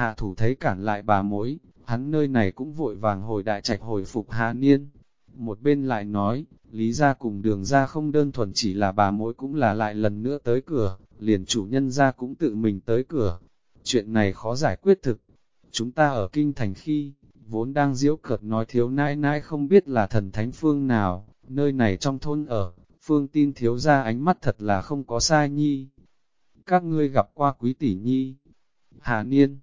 Hạ thủ thấy cản lại bà mối, hắn nơi này cũng vội vàng hồi đại trạch hồi phục hạ niên. Một bên lại nói, lý ra cùng đường ra không đơn thuần chỉ là bà mối cũng là lại lần nữa tới cửa, liền chủ nhân ra cũng tự mình tới cửa. Chuyện này khó giải quyết thực. Chúng ta ở kinh thành khi, vốn đang diễu cợt nói thiếu nãi nãi không biết là thần thánh phương nào, nơi này trong thôn ở, phương tin thiếu ra ánh mắt thật là không có sai nhi. Các ngươi gặp qua quý tỷ nhi. Hà Niên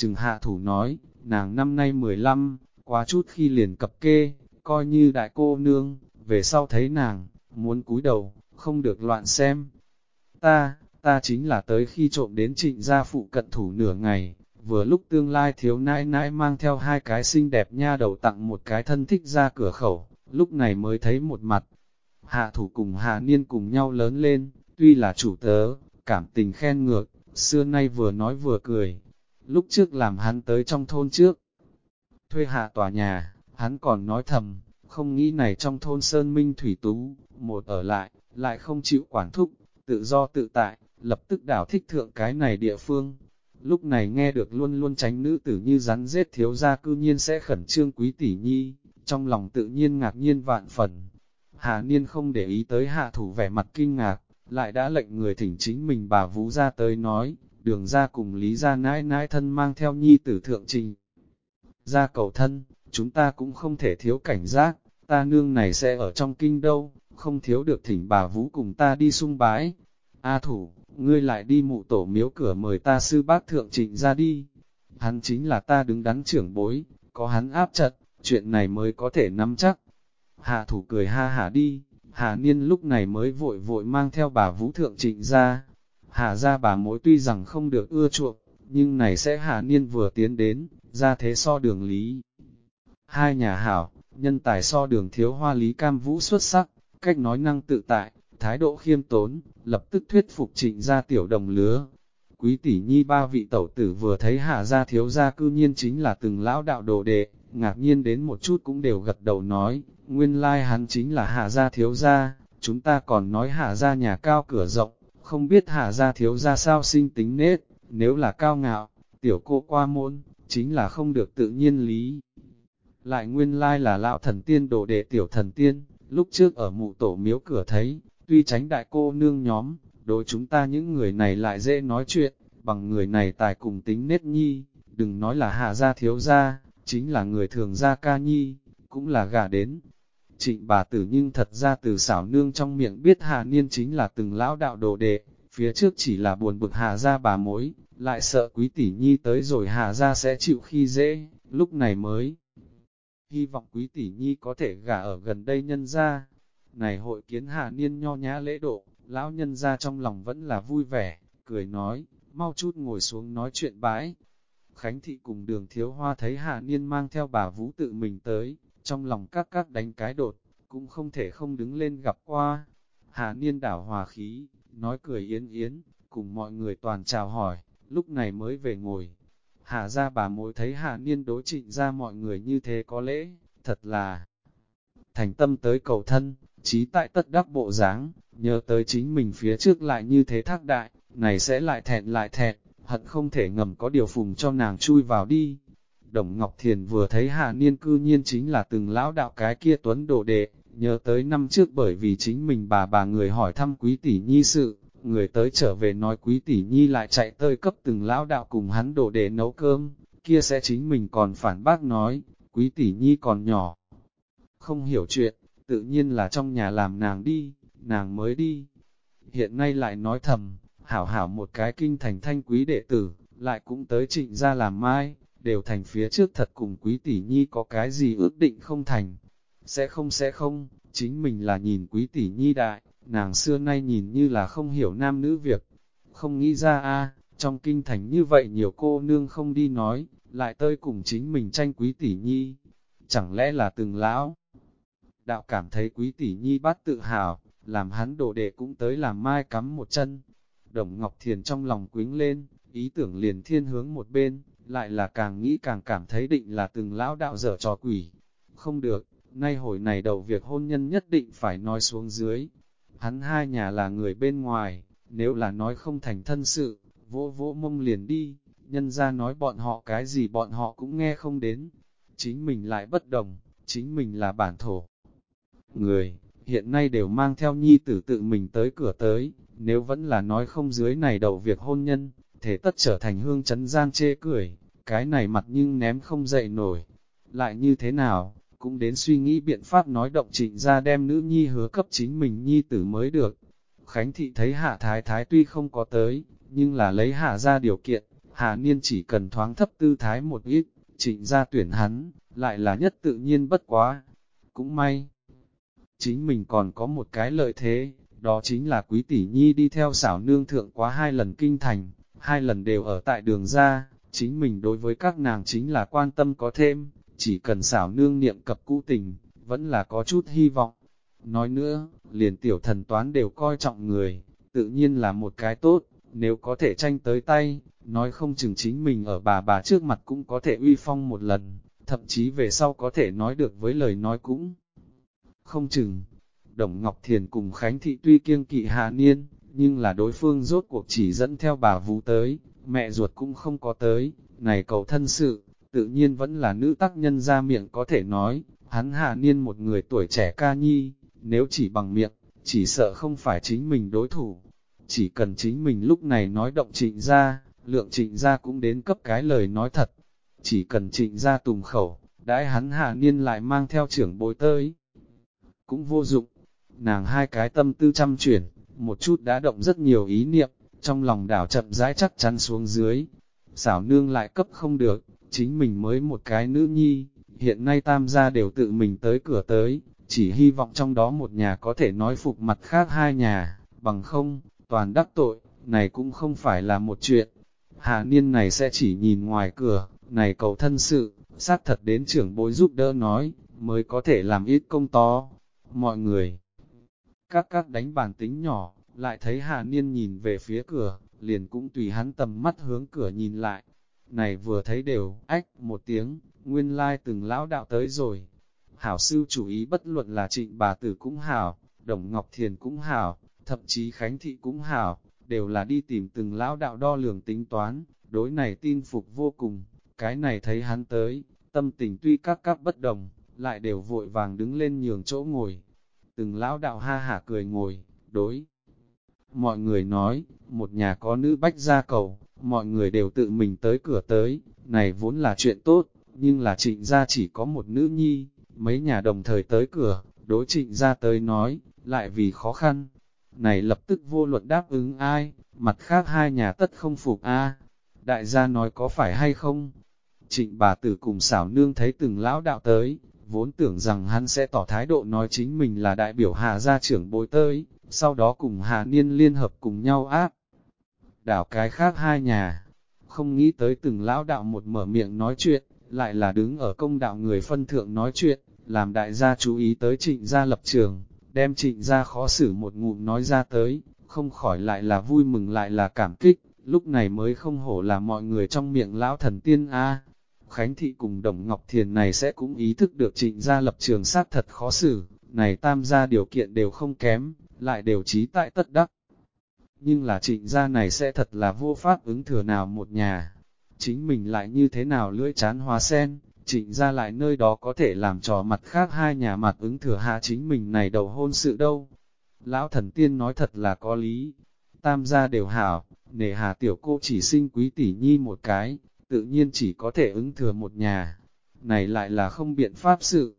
Trừng hạ thủ nói, nàng năm nay 15, quá chút khi liền cập kê, coi như đại cô nương, về sau thấy nàng, muốn cúi đầu, không được loạn xem. Ta, ta chính là tới khi trộm đến trịnh gia phụ cận thủ nửa ngày, vừa lúc tương lai thiếu nãi nãi mang theo hai cái xinh đẹp nha đầu tặng một cái thân thích ra cửa khẩu, lúc này mới thấy một mặt. Hạ thủ cùng hạ niên cùng nhau lớn lên, tuy là chủ tớ, cảm tình khen ngược, xưa nay vừa nói vừa cười. Lúc trước làm hắn tới trong thôn trước, thuê hạ tòa nhà, hắn còn nói thầm, không nghĩ này trong thôn Sơn Minh Thủy Tú, một ở lại, lại không chịu quản thúc, tự do tự tại, lập tức đảo thích thượng cái này địa phương. Lúc này nghe được luôn luôn tránh nữ tử như rắn rết thiếu gia cư nhiên sẽ khẩn trương quý tỷ nhi, trong lòng tự nhiên ngạc nhiên vạn phần. Hà Niên không để ý tới hạ thủ vẻ mặt kinh ngạc, lại đã lệnh người thỉnh chính mình bà Vũ ra tới nói, đường ra cùng lý ra nãi nãi thân mang theo nhi tử thượng trình. Ra cầu thân, chúng ta cũng không thể thiếu cảnh giác, ta nương này sẽ ở trong kinh đâu, không thiếu được thỉnh bà Vũ cùng ta đi sung bái. A thủ, ngươi lại đi mụ tổ miếu cửa mời ta sư bác thượng trịnh ra đi. Hắn chính là ta đứng đắn trưởng bối, có hắn áp chặt, chuyện này mới có thể nắm chắc. Hạ thủ cười ha hả đi, Hà Niên lúc này mới vội vội mang theo bà Vũ Thượng Trịnh ra. Hà ra bà mối tuy rằng không được ưa chuộng, nhưng này sẽ Hà Niên vừa tiến đến, ra thế so đường lý. Hai nhà hảo, nhân tài so đường thiếu hoa lý cam vũ xuất sắc, cách nói năng tự tại, thái độ khiêm tốn, lập tức thuyết phục trịnh ra tiểu đồng lứa. Quý tỷ nhi ba vị tẩu tử vừa thấy hạ gia thiếu gia cư nhiên chính là từng lão đạo đồ đệ, ngạc nhiên đến một chút cũng đều gật đầu nói, nguyên lai hắn chính là hạ gia thiếu gia, chúng ta còn nói hạ gia nhà cao cửa rộng, không biết hạ gia thiếu gia sao sinh tính nết, nếu là cao ngạo, tiểu cô qua môn, chính là không được tự nhiên lý. Lại nguyên lai là lão thần tiên đồ đệ tiểu thần tiên, lúc trước ở mụ tổ miếu cửa thấy, tuy tránh đại cô nương nhóm, đối chúng ta những người này lại dễ nói chuyện, bằng người này tài cùng tính nết nhi, đừng nói là hạ gia thiếu gia, chính là người thường gia ca nhi, cũng là gả đến. Trịnh bà tử nhưng thật ra từ xảo nương trong miệng biết hà niên chính là từng lão đạo đồ đệ, phía trước chỉ là buồn bực hà ra bà mối, lại sợ quý tỷ nhi tới rồi hà ra sẽ chịu khi dễ, lúc này mới. Hy vọng quý tỷ nhi có thể gả ở gần đây nhân gia. Này hội kiến hà niên nho nhã lễ độ, lão nhân gia trong lòng vẫn là vui vẻ, cười nói, mau chút ngồi xuống nói chuyện bãi, Khánh Thị cùng đường thiếu hoa thấy Hà Niên mang theo bà Vũ tự mình tới, trong lòng các các đánh cái đột, cũng không thể không đứng lên gặp qua. Hà Niên đảo hòa khí, nói cười yến yến, cùng mọi người toàn chào hỏi, lúc này mới về ngồi. Hà ra bà mối thấy Hà Niên đối trịnh ra mọi người như thế có lễ, thật là thành tâm tới cầu thân, trí tại tất đắc bộ dáng, nhớ tới chính mình phía trước lại như thế thác đại, này sẽ lại thẹn lại thẹn, hận không thể ngầm có điều phùng cho nàng chui vào đi. Đồng Ngọc Thiền vừa thấy Hà Niên cư nhiên chính là từng lão đạo cái kia tuấn đồ đệ, nhớ tới năm trước bởi vì chính mình bà bà người hỏi thăm quý tỷ nhi sự, người tới trở về nói quý tỷ nhi lại chạy tới cấp từng lão đạo cùng hắn đồ đệ nấu cơm, kia sẽ chính mình còn phản bác nói, quý tỷ nhi còn nhỏ. Không hiểu chuyện, tự nhiên là trong nhà làm nàng đi, nàng mới đi. Hiện nay lại nói thầm, hảo hảo một cái kinh thành thanh quý đệ tử, lại cũng tới trịnh ra làm mai, đều thành phía trước thật cùng quý tỷ nhi có cái gì ước định không thành. Sẽ không sẽ không, chính mình là nhìn quý tỷ nhi đại, nàng xưa nay nhìn như là không hiểu nam nữ việc. Không nghĩ ra a trong kinh thành như vậy nhiều cô nương không đi nói, lại tơi cùng chính mình tranh quý tỷ nhi. Chẳng lẽ là từng lão? Đạo cảm thấy quý tỷ nhi bắt tự hào, làm hắn đồ đệ cũng tới làm mai cắm một chân, Đồng Ngọc Thiền trong lòng quính lên, ý tưởng liền thiên hướng một bên, lại là càng nghĩ càng cảm thấy định là từng lão đạo dở trò quỷ. Không được, nay hồi này đầu việc hôn nhân nhất định phải nói xuống dưới. Hắn hai nhà là người bên ngoài, nếu là nói không thành thân sự, vỗ vỗ mông liền đi, nhân ra nói bọn họ cái gì bọn họ cũng nghe không đến. Chính mình lại bất đồng, chính mình là bản thổ. Người, hiện nay đều mang theo nhi tử tự mình tới cửa tới, nếu vẫn là nói không dưới này đầu việc hôn nhân, thể tất trở thành hương chấn gian chê cười, cái này mặt nhưng ném không dậy nổi. Lại như thế nào, cũng đến suy nghĩ biện pháp nói động trịnh ra đem nữ nhi hứa cấp chính mình nhi tử mới được. Khánh thị thấy hạ thái thái tuy không có tới, nhưng là lấy hạ ra điều kiện, hạ niên chỉ cần thoáng thấp tư thái một ít, trịnh ra tuyển hắn, lại là nhất tự nhiên bất quá. Cũng may, chính mình còn có một cái lợi thế, đó chính là quý tỷ nhi đi theo xảo nương thượng quá hai lần kinh thành, hai lần đều ở tại đường ra, chính mình đối với các nàng chính là quan tâm có thêm, chỉ cần xảo nương niệm cập cũ tình, vẫn là có chút hy vọng. Nói nữa, liền tiểu thần toán đều coi trọng người, tự nhiên là một cái tốt, nếu có thể tranh tới tay, nói không chừng chính mình ở bà bà trước mặt cũng có thể uy phong một lần, thậm chí về sau có thể nói được với lời nói cũng không chừng. Đồng Ngọc Thiền cùng Khánh Thị tuy kiêng kỵ hạ niên, nhưng là đối phương rốt cuộc chỉ dẫn theo bà Vũ tới, mẹ ruột cũng không có tới, này cầu thân sự, tự nhiên vẫn là nữ tác nhân ra miệng có thể nói, hắn hạ niên một người tuổi trẻ ca nhi, nếu chỉ bằng miệng, chỉ sợ không phải chính mình đối thủ. Chỉ cần chính mình lúc này nói động trịnh ra, lượng trịnh ra cũng đến cấp cái lời nói thật. Chỉ cần trịnh ra tùng khẩu, đãi hắn hạ niên lại mang theo trưởng bối tới. Cũng vô dụng, nàng hai cái tâm tư chăm chuyển, một chút đã động rất nhiều ý niệm, trong lòng đảo chậm rãi chắc chắn xuống dưới. Xảo nương lại cấp không được, chính mình mới một cái nữ nhi, hiện nay tam gia đều tự mình tới cửa tới, chỉ hy vọng trong đó một nhà có thể nói phục mặt khác hai nhà, bằng không, toàn đắc tội, này cũng không phải là một chuyện. Hạ niên này sẽ chỉ nhìn ngoài cửa, này cầu thân sự, xác thật đến trưởng bối giúp đỡ nói, mới có thể làm ít công to. Mọi người, các các đánh bàn tính nhỏ, lại thấy Hà Niên nhìn về phía cửa, liền cũng tùy hắn tầm mắt hướng cửa nhìn lại. Này vừa thấy đều, ách, một tiếng, nguyên lai từng lão đạo tới rồi. Hảo sư chủ ý bất luận là trịnh bà tử cũng hảo, đồng ngọc thiền cũng hảo, thậm chí khánh thị cũng hảo, đều là đi tìm từng lão đạo đo lường tính toán, đối này tin phục vô cùng, cái này thấy hắn tới, tâm tình tuy các các bất đồng, lại đều vội vàng đứng lên nhường chỗ ngồi. Từng lão đạo ha hả cười ngồi, đối. Mọi người nói, một nhà có nữ bách gia cầu, mọi người đều tự mình tới cửa tới, này vốn là chuyện tốt, nhưng là trịnh gia chỉ có một nữ nhi, mấy nhà đồng thời tới cửa, đối trịnh gia tới nói, lại vì khó khăn. Này lập tức vô luận đáp ứng ai, mặt khác hai nhà tất không phục a Đại gia nói có phải hay không? Trịnh bà tử cùng xảo nương thấy từng lão đạo tới, vốn tưởng rằng hắn sẽ tỏ thái độ nói chính mình là đại biểu Hà gia trưởng bối tới, sau đó cùng Hà Niên liên hợp cùng nhau áp. Đảo cái khác hai nhà, không nghĩ tới từng lão đạo một mở miệng nói chuyện, lại là đứng ở công đạo người phân thượng nói chuyện, làm đại gia chú ý tới trịnh gia lập trường, đem trịnh gia khó xử một ngụm nói ra tới, không khỏi lại là vui mừng lại là cảm kích, lúc này mới không hổ là mọi người trong miệng lão thần tiên A. Khánh Thị cùng Đồng Ngọc Thiền này sẽ cũng ý thức được trịnh gia lập trường sát thật khó xử, này tam gia điều kiện đều không kém, lại đều trí tại tất đắc. Nhưng là trịnh gia này sẽ thật là vô pháp ứng thừa nào một nhà. Chính mình lại như thế nào lưỡi chán hóa sen, trịnh gia lại nơi đó có thể làm trò mặt khác hai nhà mặt ứng thừa hạ chính mình này đầu hôn sự đâu. Lão thần tiên nói thật là có lý. Tam gia đều hảo, nể hà tiểu cô chỉ sinh quý tỷ nhi một cái, tự nhiên chỉ có thể ứng thừa một nhà. Này lại là không biện pháp sự.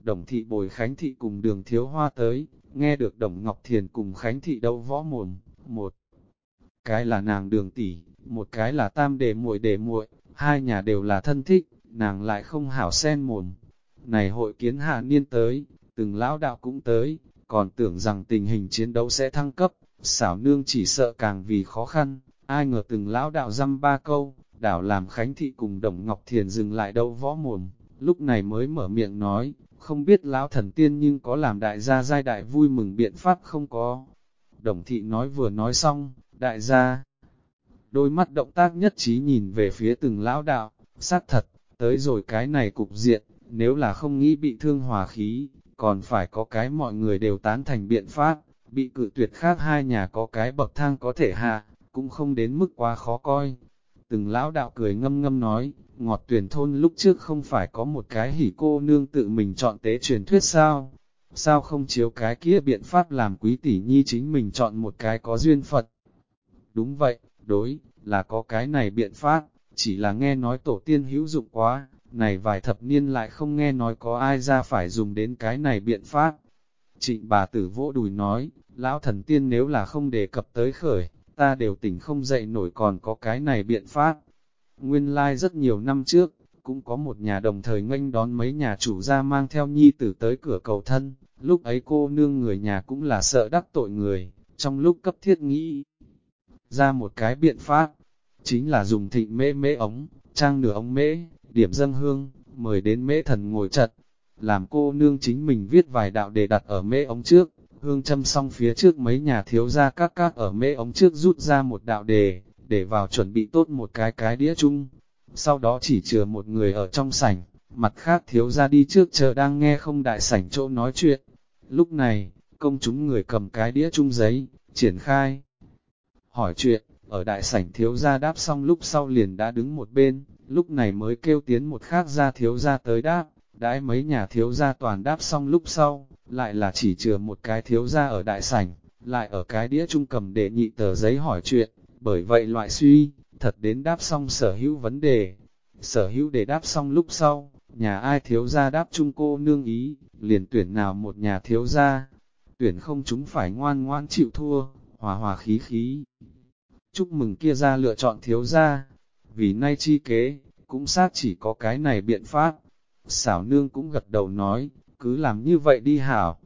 Đồng thị bồi khánh thị cùng đường thiếu hoa tới, nghe được đồng ngọc thiền cùng khánh thị đấu võ mồm, một cái là nàng đường tỷ, một cái là tam đề muội đề muội, hai nhà đều là thân thích, nàng lại không hảo sen mồm. Này hội kiến hạ niên tới, từng lão đạo cũng tới, còn tưởng rằng tình hình chiến đấu sẽ thăng cấp, xảo nương chỉ sợ càng vì khó khăn, ai ngờ từng lão đạo dăm ba câu, đảo làm Khánh Thị cùng Đồng Ngọc Thiền dừng lại đâu võ mồm, lúc này mới mở miệng nói, không biết lão thần tiên nhưng có làm đại gia giai đại vui mừng biện pháp không có. Đồng Thị nói vừa nói xong, đại gia, đôi mắt động tác nhất trí nhìn về phía từng lão đạo, xác thật, tới rồi cái này cục diện, nếu là không nghĩ bị thương hòa khí, còn phải có cái mọi người đều tán thành biện pháp, bị cự tuyệt khác hai nhà có cái bậc thang có thể hạ, cũng không đến mức quá khó coi. Từng lão đạo cười ngâm ngâm nói, ngọt tuyển thôn lúc trước không phải có một cái hỉ cô nương tự mình chọn tế truyền thuyết sao? Sao không chiếu cái kia biện pháp làm quý tỷ nhi chính mình chọn một cái có duyên Phật? Đúng vậy, đối, là có cái này biện pháp, chỉ là nghe nói tổ tiên hữu dụng quá, này vài thập niên lại không nghe nói có ai ra phải dùng đến cái này biện pháp. Trịnh bà tử vỗ đùi nói, lão thần tiên nếu là không đề cập tới khởi, ta đều tỉnh không dậy nổi còn có cái này biện pháp. Nguyên lai like rất nhiều năm trước, cũng có một nhà đồng thời nghênh đón mấy nhà chủ gia mang theo nhi tử tới cửa cầu thân, lúc ấy cô nương người nhà cũng là sợ đắc tội người, trong lúc cấp thiết nghĩ ra một cái biện pháp, chính là dùng thịnh mễ mễ ống, trang nửa ống mễ, điểm dâng hương, mời đến mễ thần ngồi chật, làm cô nương chính mình viết vài đạo để đặt ở mễ ống trước, hương châm xong phía trước mấy nhà thiếu gia các các ở mễ ống trước rút ra một đạo đề, để vào chuẩn bị tốt một cái cái đĩa chung. Sau đó chỉ chừa một người ở trong sảnh, mặt khác thiếu gia đi trước chờ đang nghe không đại sảnh chỗ nói chuyện. Lúc này, công chúng người cầm cái đĩa chung giấy, triển khai. Hỏi chuyện, ở đại sảnh thiếu gia đáp xong lúc sau liền đã đứng một bên, lúc này mới kêu tiến một khác gia thiếu gia tới đáp, đãi mấy nhà thiếu gia toàn đáp xong lúc sau, lại là chỉ chừa một cái thiếu gia ở đại sảnh, lại ở cái đĩa trung cầm để nhị tờ giấy hỏi chuyện, bởi vậy loại suy, thật đến đáp xong sở hữu vấn đề, sở hữu để đáp xong lúc sau, nhà ai thiếu gia đáp chung cô nương ý, liền tuyển nào một nhà thiếu gia, tuyển không chúng phải ngoan ngoan chịu thua, hòa hòa khí khí. Chúc mừng kia ra lựa chọn thiếu gia, vì nay chi kế, cũng xác chỉ có cái này biện pháp. Xảo nương cũng gật đầu nói, cứ làm như vậy đi hảo.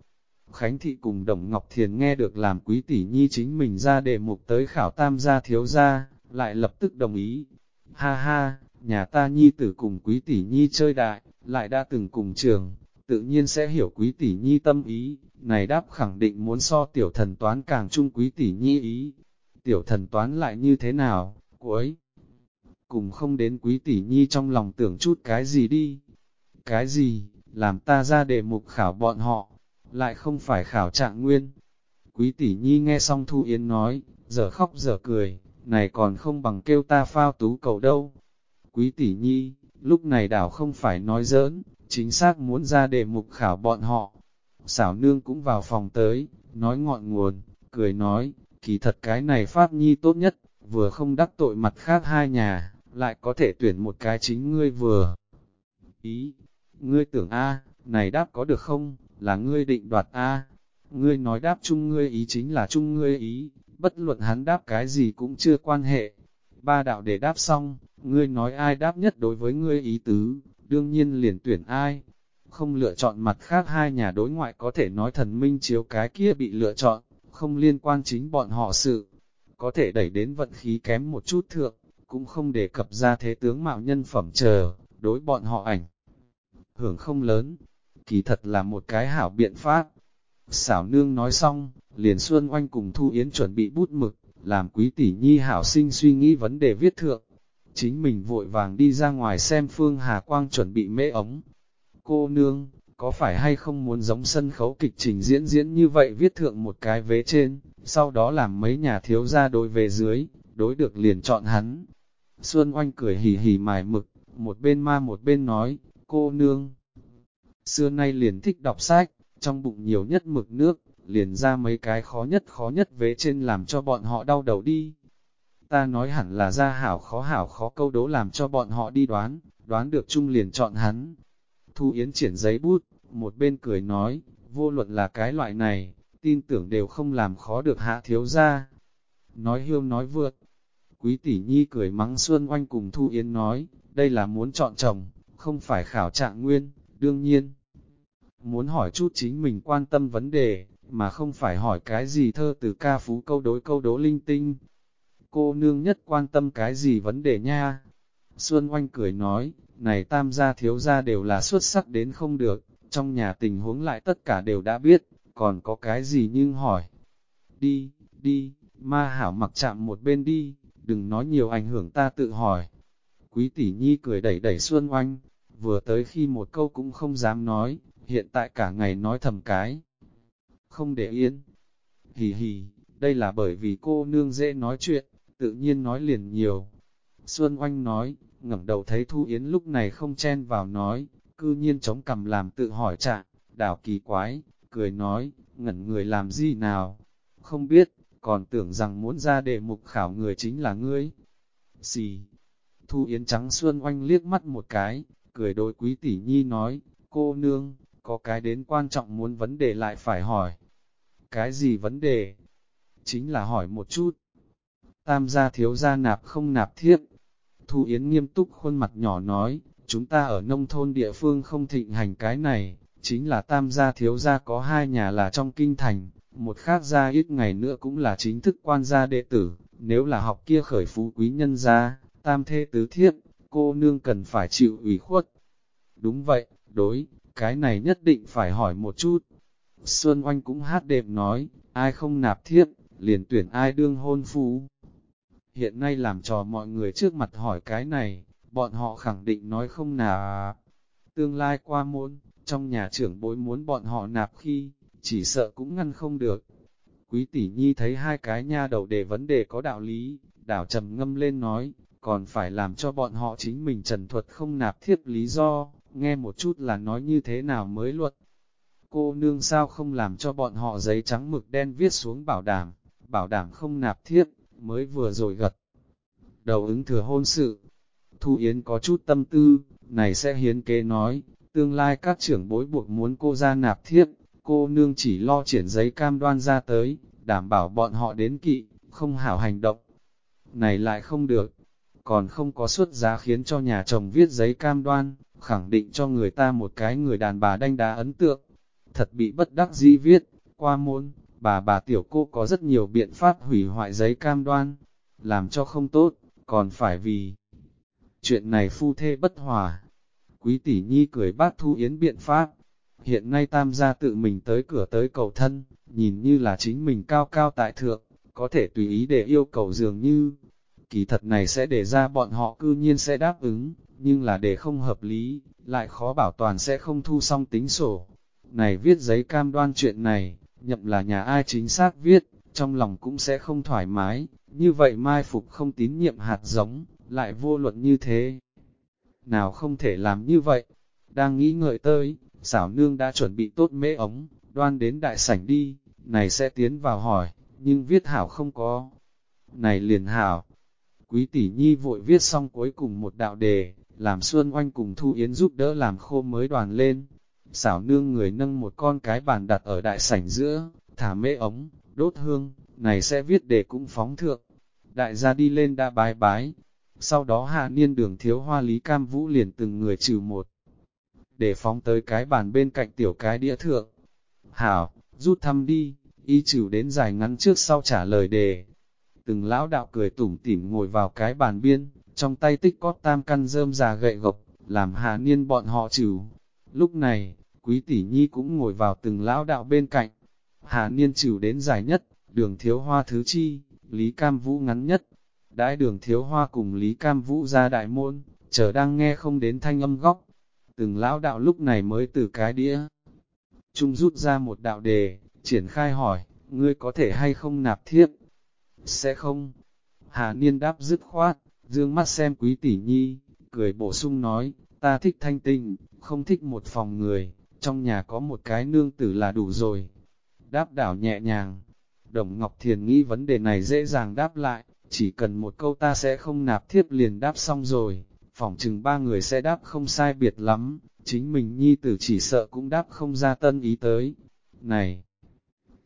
Khánh thị cùng Đồng Ngọc Thiền nghe được làm quý tỷ nhi chính mình ra đề mục tới khảo tam gia thiếu gia, lại lập tức đồng ý. Ha ha, nhà ta nhi tử cùng quý tỷ nhi chơi đại, lại đã từng cùng trường, tự nhiên sẽ hiểu quý tỷ nhi tâm ý, này đáp khẳng định muốn so tiểu thần toán càng chung quý tỷ nhi ý. Tiểu thần toán lại như thế nào, cuối cùng không đến quý tỷ nhi trong lòng tưởng chút cái gì đi. Cái gì, làm ta ra đề mục khảo bọn họ, lại không phải khảo trạng nguyên. Quý tỷ nhi nghe xong Thu Yến nói, giờ khóc giờ cười, này còn không bằng kêu ta phao tú cầu đâu. Quý tỷ nhi, lúc này đảo không phải nói giỡn, chính xác muốn ra đề mục khảo bọn họ. Xảo nương cũng vào phòng tới, nói ngọn nguồn, cười nói, kỳ thật cái này pháp nhi tốt nhất, vừa không đắc tội mặt khác hai nhà, lại có thể tuyển một cái chính ngươi vừa. Ý, ngươi tưởng A, này đáp có được không, là ngươi định đoạt A. Ngươi nói đáp chung ngươi ý chính là chung ngươi ý, bất luận hắn đáp cái gì cũng chưa quan hệ. Ba đạo để đáp xong, ngươi nói ai đáp nhất đối với ngươi ý tứ, đương nhiên liền tuyển ai. Không lựa chọn mặt khác hai nhà đối ngoại có thể nói thần minh chiếu cái kia bị lựa chọn, không liên quan chính bọn họ sự. Có thể đẩy đến vận khí kém một chút thượng, cũng không đề cập ra thế tướng mạo nhân phẩm chờ, đối bọn họ ảnh. Hưởng không lớn, kỳ thật là một cái hảo biện pháp. Xảo nương nói xong, liền Xuân Oanh cùng Thu Yến chuẩn bị bút mực, làm quý tỷ nhi hảo sinh suy nghĩ vấn đề viết thượng. Chính mình vội vàng đi ra ngoài xem Phương Hà Quang chuẩn bị mễ ống. Cô nương, có phải hay không muốn giống sân khấu kịch trình diễn diễn như vậy viết thượng một cái vế trên, sau đó làm mấy nhà thiếu ra đối về dưới, đối được liền chọn hắn, Xuân Oanh cười hì hì mài mực, một bên ma một bên nói, cô nương. Xưa nay liền thích đọc sách, trong bụng nhiều nhất mực nước, liền ra mấy cái khó nhất khó nhất vế trên làm cho bọn họ đau đầu đi. Ta nói hẳn là ra hảo khó hảo khó câu đố làm cho bọn họ đi đoán, đoán được chung liền chọn hắn. Thu Yến triển giấy bút, một bên cười nói, vô luận là cái loại này, tin tưởng đều không làm khó được hạ thiếu ra. Nói hiêu nói vượt, Quý tỷ nhi cười mắng Xuân Oanh cùng Thu Yến nói, đây là muốn chọn chồng, không phải khảo trạng nguyên, đương nhiên. Muốn hỏi chút chính mình quan tâm vấn đề, mà không phải hỏi cái gì thơ từ ca phú câu đối câu đố linh tinh. Cô nương nhất quan tâm cái gì vấn đề nha? Xuân Oanh cười nói, này tam gia thiếu gia đều là xuất sắc đến không được, trong nhà tình huống lại tất cả đều đã biết, còn có cái gì nhưng hỏi. Đi, đi, ma hảo mặc chạm một bên đi, đừng nói nhiều ảnh hưởng ta tự hỏi. Quý tỷ nhi cười đẩy đẩy Xuân Oanh, vừa tới khi một câu cũng không dám nói, hiện tại cả ngày nói thầm cái. Không để yên. Hì hì, đây là bởi vì cô nương dễ nói chuyện, tự nhiên nói liền nhiều. Xuân Oanh nói, ngẩng đầu thấy Thu Yến lúc này không chen vào nói, cư nhiên chống cầm làm tự hỏi trạng, đảo kỳ quái, cười nói, ngẩn người làm gì nào, không biết, còn tưởng rằng muốn ra đề mục khảo người chính là ngươi. Xì, Thu Yến trắng Xuân Oanh liếc mắt một cái, cười đôi quý tỷ nhi nói, cô nương, có cái đến quan trọng muốn vấn đề lại phải hỏi. Cái gì vấn đề? Chính là hỏi một chút. Tam gia thiếu gia nạp không nạp thiếp. Thu Yến nghiêm túc khuôn mặt nhỏ nói, chúng ta ở nông thôn địa phương không thịnh hành cái này, chính là tam gia thiếu gia có hai nhà là trong kinh thành, một khác gia ít ngày nữa cũng là chính thức quan gia đệ tử, nếu là học kia khởi phú quý nhân gia, tam thê tứ thiếp, cô nương cần phải chịu ủy khuất. Đúng vậy, đối, cái này nhất định phải hỏi một chút. Xuân Oanh cũng hát đệm nói, ai không nạp thiếp, liền tuyển ai đương hôn phu. Hiện nay làm trò mọi người trước mặt hỏi cái này, bọn họ khẳng định nói không nà Tương lai qua môn, trong nhà trưởng bối muốn bọn họ nạp khi, chỉ sợ cũng ngăn không được. Quý tỷ nhi thấy hai cái nha đầu đề vấn đề có đạo lý, đảo trầm ngâm lên nói, còn phải làm cho bọn họ chính mình trần thuật không nạp thiếp lý do, nghe một chút là nói như thế nào mới luật. Cô nương sao không làm cho bọn họ giấy trắng mực đen viết xuống bảo đảm, bảo đảm không nạp thiếp, mới vừa rồi gật. Đầu ứng thừa hôn sự, Thu Yến có chút tâm tư, này sẽ hiến kế nói, tương lai các trưởng bối buộc muốn cô ra nạp thiếp, cô nương chỉ lo triển giấy cam đoan ra tới, đảm bảo bọn họ đến kỵ, không hảo hành động. Này lại không được, còn không có xuất giá khiến cho nhà chồng viết giấy cam đoan, khẳng định cho người ta một cái người đàn bà đanh đá ấn tượng. Thật bị bất đắc dĩ viết, qua môn, bà bà tiểu cô có rất nhiều biện pháp hủy hoại giấy cam đoan, làm cho không tốt, còn phải vì chuyện này phu thê bất hòa. Quý tỷ nhi cười bác thu yến biện pháp, hiện nay tam gia tự mình tới cửa tới cầu thân, nhìn như là chính mình cao cao tại thượng, có thể tùy ý để yêu cầu dường như, kỳ thật này sẽ để ra bọn họ cư nhiên sẽ đáp ứng, nhưng là để không hợp lý, lại khó bảo toàn sẽ không thu xong tính sổ. Này viết giấy cam đoan chuyện này, nhậm là nhà ai chính xác viết, trong lòng cũng sẽ không thoải mái, như vậy mai phục không tín nhiệm hạt giống, lại vô luận như thế. Nào không thể làm như vậy, đang nghĩ ngợi tới, xảo nương đã chuẩn bị tốt mễ ống, đoan đến đại sảnh đi, này sẽ tiến vào hỏi, nhưng viết hảo không có. Này liền hảo, quý tỷ nhi vội viết xong cuối cùng một đạo đề, làm Xuân Oanh cùng Thu Yến giúp đỡ làm khô mới đoàn lên. Xảo nương người nâng một con cái bàn đặt ở đại sảnh giữa, thả mễ ống, đốt hương, này sẽ viết đề cũng phóng thượng. Đại gia đi lên đã bái bái, sau đó hạ niên đường thiếu hoa lý cam vũ liền từng người trừ một. Để phóng tới cái bàn bên cạnh tiểu cái đĩa thượng. Hảo, rút thăm đi, y trừ đến dài ngắn trước sau trả lời đề. Từng lão đạo cười tủm tỉm ngồi vào cái bàn biên, trong tay tích có tam căn rơm già gậy gộc, làm hạ niên bọn họ trừ. Lúc này, quý tỷ nhi cũng ngồi vào từng lão đạo bên cạnh. Hạ niên trừ đến dài nhất, đường thiếu hoa thứ chi, lý cam vũ ngắn nhất, Đãi đường thiếu hoa cùng Lý Cam Vũ ra đại môn, chờ đang nghe không đến thanh âm góc. Từng lão đạo lúc này mới từ cái đĩa. Trung rút ra một đạo đề, triển khai hỏi, ngươi có thể hay không nạp thiếp? Sẽ không. Hà Niên đáp dứt khoát, dương mắt xem quý tỷ nhi, cười bổ sung nói, ta thích thanh tinh, không thích một phòng người, trong nhà có một cái nương tử là đủ rồi. Đáp đảo nhẹ nhàng, Đồng Ngọc Thiền nghĩ vấn đề này dễ dàng đáp lại, chỉ cần một câu ta sẽ không nạp thiếp liền đáp xong rồi, phỏng chừng ba người sẽ đáp không sai biệt lắm, chính mình nhi tử chỉ sợ cũng đáp không ra tân ý tới. Này,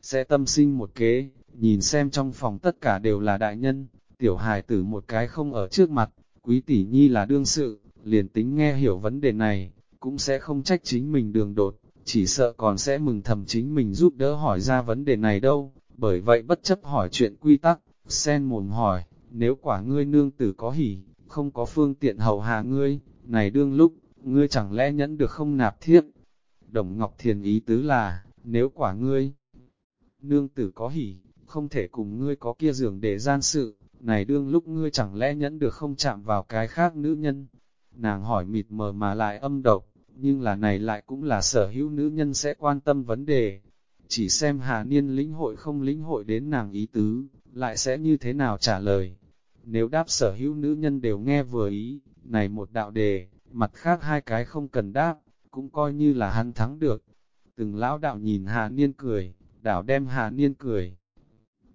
sẽ tâm sinh một kế, nhìn xem trong phòng tất cả đều là đại nhân, tiểu hài tử một cái không ở trước mặt, quý tỷ nhi là đương sự, liền tính nghe hiểu vấn đề này, cũng sẽ không trách chính mình đường đột, chỉ sợ còn sẽ mừng thầm chính mình giúp đỡ hỏi ra vấn đề này đâu, bởi vậy bất chấp hỏi chuyện quy tắc, Sen mồm hỏi, nếu quả ngươi nương tử có hỉ, không có phương tiện hầu hạ ngươi, này đương lúc, ngươi chẳng lẽ nhẫn được không nạp thiếp? Đồng Ngọc Thiền ý tứ là, nếu quả ngươi, nương tử có hỉ, không thể cùng ngươi có kia giường để gian sự, này đương lúc ngươi chẳng lẽ nhẫn được không chạm vào cái khác nữ nhân? Nàng hỏi mịt mờ mà lại âm độc, nhưng là này lại cũng là sở hữu nữ nhân sẽ quan tâm vấn đề. Chỉ xem Hà Niên lĩnh hội không lĩnh hội đến nàng ý tứ, lại sẽ như thế nào trả lời. nếu đáp sở hữu nữ nhân đều nghe vừa ý, này một đạo đề, mặt khác hai cái không cần đáp, cũng coi như là hắn thắng được. Từng lão đạo nhìn Hà Niên cười, đảo đem Hà Niên cười.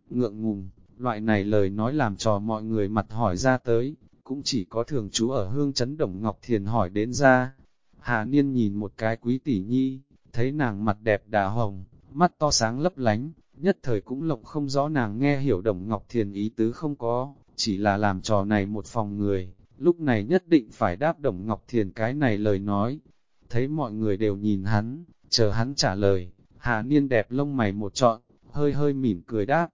Ngượng ngùng, loại này lời nói làm trò mọi người mặt hỏi ra tới, cũng chỉ có thường trú ở hương chấn Đồng Ngọc Thiền hỏi đến ra. Hà Niên nhìn một cái quý tỷ nhi, thấy nàng mặt đẹp đà hồng, mắt to sáng lấp lánh, nhất thời cũng lộng không rõ nàng nghe hiểu Đồng Ngọc Thiền ý tứ không có, chỉ là làm trò này một phòng người, lúc này nhất định phải đáp Đồng Ngọc Thiền cái này lời nói. Thấy mọi người đều nhìn hắn, chờ hắn trả lời, Hà Niên đẹp lông mày một trọn, hơi hơi mỉm cười đáp.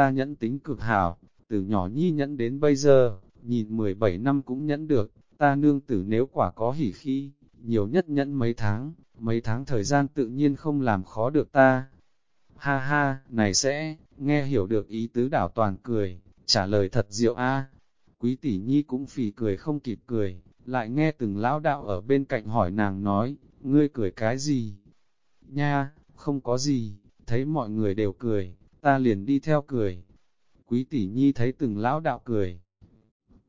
Ta nhẫn tính cực hảo, từ nhỏ nhi nhẫn đến bây giờ, nhìn 17 năm cũng nhẫn được, ta nương tử nếu quả có hỉ khi, nhiều nhất nhẫn mấy tháng, mấy tháng thời gian tự nhiên không làm khó được ta. Ha ha, này sẽ, nghe hiểu được ý tứ đảo toàn cười, trả lời thật diệu a. Quý tỷ nhi cũng phì cười không kịp cười, lại nghe từng lão đạo ở bên cạnh hỏi nàng nói, ngươi cười cái gì? Nha, không có gì, thấy mọi người đều cười, ta liền đi theo cười. Quý tỷ nhi thấy từng lão đạo cười.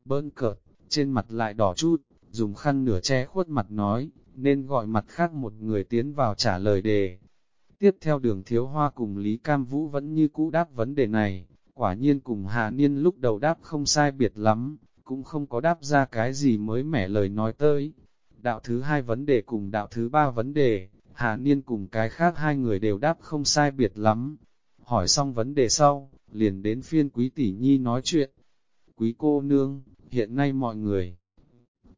Bơn cợt, trên mặt lại đỏ chút, dùng khăn nửa che khuất mặt nói, nên gọi mặt khác một người tiến vào trả lời đề. Tiếp theo đường thiếu hoa cùng Lý Cam Vũ vẫn như cũ đáp vấn đề này, quả nhiên cùng Hà Niên lúc đầu đáp không sai biệt lắm, cũng không có đáp ra cái gì mới mẻ lời nói tới. Đạo thứ hai vấn đề cùng đạo thứ ba vấn đề, Hà Niên cùng cái khác hai người đều đáp không sai biệt lắm. Hỏi xong vấn đề sau, liền đến phiên quý tỷ nhi nói chuyện. Quý cô nương, hiện nay mọi người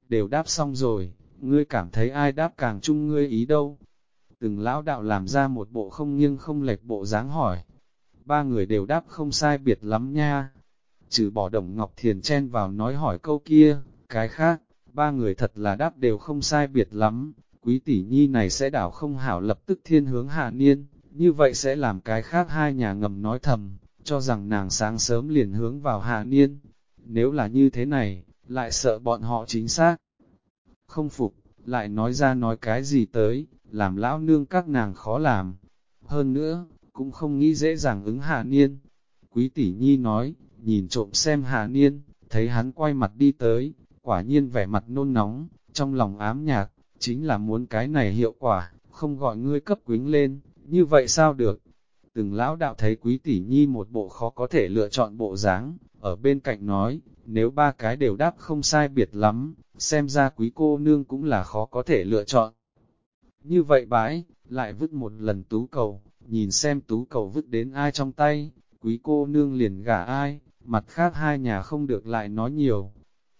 đều đáp xong rồi, ngươi cảm thấy ai đáp càng chung ngươi ý đâu. Từng lão đạo làm ra một bộ không nghiêng không lệch bộ dáng hỏi. Ba người đều đáp không sai biệt lắm nha. Trừ bỏ đồng Ngọc Thiền chen vào nói hỏi câu kia, cái khác, ba người thật là đáp đều không sai biệt lắm. Quý tỷ nhi này sẽ đảo không hảo lập tức thiên hướng hạ niên, như vậy sẽ làm cái khác hai nhà ngầm nói thầm, cho rằng nàng sáng sớm liền hướng vào hạ niên. Nếu là như thế này, lại sợ bọn họ chính xác. Không phục, lại nói ra nói cái gì tới, làm lão nương các nàng khó làm. Hơn nữa, cũng không nghĩ dễ dàng ứng hạ niên. Quý tỷ nhi nói, nhìn trộm xem hạ niên, thấy hắn quay mặt đi tới, quả nhiên vẻ mặt nôn nóng, trong lòng ám nhạc, chính là muốn cái này hiệu quả, không gọi ngươi cấp quính lên, như vậy sao được? Từng lão đạo thấy quý tỷ nhi một bộ khó có thể lựa chọn bộ dáng, ở bên cạnh nói, nếu ba cái đều đáp không sai biệt lắm, xem ra quý cô nương cũng là khó có thể lựa chọn. Như vậy bái, lại vứt một lần tú cầu, nhìn xem tú cầu vứt đến ai trong tay, quý cô nương liền gả ai, mặt khác hai nhà không được lại nói nhiều.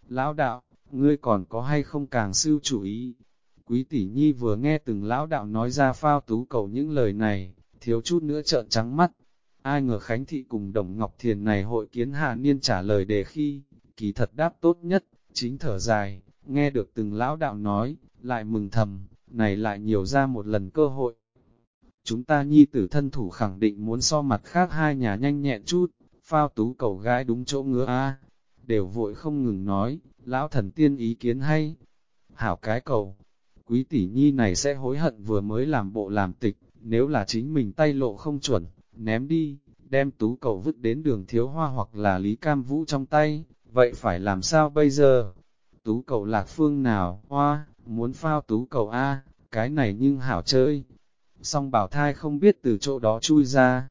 Lão đạo, ngươi còn có hay không càng sư chủ ý? Quý tỷ nhi vừa nghe từng lão đạo nói ra phao tú cầu những lời này, thiếu chút nữa trợn trắng mắt. Ai ngờ Khánh Thị cùng Đồng Ngọc Thiền này hội kiến Hà Niên trả lời đề khi, kỳ thật đáp tốt nhất, chính thở dài, nghe được từng lão đạo nói, lại mừng thầm, này lại nhiều ra một lần cơ hội. Chúng ta nhi tử thân thủ khẳng định muốn so mặt khác hai nhà nhanh nhẹn chút, phao tú cầu gái đúng chỗ ngứa a đều vội không ngừng nói, lão thần tiên ý kiến hay. Hảo cái cầu, quý tỷ nhi này sẽ hối hận vừa mới làm bộ làm tịch, nếu là chính mình tay lộ không chuẩn, ném đi, đem tú cầu vứt đến đường thiếu hoa hoặc là lý cam vũ trong tay, vậy phải làm sao bây giờ? Tú cầu lạc phương nào, hoa, muốn phao tú cầu A, cái này nhưng hảo chơi. Song bảo thai không biết từ chỗ đó chui ra.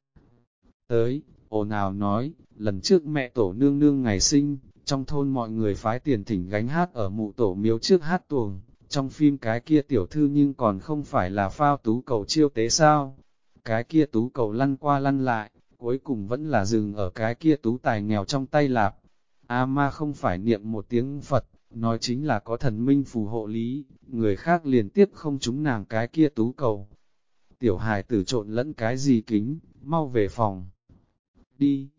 Tới, ồn ào nói, lần trước mẹ tổ nương nương ngày sinh, trong thôn mọi người phái tiền thỉnh gánh hát ở mụ tổ miếu trước hát tuồng, trong phim cái kia tiểu thư nhưng còn không phải là phao tú cầu chiêu tế sao. Cái kia tú cầu lăn qua lăn lại, cuối cùng vẫn là dừng ở cái kia tú tài nghèo trong tay lạp. A ma không phải niệm một tiếng Phật, nói chính là có thần minh phù hộ lý, người khác liền tiếp không chúng nàng cái kia tú cầu. Tiểu hài tử trộn lẫn cái gì kính, mau về phòng. Đi.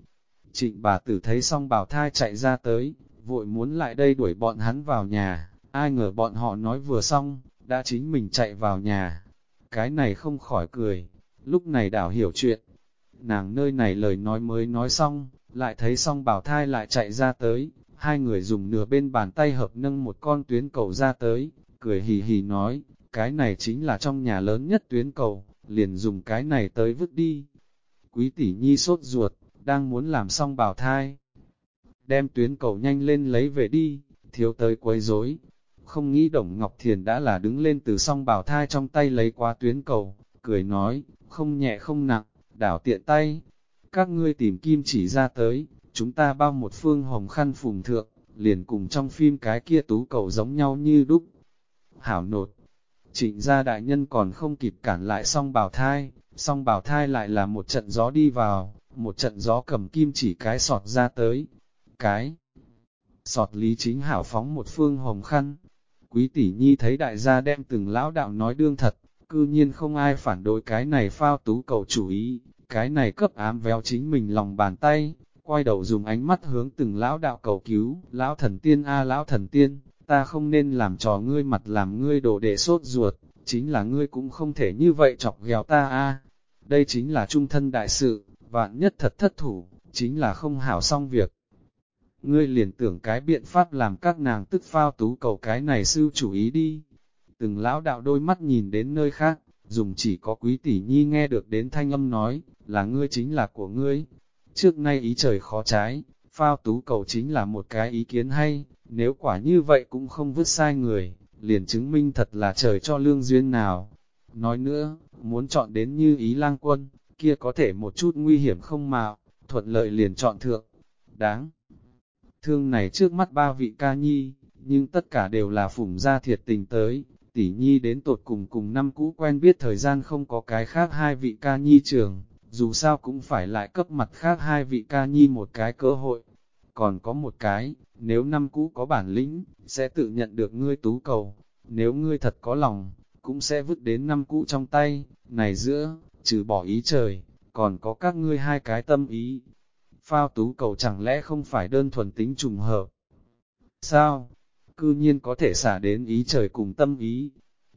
Trịnh bà tử thấy xong bảo thai chạy ra tới, vội muốn lại đây đuổi bọn hắn vào nhà, ai ngờ bọn họ nói vừa xong, đã chính mình chạy vào nhà. Cái này không khỏi cười, lúc này đảo hiểu chuyện. Nàng nơi này lời nói mới nói xong, lại thấy song bảo thai lại chạy ra tới, hai người dùng nửa bên bàn tay hợp nâng một con tuyến cầu ra tới, cười hì hì nói, cái này chính là trong nhà lớn nhất tuyến cầu, liền dùng cái này tới vứt đi. Quý tỷ nhi sốt ruột, đang muốn làm xong bảo thai. đem tuyến cầu nhanh lên lấy về đi, thiếu tới quấy rối. Không nghĩ Đồng Ngọc Thiền đã là đứng lên từ song bảo thai trong tay lấy qua tuyến cầu, cười nói, không nhẹ không nặng, đảo tiện tay. Các ngươi tìm kim chỉ ra tới, chúng ta bao một phương hồng khăn phùng thượng, liền cùng trong phim cái kia tú cầu giống nhau như đúc. Hảo nột, trịnh gia đại nhân còn không kịp cản lại song bảo thai, song bảo thai lại là một trận gió đi vào, một trận gió cầm kim chỉ cái sọt ra tới. Cái sọt lý chính hảo phóng một phương hồng khăn. Quý tỷ nhi thấy đại gia đem từng lão đạo nói đương thật, cư nhiên không ai phản đối cái này phao tú cầu chủ ý, cái này cấp ám véo chính mình lòng bàn tay, quay đầu dùng ánh mắt hướng từng lão đạo cầu cứu, lão thần tiên a lão thần tiên, ta không nên làm trò ngươi mặt làm ngươi đồ để sốt ruột, chính là ngươi cũng không thể như vậy chọc ghèo ta a đây chính là trung thân đại sự, vạn nhất thật thất thủ, chính là không hảo xong việc. Ngươi liền tưởng cái biện pháp làm các nàng tức phao tú cầu cái này sư chủ ý đi. Từng lão đạo đôi mắt nhìn đến nơi khác, dùng chỉ có quý tỷ nhi nghe được đến thanh âm nói, là ngươi chính là của ngươi. Trước nay ý trời khó trái, phao tú cầu chính là một cái ý kiến hay, nếu quả như vậy cũng không vứt sai người, liền chứng minh thật là trời cho lương duyên nào. Nói nữa, muốn chọn đến như ý lang quân, kia có thể một chút nguy hiểm không mạo, thuận lợi liền chọn thượng. Đáng thương này trước mắt ba vị ca nhi, nhưng tất cả đều là phủng gia thiệt tình tới, tỷ nhi đến tột cùng cùng năm cũ quen biết thời gian không có cái khác hai vị ca nhi trường, dù sao cũng phải lại cấp mặt khác hai vị ca nhi một cái cơ hội. Còn có một cái, nếu năm cũ có bản lĩnh, sẽ tự nhận được ngươi tú cầu, nếu ngươi thật có lòng, cũng sẽ vứt đến năm cũ trong tay, này giữa, trừ bỏ ý trời, còn có các ngươi hai cái tâm ý. Phao tú cầu chẳng lẽ không phải đơn thuần tính trùng hợp? Sao? Cư nhiên có thể xả đến ý trời cùng tâm ý.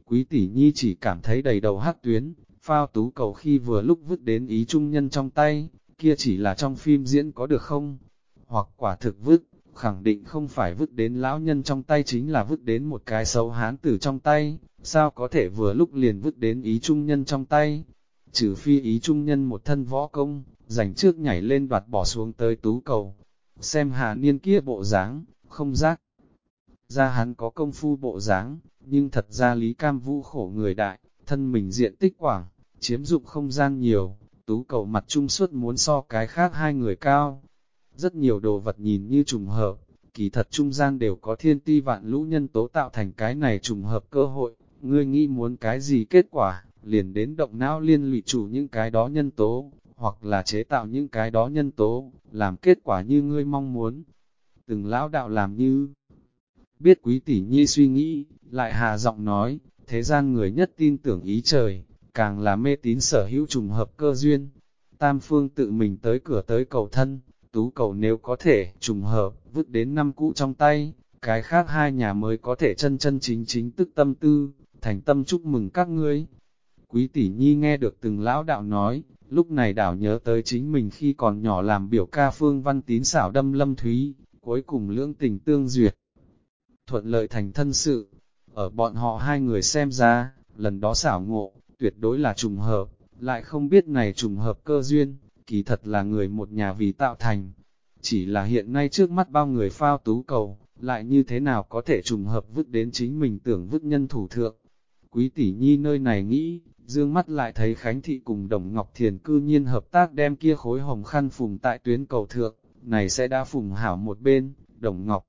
Quý tỷ nhi chỉ cảm thấy đầy đầu hát tuyến, phao tú cầu khi vừa lúc vứt đến ý trung nhân trong tay, kia chỉ là trong phim diễn có được không? Hoặc quả thực vứt, khẳng định không phải vứt đến lão nhân trong tay chính là vứt đến một cái xấu hán tử trong tay, sao có thể vừa lúc liền vứt đến ý trung nhân trong tay, trừ phi ý trung nhân một thân võ công, dành trước nhảy lên đoạt bỏ xuống tới tú cầu, xem hà niên kia bộ dáng, không giác. Ra hắn có công phu bộ dáng, nhưng thật ra Lý Cam Vũ khổ người đại, thân mình diện tích quảng, chiếm dụng không gian nhiều, tú cầu mặt trung suốt muốn so cái khác hai người cao, rất nhiều đồ vật nhìn như trùng hợp, kỳ thật trung gian đều có thiên ti vạn lũ nhân tố tạo thành cái này trùng hợp cơ hội, ngươi nghĩ muốn cái gì kết quả, liền đến động não liên lụy chủ những cái đó nhân tố, hoặc là chế tạo những cái đó nhân tố, làm kết quả như ngươi mong muốn. Từng lão đạo làm như biết quý tỷ nhi suy nghĩ, lại hà giọng nói, thế gian người nhất tin tưởng ý trời, càng là mê tín sở hữu trùng hợp cơ duyên. Tam phương tự mình tới cửa tới cầu thân, tú cầu nếu có thể, trùng hợp, vứt đến năm cũ trong tay, cái khác hai nhà mới có thể chân chân chính chính tức tâm tư, thành tâm chúc mừng các ngươi. Quý tỷ nhi nghe được từng lão đạo nói, lúc này đảo nhớ tới chính mình khi còn nhỏ làm biểu ca phương văn tín xảo đâm lâm thúy, cuối cùng lưỡng tình tương duyệt. Thuận lợi thành thân sự, ở bọn họ hai người xem ra, lần đó xảo ngộ, tuyệt đối là trùng hợp, lại không biết này trùng hợp cơ duyên, kỳ thật là người một nhà vì tạo thành. Chỉ là hiện nay trước mắt bao người phao tú cầu, lại như thế nào có thể trùng hợp vứt đến chính mình tưởng vứt nhân thủ thượng. Quý tỷ nhi nơi này nghĩ, dương mắt lại thấy Khánh Thị cùng Đồng Ngọc Thiền cư nhiên hợp tác đem kia khối hồng khăn phùng tại tuyến cầu thượng, này sẽ đã phùng hảo một bên, Đồng Ngọc.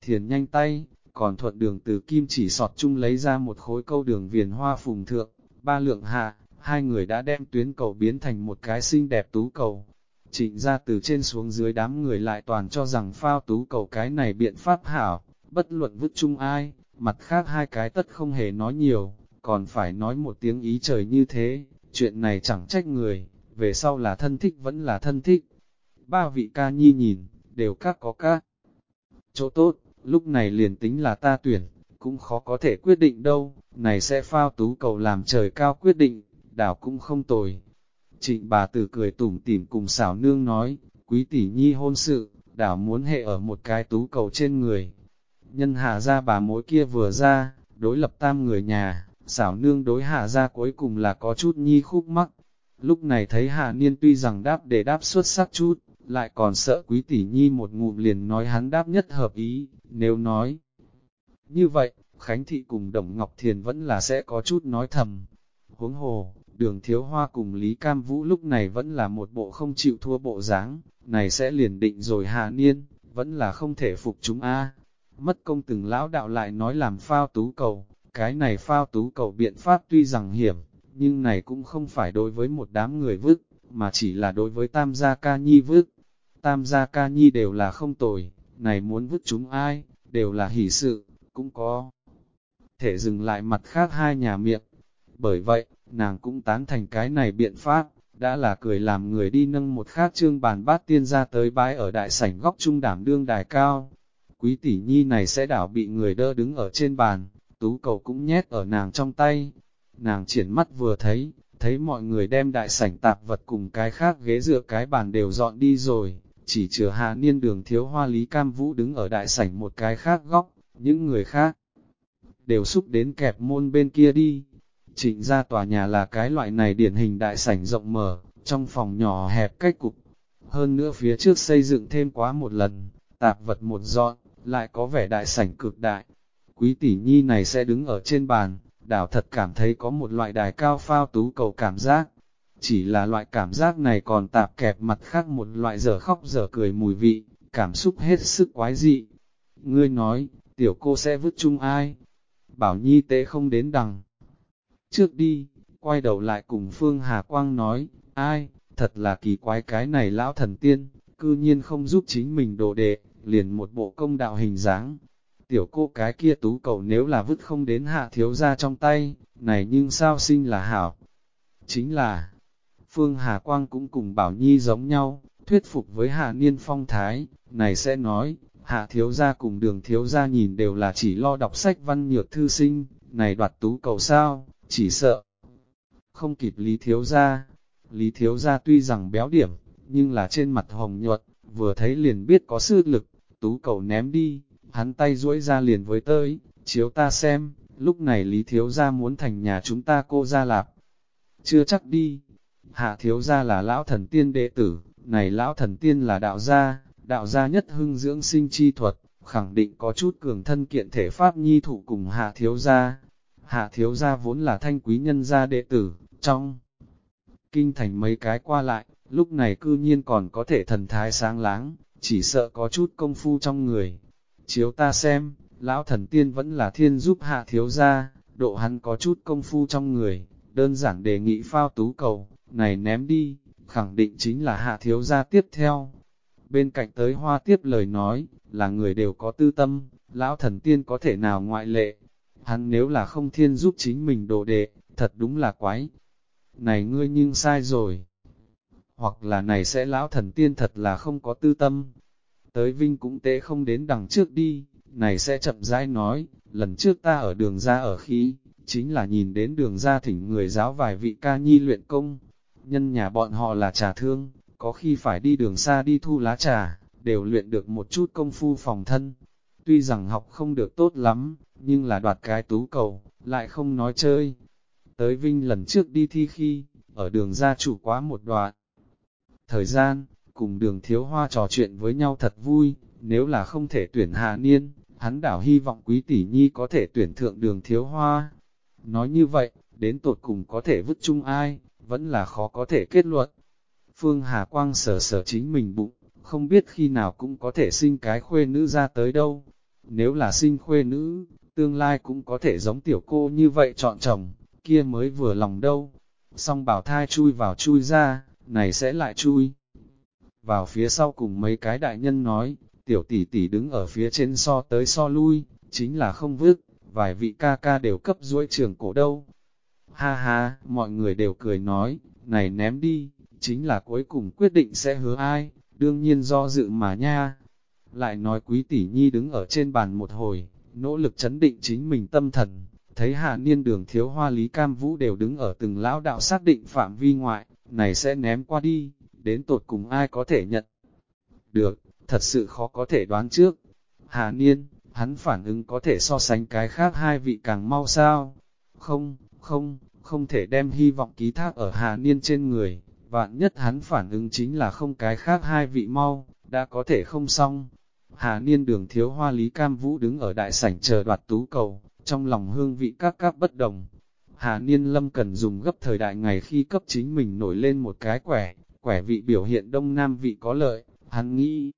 Thiền nhanh tay, còn thuận đường từ kim chỉ sọt chung lấy ra một khối câu đường viền hoa phùng thượng, ba lượng hạ, hai người đã đem tuyến cầu biến thành một cái xinh đẹp tú cầu. Trịnh ra từ trên xuống dưới đám người lại toàn cho rằng phao tú cầu cái này biện pháp hảo, bất luận vứt chung ai, mặt khác hai cái tất không hề nói nhiều, còn phải nói một tiếng ý trời như thế, chuyện này chẳng trách người, về sau là thân thích vẫn là thân thích. Ba vị ca nhi nhìn, đều các có các. Chỗ tốt, lúc này liền tính là ta tuyển, cũng khó có thể quyết định đâu, này sẽ phao tú cầu làm trời cao quyết định, đảo cũng không tồi. Trịnh bà tử cười tủm tỉm cùng xảo nương nói, quý tỷ nhi hôn sự, đảo muốn hệ ở một cái tú cầu trên người. Nhân hạ ra bà mối kia vừa ra, đối lập tam người nhà, xảo nương đối hạ ra cuối cùng là có chút nhi khúc mắc. Lúc này thấy hạ niên tuy rằng đáp để đáp xuất sắc chút, lại còn sợ quý tỷ nhi một ngụm liền nói hắn đáp nhất hợp ý, nếu nói. Như vậy, Khánh Thị cùng Đồng Ngọc Thiền vẫn là sẽ có chút nói thầm. Huống hồ, đường thiếu hoa cùng Lý Cam Vũ lúc này vẫn là một bộ không chịu thua bộ dáng, này sẽ liền định rồi hạ niên, vẫn là không thể phục chúng a Mất công từng lão đạo lại nói làm phao tú cầu, cái này phao tú cầu biện pháp tuy rằng hiểm, nhưng này cũng không phải đối với một đám người vứt, mà chỉ là đối với tam gia ca nhi vứt. Tam gia ca nhi đều là không tồi, này muốn vứt chúng ai, đều là hỷ sự, cũng có. Thể dừng lại mặt khác hai nhà miệng. Bởi vậy, nàng cũng tán thành cái này biện pháp, đã là cười làm người đi nâng một khác trương bàn bát tiên ra tới bái ở đại sảnh góc trung đảm đương đài cao. Quý tỷ nhi này sẽ đảo bị người đỡ đứng ở trên bàn, tú cầu cũng nhét ở nàng trong tay. Nàng triển mắt vừa thấy, thấy mọi người đem đại sảnh tạp vật cùng cái khác ghế dựa cái bàn đều dọn đi rồi, chỉ chừa hạ niên đường thiếu hoa lý cam vũ đứng ở đại sảnh một cái khác góc, những người khác đều xúc đến kẹp môn bên kia đi. Trịnh ra tòa nhà là cái loại này điển hình đại sảnh rộng mở, trong phòng nhỏ hẹp cách cục. Hơn nữa phía trước xây dựng thêm quá một lần, tạp vật một dọn, lại có vẻ đại sảnh cực đại. Quý tỷ nhi này sẽ đứng ở trên bàn, đảo thật cảm thấy có một loại đài cao phao tú cầu cảm giác. Chỉ là loại cảm giác này còn tạp kẹp mặt khác một loại giờ khóc giờ cười mùi vị, cảm xúc hết sức quái dị. Ngươi nói, tiểu cô sẽ vứt chung ai? Bảo Nhi tế không đến đằng. Trước đi, quay đầu lại cùng Phương Hà Quang nói, ai, thật là kỳ quái cái này lão thần tiên, cư nhiên không giúp chính mình đồ đệ, liền một bộ công đạo hình dáng, tiểu cô cái kia tú cầu nếu là vứt không đến hạ thiếu ra trong tay, này nhưng sao sinh là hảo. Chính là, Phương Hà Quang cũng cùng Bảo Nhi giống nhau, thuyết phục với Hạ Niên Phong Thái, này sẽ nói, Hạ thiếu gia cùng đường thiếu gia nhìn đều là chỉ lo đọc sách văn nhược thư sinh, này đoạt tú cầu sao, chỉ sợ. Không kịp Lý thiếu gia, Lý thiếu gia tuy rằng béo điểm, nhưng là trên mặt hồng nhuận, vừa thấy liền biết có sư lực, tú cầu ném đi, hắn tay duỗi ra liền với tới, chiếu ta xem, lúc này Lý Thiếu Gia muốn thành nhà chúng ta cô Gia Lạp. Chưa chắc đi, Hạ Thiếu Gia là lão thần tiên đệ tử, này lão thần tiên là đạo gia, đạo gia nhất hưng dưỡng sinh chi thuật, khẳng định có chút cường thân kiện thể pháp nhi thủ cùng Hạ Thiếu Gia. Hạ Thiếu Gia vốn là thanh quý nhân gia đệ tử, trong kinh thành mấy cái qua lại, lúc này cư nhiên còn có thể thần thái sáng láng, chỉ sợ có chút công phu trong người, Chiếu ta xem, lão thần tiên vẫn là thiên giúp hạ thiếu gia, độ hắn có chút công phu trong người, đơn giản đề nghị phao tú cầu, này ném đi, khẳng định chính là hạ thiếu gia tiếp theo. Bên cạnh tới hoa tiếp lời nói, là người đều có tư tâm, lão thần tiên có thể nào ngoại lệ. Hắn nếu là không thiên giúp chính mình đồ đệ, thật đúng là quái. Này ngươi nhưng sai rồi. Hoặc là này sẽ lão thần tiên thật là không có tư tâm, tới Vinh cũng tế không đến đằng trước đi, này sẽ chậm rãi nói, lần trước ta ở đường ra ở khí, chính là nhìn đến đường ra thỉnh người giáo vài vị ca nhi luyện công, nhân nhà bọn họ là trà thương, có khi phải đi đường xa đi thu lá trà, đều luyện được một chút công phu phòng thân. Tuy rằng học không được tốt lắm, nhưng là đoạt cái tú cầu, lại không nói chơi. Tới Vinh lần trước đi thi khi, ở đường ra chủ quá một đoạn. Thời gian, cùng đường thiếu hoa trò chuyện với nhau thật vui, nếu là không thể tuyển hạ niên, hắn đảo hy vọng quý tỷ nhi có thể tuyển thượng đường thiếu hoa. Nói như vậy, đến tột cùng có thể vứt chung ai, vẫn là khó có thể kết luận. Phương Hà Quang sở sở chính mình bụng, không biết khi nào cũng có thể sinh cái khuê nữ ra tới đâu. Nếu là sinh khuê nữ, tương lai cũng có thể giống tiểu cô như vậy chọn chồng, kia mới vừa lòng đâu. Xong bảo thai chui vào chui ra, này sẽ lại chui vào phía sau cùng mấy cái đại nhân nói, tiểu tỷ tỷ đứng ở phía trên so tới so lui, chính là không vứt, vài vị ca ca đều cấp duỗi trường cổ đâu. Ha ha, mọi người đều cười nói, này ném đi, chính là cuối cùng quyết định sẽ hứa ai, đương nhiên do dự mà nha. Lại nói quý tỷ nhi đứng ở trên bàn một hồi, nỗ lực chấn định chính mình tâm thần, thấy hạ niên đường thiếu hoa lý cam vũ đều đứng ở từng lão đạo xác định phạm vi ngoại, này sẽ ném qua đi, đến tột cùng ai có thể nhận được, thật sự khó có thể đoán trước. Hà Niên, hắn phản ứng có thể so sánh cái khác hai vị càng mau sao? Không, không, không thể đem hy vọng ký thác ở Hà Niên trên người, vạn nhất hắn phản ứng chính là không cái khác hai vị mau, đã có thể không xong. Hà niên đường thiếu hoa lý cam vũ đứng ở đại sảnh chờ đoạt tú cầu, trong lòng hương vị các các bất đồng. Hà niên lâm cần dùng gấp thời đại ngày khi cấp chính mình nổi lên một cái quẻ, quẻ vị biểu hiện đông nam vị có lợi, hắn nghĩ,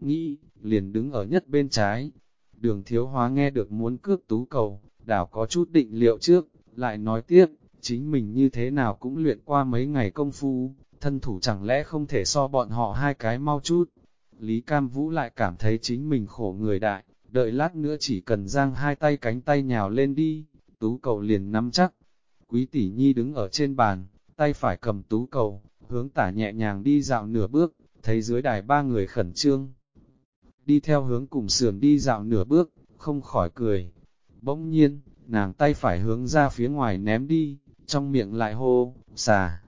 nghĩ, liền đứng ở nhất bên trái. Đường thiếu hóa nghe được muốn cướp tú cầu, đảo có chút định liệu trước, lại nói tiếp, chính mình như thế nào cũng luyện qua mấy ngày công phu, thân thủ chẳng lẽ không thể so bọn họ hai cái mau chút. Lý Cam Vũ lại cảm thấy chính mình khổ người đại, đợi lát nữa chỉ cần giang hai tay cánh tay nhào lên đi, tú cầu liền nắm chắc. Quý tỷ nhi đứng ở trên bàn, tay phải cầm tú cầu, hướng tả nhẹ nhàng đi dạo nửa bước, thấy dưới đài ba người khẩn trương. Đi theo hướng cùng sườn đi dạo nửa bước, không khỏi cười. Bỗng nhiên, nàng tay phải hướng ra phía ngoài ném đi, trong miệng lại hô, xà.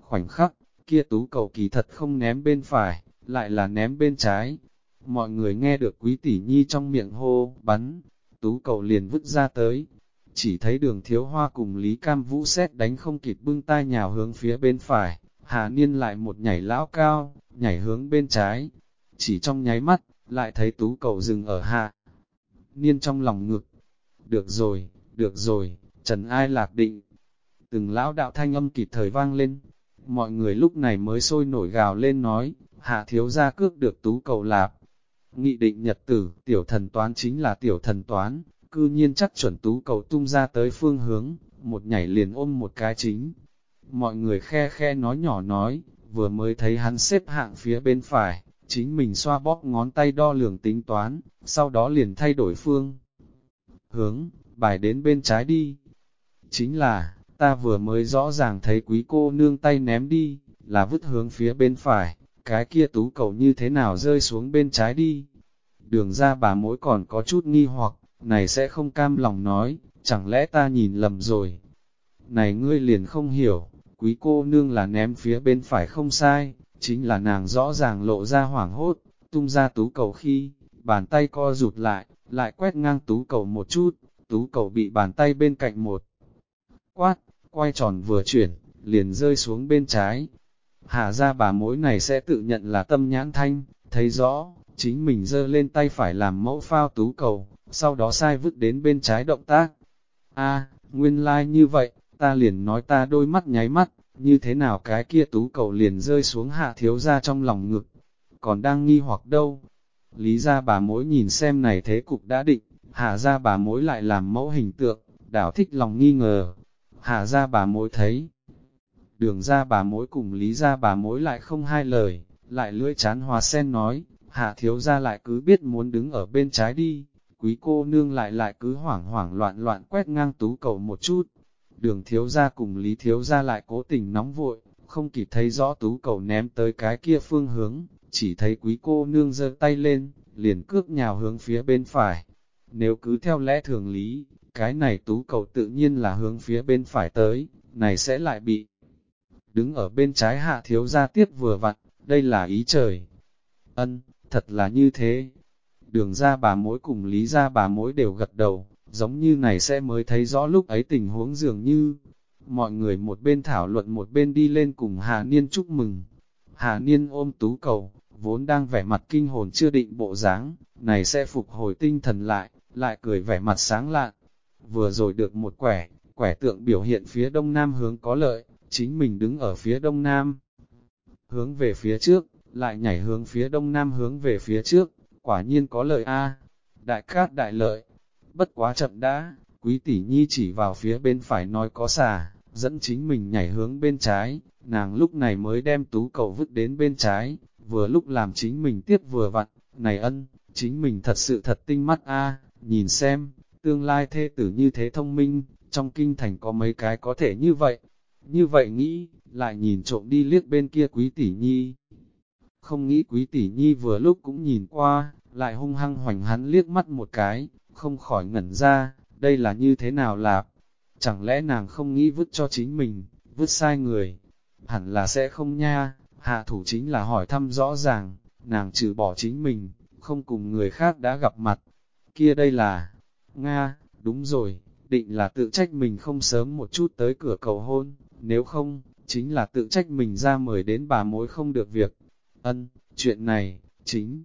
Khoảnh khắc, kia tú cầu kỳ thật không ném bên phải, lại là ném bên trái. Mọi người nghe được quý tỷ nhi trong miệng hô, bắn, tú cầu liền vứt ra tới. Chỉ thấy đường thiếu hoa cùng Lý Cam Vũ xét đánh không kịp bưng tay nhào hướng phía bên phải, Hà Niên lại một nhảy lão cao, nhảy hướng bên trái. Chỉ trong nháy mắt, lại thấy tú cầu dừng ở hạ. Niên trong lòng ngực. Được rồi, được rồi, Trần Ai lạc định. Từng lão đạo thanh âm kịp thời vang lên. Mọi người lúc này mới sôi nổi gào lên nói, hạ thiếu gia cước được tú cầu lạp. Nghị định nhật tử, tiểu thần toán chính là tiểu thần toán, cư nhiên chắc chuẩn tú cầu tung ra tới phương hướng, một nhảy liền ôm một cái chính. Mọi người khe khe nói nhỏ nói, vừa mới thấy hắn xếp hạng phía bên phải, chính mình xoa bóp ngón tay đo lường tính toán, sau đó liền thay đổi phương. Hướng, bài đến bên trái đi. Chính là, ta vừa mới rõ ràng thấy quý cô nương tay ném đi, là vứt hướng phía bên phải, cái kia tú cầu như thế nào rơi xuống bên trái đi. Đường ra bà mối còn có chút nghi hoặc, này sẽ không cam lòng nói, chẳng lẽ ta nhìn lầm rồi. Này ngươi liền không hiểu, quý cô nương là ném phía bên phải không sai, chính là nàng rõ ràng lộ ra hoảng hốt, tung ra tú cầu khi, bàn tay co rụt lại, lại quét ngang tú cầu một chút, tú cầu bị bàn tay bên cạnh một. Quát, quay tròn vừa chuyển, liền rơi xuống bên trái. Hạ ra bà mối này sẽ tự nhận là tâm nhãn thanh, thấy rõ, chính mình dơ lên tay phải làm mẫu phao tú cầu, sau đó sai vứt đến bên trái động tác. a nguyên lai like như vậy, ta liền nói ta đôi mắt nháy mắt, như thế nào cái kia tú cầu liền rơi xuống hạ thiếu ra trong lòng ngực, còn đang nghi hoặc đâu. Lý ra bà mối nhìn xem này thế cục đã định, hạ ra bà mối lại làm mẫu hình tượng, đảo thích lòng nghi ngờ. Hạ ra bà mối thấy, đường ra bà mối cùng lý ra bà mối lại không hai lời, lại lưỡi chán hòa sen nói, hạ thiếu ra lại cứ biết muốn đứng ở bên trái đi, quý cô nương lại lại cứ hoảng hoảng loạn loạn quét ngang tú cầu một chút, đường thiếu ra cùng lý thiếu ra lại cố tình nóng vội, không kịp thấy rõ tú cầu ném tới cái kia phương hướng, chỉ thấy quý cô nương giơ tay lên, liền cước nhào hướng phía bên phải. Nếu cứ theo lẽ thường lý, cái này tú cầu tự nhiên là hướng phía bên phải tới, này sẽ lại bị đứng ở bên trái hạ thiếu ra tiếp vừa vặn, đây là ý trời. Ân, thật là như thế. Đường ra bà mối cùng lý ra bà mối đều gật đầu, giống như này sẽ mới thấy rõ lúc ấy tình huống dường như, mọi người một bên thảo luận một bên đi lên cùng Hà Niên chúc mừng. Hà Niên ôm tú cầu, vốn đang vẻ mặt kinh hồn chưa định bộ dáng, này sẽ phục hồi tinh thần lại, lại cười vẻ mặt sáng lạn. Vừa rồi được một quẻ, quẻ tượng biểu hiện phía đông nam hướng có lợi, chính mình đứng ở phía đông nam. Hướng về phía trước, lại nhảy hướng phía đông nam hướng về phía trước, quả nhiên có lợi A. Đại cát đại lợi, bất quá chậm đã, quý tỷ nhi chỉ vào phía bên phải nói có xà, dẫn chính mình nhảy hướng bên trái, nàng lúc này mới đem tú cầu vứt đến bên trái, vừa lúc làm chính mình tiếp vừa vặn, này ân, chính mình thật sự thật tinh mắt a nhìn xem, tương lai thê tử như thế thông minh, trong kinh thành có mấy cái có thể như vậy, như vậy nghĩ, lại nhìn trộm đi liếc bên kia quý tỷ nhi. Không nghĩ quý tỷ nhi vừa lúc cũng nhìn qua, lại hung hăng hoành hắn liếc mắt một cái, không khỏi ngẩn ra, đây là như thế nào lạp? Chẳng lẽ nàng không nghĩ vứt cho chính mình, vứt sai người? Hẳn là sẽ không nha, hạ thủ chính là hỏi thăm rõ ràng, nàng trừ bỏ chính mình, không cùng người khác đã gặp mặt. Kia đây là, Nga, đúng rồi, định là tự trách mình không sớm một chút tới cửa cầu hôn, nếu không, chính là tự trách mình ra mời đến bà mối không được việc. Ân, chuyện này, chính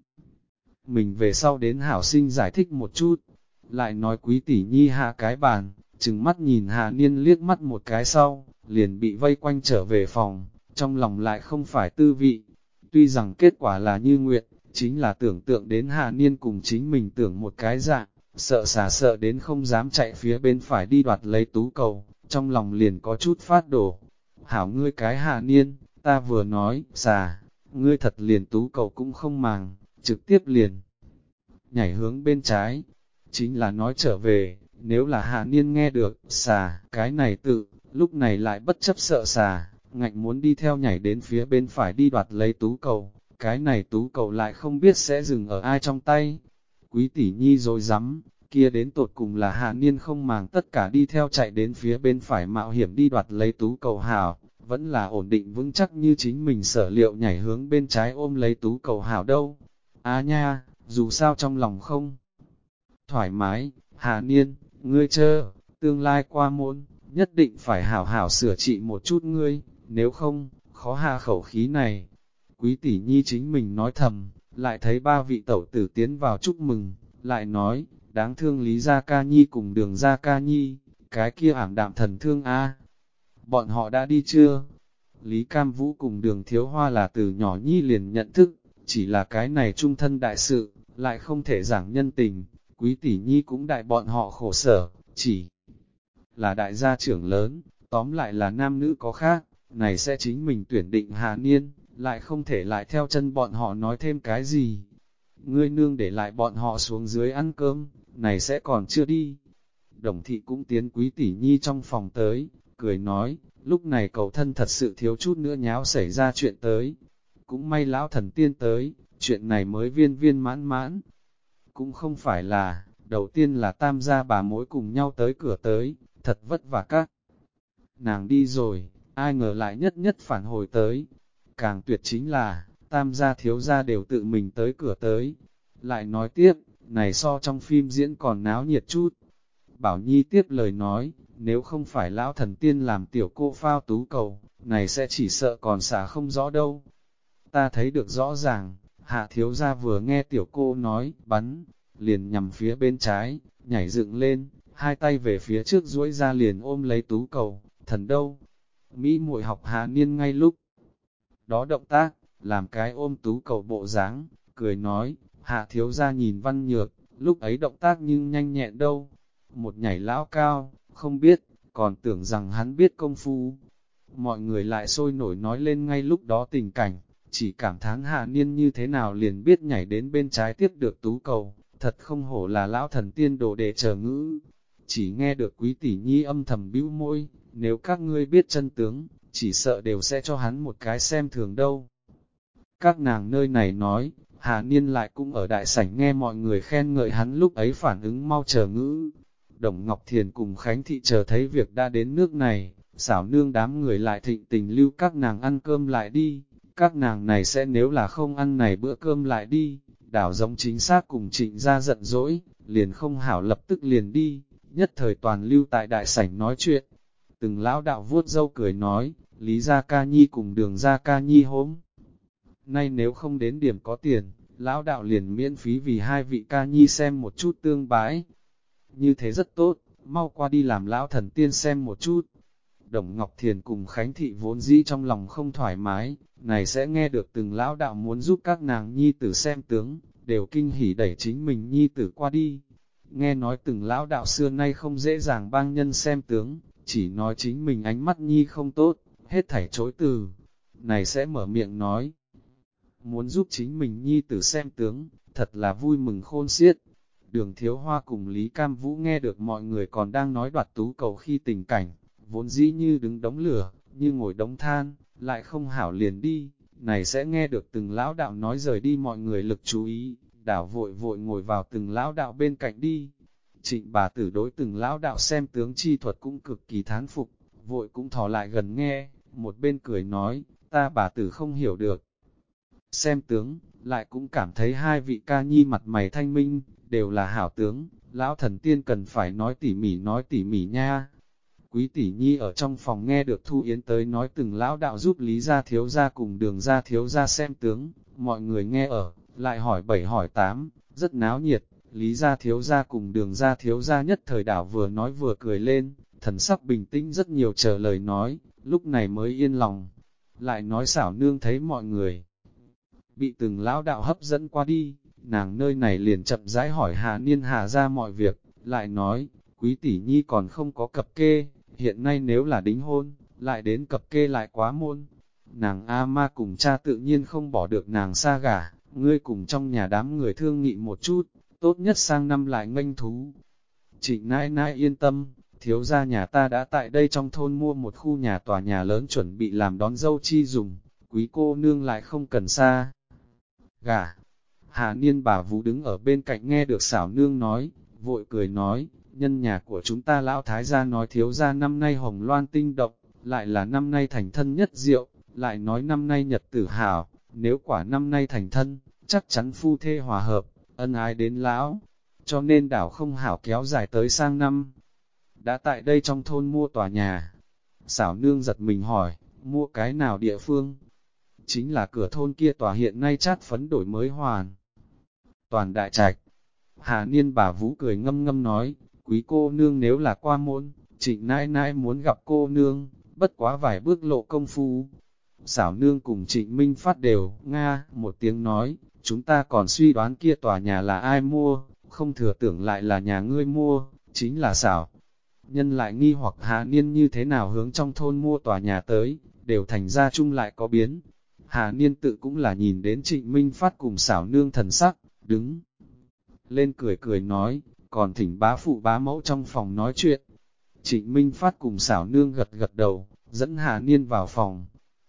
mình về sau đến hảo sinh giải thích một chút. Lại nói quý tỷ nhi hạ cái bàn, chừng mắt nhìn hà niên liếc mắt một cái sau, liền bị vây quanh trở về phòng, trong lòng lại không phải tư vị. Tuy rằng kết quả là như nguyện, chính là tưởng tượng đến hà niên cùng chính mình tưởng một cái dạng, sợ xà sợ đến không dám chạy phía bên phải đi đoạt lấy tú cầu, trong lòng liền có chút phát đổ. Hảo ngươi cái hà niên, ta vừa nói, xà, ngươi thật liền tú cầu cũng không màng, trực tiếp liền. Nhảy hướng bên trái, chính là nói trở về, nếu là hạ niên nghe được, xà, cái này tự, lúc này lại bất chấp sợ xà, ngạnh muốn đi theo nhảy đến phía bên phải đi đoạt lấy tú cầu, cái này tú cầu lại không biết sẽ dừng ở ai trong tay. Quý tỷ nhi rồi rắm kia đến tột cùng là hạ niên không màng tất cả đi theo chạy đến phía bên phải mạo hiểm đi đoạt lấy tú cầu hảo, vẫn là ổn định vững chắc như chính mình sở liệu nhảy hướng bên trái ôm lấy tú cầu hảo đâu. Á nha, dù sao trong lòng không thoải mái, hà niên, ngươi chơ, tương lai qua môn, nhất định phải hảo hảo sửa trị một chút ngươi, nếu không, khó hạ khẩu khí này. Quý tỷ nhi chính mình nói thầm, lại thấy ba vị tẩu tử tiến vào chúc mừng, lại nói, đáng thương Lý Gia Ca Nhi cùng đường Gia Ca Nhi, cái kia ảm đạm thần thương a Bọn họ đã đi chưa? Lý Cam Vũ cùng đường Thiếu Hoa là từ nhỏ Nhi liền nhận thức, chỉ là cái này trung thân đại sự, lại không thể giảng nhân tình, quý tỷ Nhi cũng đại bọn họ khổ sở, chỉ là đại gia trưởng lớn, tóm lại là nam nữ có khác, này sẽ chính mình tuyển định hà niên, lại không thể lại theo chân bọn họ nói thêm cái gì. Ngươi nương để lại bọn họ xuống dưới ăn cơm, này sẽ còn chưa đi. Đồng thị cũng tiến quý tỷ nhi trong phòng tới, cười nói, lúc này cầu thân thật sự thiếu chút nữa nháo xảy ra chuyện tới. Cũng may lão thần tiên tới, chuyện này mới viên viên mãn mãn. Cũng không phải là, đầu tiên là tam gia bà mối cùng nhau tới cửa tới, thật vất vả các. Nàng đi rồi, ai ngờ lại nhất nhất phản hồi tới. Càng tuyệt chính là, tam gia thiếu gia đều tự mình tới cửa tới. Lại nói tiếp, này so trong phim diễn còn náo nhiệt chút. Bảo Nhi tiếp lời nói, nếu không phải lão thần tiên làm tiểu cô phao tú cầu, này sẽ chỉ sợ còn xả không rõ đâu. Ta thấy được rõ ràng, hạ thiếu gia vừa nghe tiểu cô nói, bắn, liền nhằm phía bên trái, nhảy dựng lên, hai tay về phía trước duỗi ra liền ôm lấy tú cầu, thần đâu. Mỹ muội học hạ niên ngay lúc đó động tác, làm cái ôm tú cầu bộ dáng, cười nói, hạ thiếu gia nhìn văn nhược, lúc ấy động tác nhưng nhanh nhẹn đâu. Một nhảy lão cao, không biết, còn tưởng rằng hắn biết công phu. Mọi người lại sôi nổi nói lên ngay lúc đó tình cảnh, chỉ cảm thán hạ niên như thế nào liền biết nhảy đến bên trái tiếp được tú cầu, thật không hổ là lão thần tiên đồ để chờ ngữ. Chỉ nghe được quý tỷ nhi âm thầm bĩu môi, nếu các ngươi biết chân tướng, chỉ sợ đều sẽ cho hắn một cái xem thường đâu. Các nàng nơi này nói, Hà Niên lại cũng ở đại sảnh nghe mọi người khen ngợi hắn lúc ấy phản ứng mau chờ ngữ. Đồng Ngọc Thiền cùng Khánh Thị chờ thấy việc đã đến nước này, xảo nương đám người lại thịnh tình lưu các nàng ăn cơm lại đi, các nàng này sẽ nếu là không ăn này bữa cơm lại đi, đảo giống chính xác cùng trịnh ra giận dỗi, liền không hảo lập tức liền đi, nhất thời toàn lưu tại đại sảnh nói chuyện. Từng lão đạo vuốt dâu cười nói, Lý Gia Ca Nhi cùng đường Gia Ca Nhi hốm. Nay nếu không đến điểm có tiền, lão đạo liền miễn phí vì hai vị ca nhi xem một chút tương bái. Như thế rất tốt, mau qua đi làm lão thần tiên xem một chút. Đồng Ngọc Thiền cùng Khánh Thị vốn dĩ trong lòng không thoải mái, này sẽ nghe được từng lão đạo muốn giúp các nàng nhi tử xem tướng, đều kinh hỉ đẩy chính mình nhi tử qua đi. Nghe nói từng lão đạo xưa nay không dễ dàng bang nhân xem tướng, chỉ nói chính mình ánh mắt nhi không tốt, hết thảy chối từ. Này sẽ mở miệng nói, muốn giúp chính mình nhi tử xem tướng, thật là vui mừng khôn xiết. Đường thiếu hoa cùng Lý Cam Vũ nghe được mọi người còn đang nói đoạt tú cầu khi tình cảnh, vốn dĩ như đứng đống lửa, như ngồi đống than, lại không hảo liền đi, này sẽ nghe được từng lão đạo nói rời đi mọi người lực chú ý, đảo vội vội ngồi vào từng lão đạo bên cạnh đi. Trịnh bà tử đối từng lão đạo xem tướng chi thuật cũng cực kỳ thán phục, vội cũng thò lại gần nghe, một bên cười nói, ta bà tử không hiểu được, xem tướng, lại cũng cảm thấy hai vị ca nhi mặt mày thanh minh, đều là hảo tướng, lão thần tiên cần phải nói tỉ mỉ nói tỉ mỉ nha. Quý tỷ nhi ở trong phòng nghe được Thu Yến tới nói từng lão đạo giúp Lý gia thiếu gia cùng đường gia thiếu gia xem tướng, mọi người nghe ở, lại hỏi bảy hỏi tám, rất náo nhiệt, Lý gia thiếu gia cùng đường gia thiếu gia nhất thời đảo vừa nói vừa cười lên, thần sắc bình tĩnh rất nhiều chờ lời nói, lúc này mới yên lòng. Lại nói xảo nương thấy mọi người bị từng lão đạo hấp dẫn qua đi, nàng nơi này liền chậm rãi hỏi Hà Niên Hà ra mọi việc, lại nói, quý tỷ nhi còn không có cập kê, hiện nay nếu là đính hôn, lại đến cập kê lại quá môn. Nàng A ma cùng cha tự nhiên không bỏ được nàng xa gả, ngươi cùng trong nhà đám người thương nghị một chút, tốt nhất sang năm lại nganh thú. Trịnh nãi nãi yên tâm, thiếu gia nhà ta đã tại đây trong thôn mua một khu nhà tòa nhà lớn chuẩn bị làm đón dâu chi dùng, quý cô nương lại không cần xa. Gả, hạ Niên bà Vũ đứng ở bên cạnh nghe được xảo nương nói, vội cười nói, nhân nhà của chúng ta lão thái gia nói thiếu gia năm nay hồng loan tinh động, lại là năm nay thành thân nhất diệu, lại nói năm nay nhật tử hào, nếu quả năm nay thành thân, chắc chắn phu thê hòa hợp, ân ái đến lão, cho nên đảo không hảo kéo dài tới sang năm. Đã tại đây trong thôn mua tòa nhà, xảo nương giật mình hỏi, mua cái nào địa phương? Chính là cửa thôn kia tòa hiện nay chát phấn đổi mới hoàn. Toàn đại trạch. Hà Niên bà Vũ cười ngâm ngâm nói, quý cô nương nếu là qua môn, trịnh nãi nãi muốn gặp cô nương, bất quá vài bước lộ công phu. Xảo nương cùng trịnh Minh phát đều, Nga, một tiếng nói, chúng ta còn suy đoán kia tòa nhà là ai mua, không thừa tưởng lại là nhà ngươi mua, chính là xảo. Nhân lại nghi hoặc hạ niên như thế nào hướng trong thôn mua tòa nhà tới, đều thành ra chung lại có biến. Hà Niên tự cũng là nhìn đến trịnh Minh Phát cùng xảo nương thần sắc, đứng lên cười cười nói, còn thỉnh bá phụ bá mẫu trong phòng nói chuyện. Trịnh Minh Phát cùng xảo nương gật gật đầu, dẫn Hà Niên vào phòng.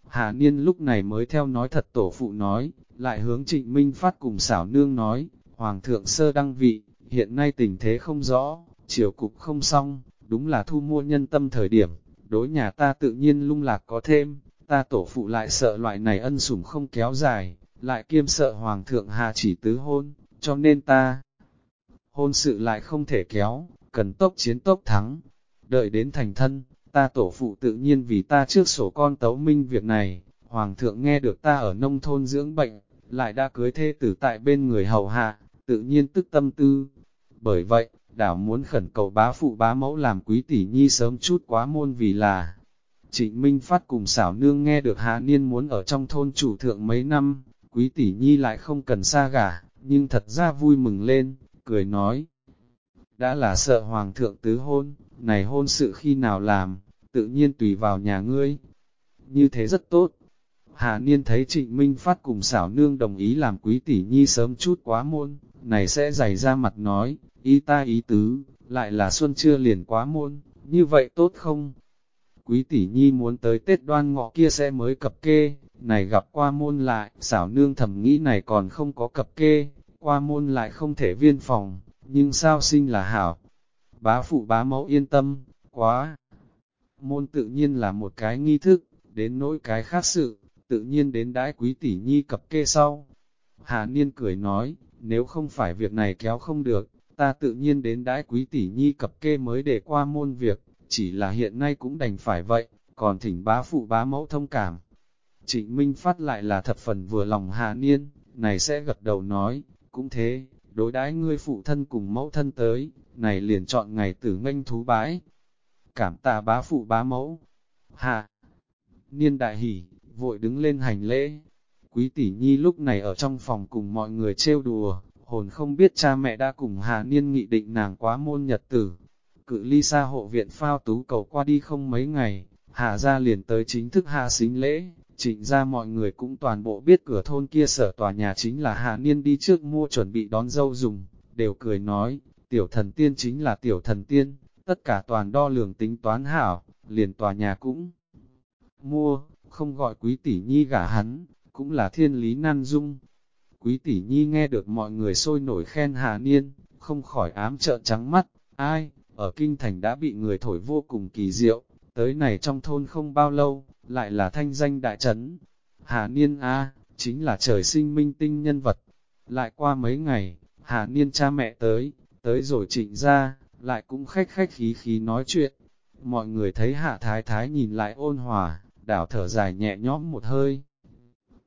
Hà Niên lúc này mới theo nói thật tổ phụ nói, lại hướng trịnh Minh Phát cùng xảo nương nói, Hoàng thượng sơ đăng vị, hiện nay tình thế không rõ, triều cục không xong, đúng là thu mua nhân tâm thời điểm, đối nhà ta tự nhiên lung lạc có thêm, ta tổ phụ lại sợ loại này ân sủng không kéo dài, lại kiêm sợ Hoàng thượng hà chỉ tứ hôn, cho nên ta hôn sự lại không thể kéo, cần tốc chiến tốc thắng. Đợi đến thành thân, ta tổ phụ tự nhiên vì ta trước sổ con tấu minh việc này, hoàng thượng nghe được ta ở nông thôn dưỡng bệnh, lại đã cưới thê tử tại bên người hầu hạ, tự nhiên tức tâm tư. Bởi vậy, đảo muốn khẩn cầu bá phụ bá mẫu làm quý tỷ nhi sớm chút quá môn vì là. Trịnh Minh Phát cùng xảo nương nghe được hạ niên muốn ở trong thôn chủ thượng mấy năm, quý tỷ nhi lại không cần xa gả, nhưng thật ra vui mừng lên, cười nói. Đã là sợ hoàng thượng tứ hôn, này hôn sự khi nào làm, tự nhiên tùy vào nhà ngươi. Như thế rất tốt. hạ Niên thấy Trịnh Minh Phát cùng xảo nương đồng ý làm quý tỷ nhi sớm chút quá môn, này sẽ dày ra mặt nói, ý ta ý tứ, lại là xuân chưa liền quá môn, như vậy tốt không? Quý tỷ nhi muốn tới Tết đoan ngọ kia sẽ mới cập kê, này gặp qua môn lại, xảo nương thầm nghĩ này còn không có cập kê, qua môn lại không thể viên phòng, nhưng sao sinh là hảo. Bá phụ bá mẫu yên tâm, quá. Môn tự nhiên là một cái nghi thức, đến nỗi cái khác sự, tự nhiên đến đãi quý tỷ nhi cập kê sau. Hà Niên cười nói, nếu không phải việc này kéo không được, ta tự nhiên đến đãi quý tỷ nhi cập kê mới để qua môn việc, chỉ là hiện nay cũng đành phải vậy, còn thỉnh bá phụ bá mẫu thông cảm. Trịnh Minh phát lại là thập phần vừa lòng Hà Niên, này sẽ gật đầu nói, cũng thế, đối đãi ngươi phụ thân cùng mẫu thân tới, này liền chọn ngày tử nghênh thú bái. Cảm tạ bá phụ bá mẫu. Hạ! Niên đại hỉ, vội đứng lên hành lễ. Quý tỷ nhi lúc này ở trong phòng cùng mọi người trêu đùa, hồn không biết cha mẹ đã cùng Hà Niên nghị định nàng quá môn nhật tử. Cự ly xa hộ viện phao tú cầu qua đi không mấy ngày, Hà ra liền tới chính thức hạ xính lễ, Trịnh ra mọi người cũng toàn bộ biết cửa thôn kia sở tòa nhà chính là Hà Niên đi trước mua chuẩn bị đón dâu dùng, đều cười nói, tiểu thần tiên chính là tiểu thần tiên, tất cả toàn đo lường tính toán hảo, liền tòa nhà cũng mua, không gọi quý tỷ nhi gả hắn, cũng là thiên lý nan dung. Quý tỷ nhi nghe được mọi người sôi nổi khen Hà Niên, không khỏi ám trợn trắng mắt, ai, ở kinh thành đã bị người thổi vô cùng kỳ diệu, tới này trong thôn không bao lâu, lại là thanh danh đại trấn. Hà Niên A, chính là trời sinh minh tinh nhân vật. Lại qua mấy ngày, Hà Niên cha mẹ tới, tới rồi trịnh ra, lại cũng khách khách khí khí nói chuyện. mọi người thấy hạ thái thái nhìn lại ôn hòa, đảo thở dài nhẹ nhõm một hơi.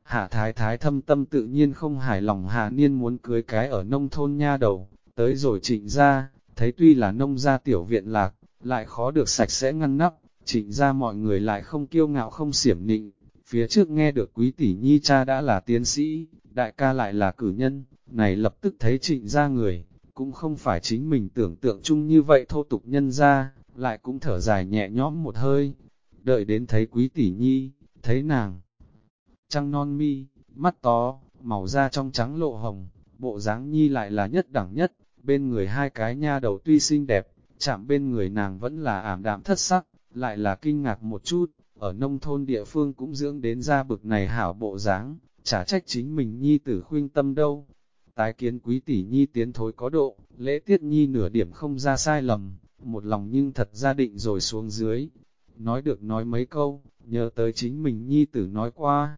Hạ thái thái thâm tâm tự nhiên không hài lòng hạ niên muốn cưới cái ở nông thôn nha đầu, tới rồi trịnh ra, thấy tuy là nông gia tiểu viện lạc, lại khó được sạch sẽ ngăn nắp, trịnh ra mọi người lại không kiêu ngạo không xiểm nịnh, phía trước nghe được quý tỷ nhi cha đã là tiến sĩ, đại ca lại là cử nhân, này lập tức thấy trịnh ra người, cũng không phải chính mình tưởng tượng chung như vậy thô tục nhân ra, lại cũng thở dài nhẹ nhõm một hơi, đợi đến thấy quý tỷ nhi, thấy nàng. Trăng non mi, mắt to, màu da trong trắng lộ hồng, bộ dáng nhi lại là nhất đẳng nhất, bên người hai cái nha đầu tuy xinh đẹp, chạm bên người nàng vẫn là ảm đạm thất sắc, lại là kinh ngạc một chút, ở nông thôn địa phương cũng dưỡng đến ra bực này hảo bộ dáng, chả trách chính mình nhi tử khuyên tâm đâu. Tái kiến quý tỷ nhi tiến thối có độ, lễ tiết nhi nửa điểm không ra sai lầm, một lòng nhưng thật ra định rồi xuống dưới. Nói được nói mấy câu, nhớ tới chính mình nhi tử nói qua.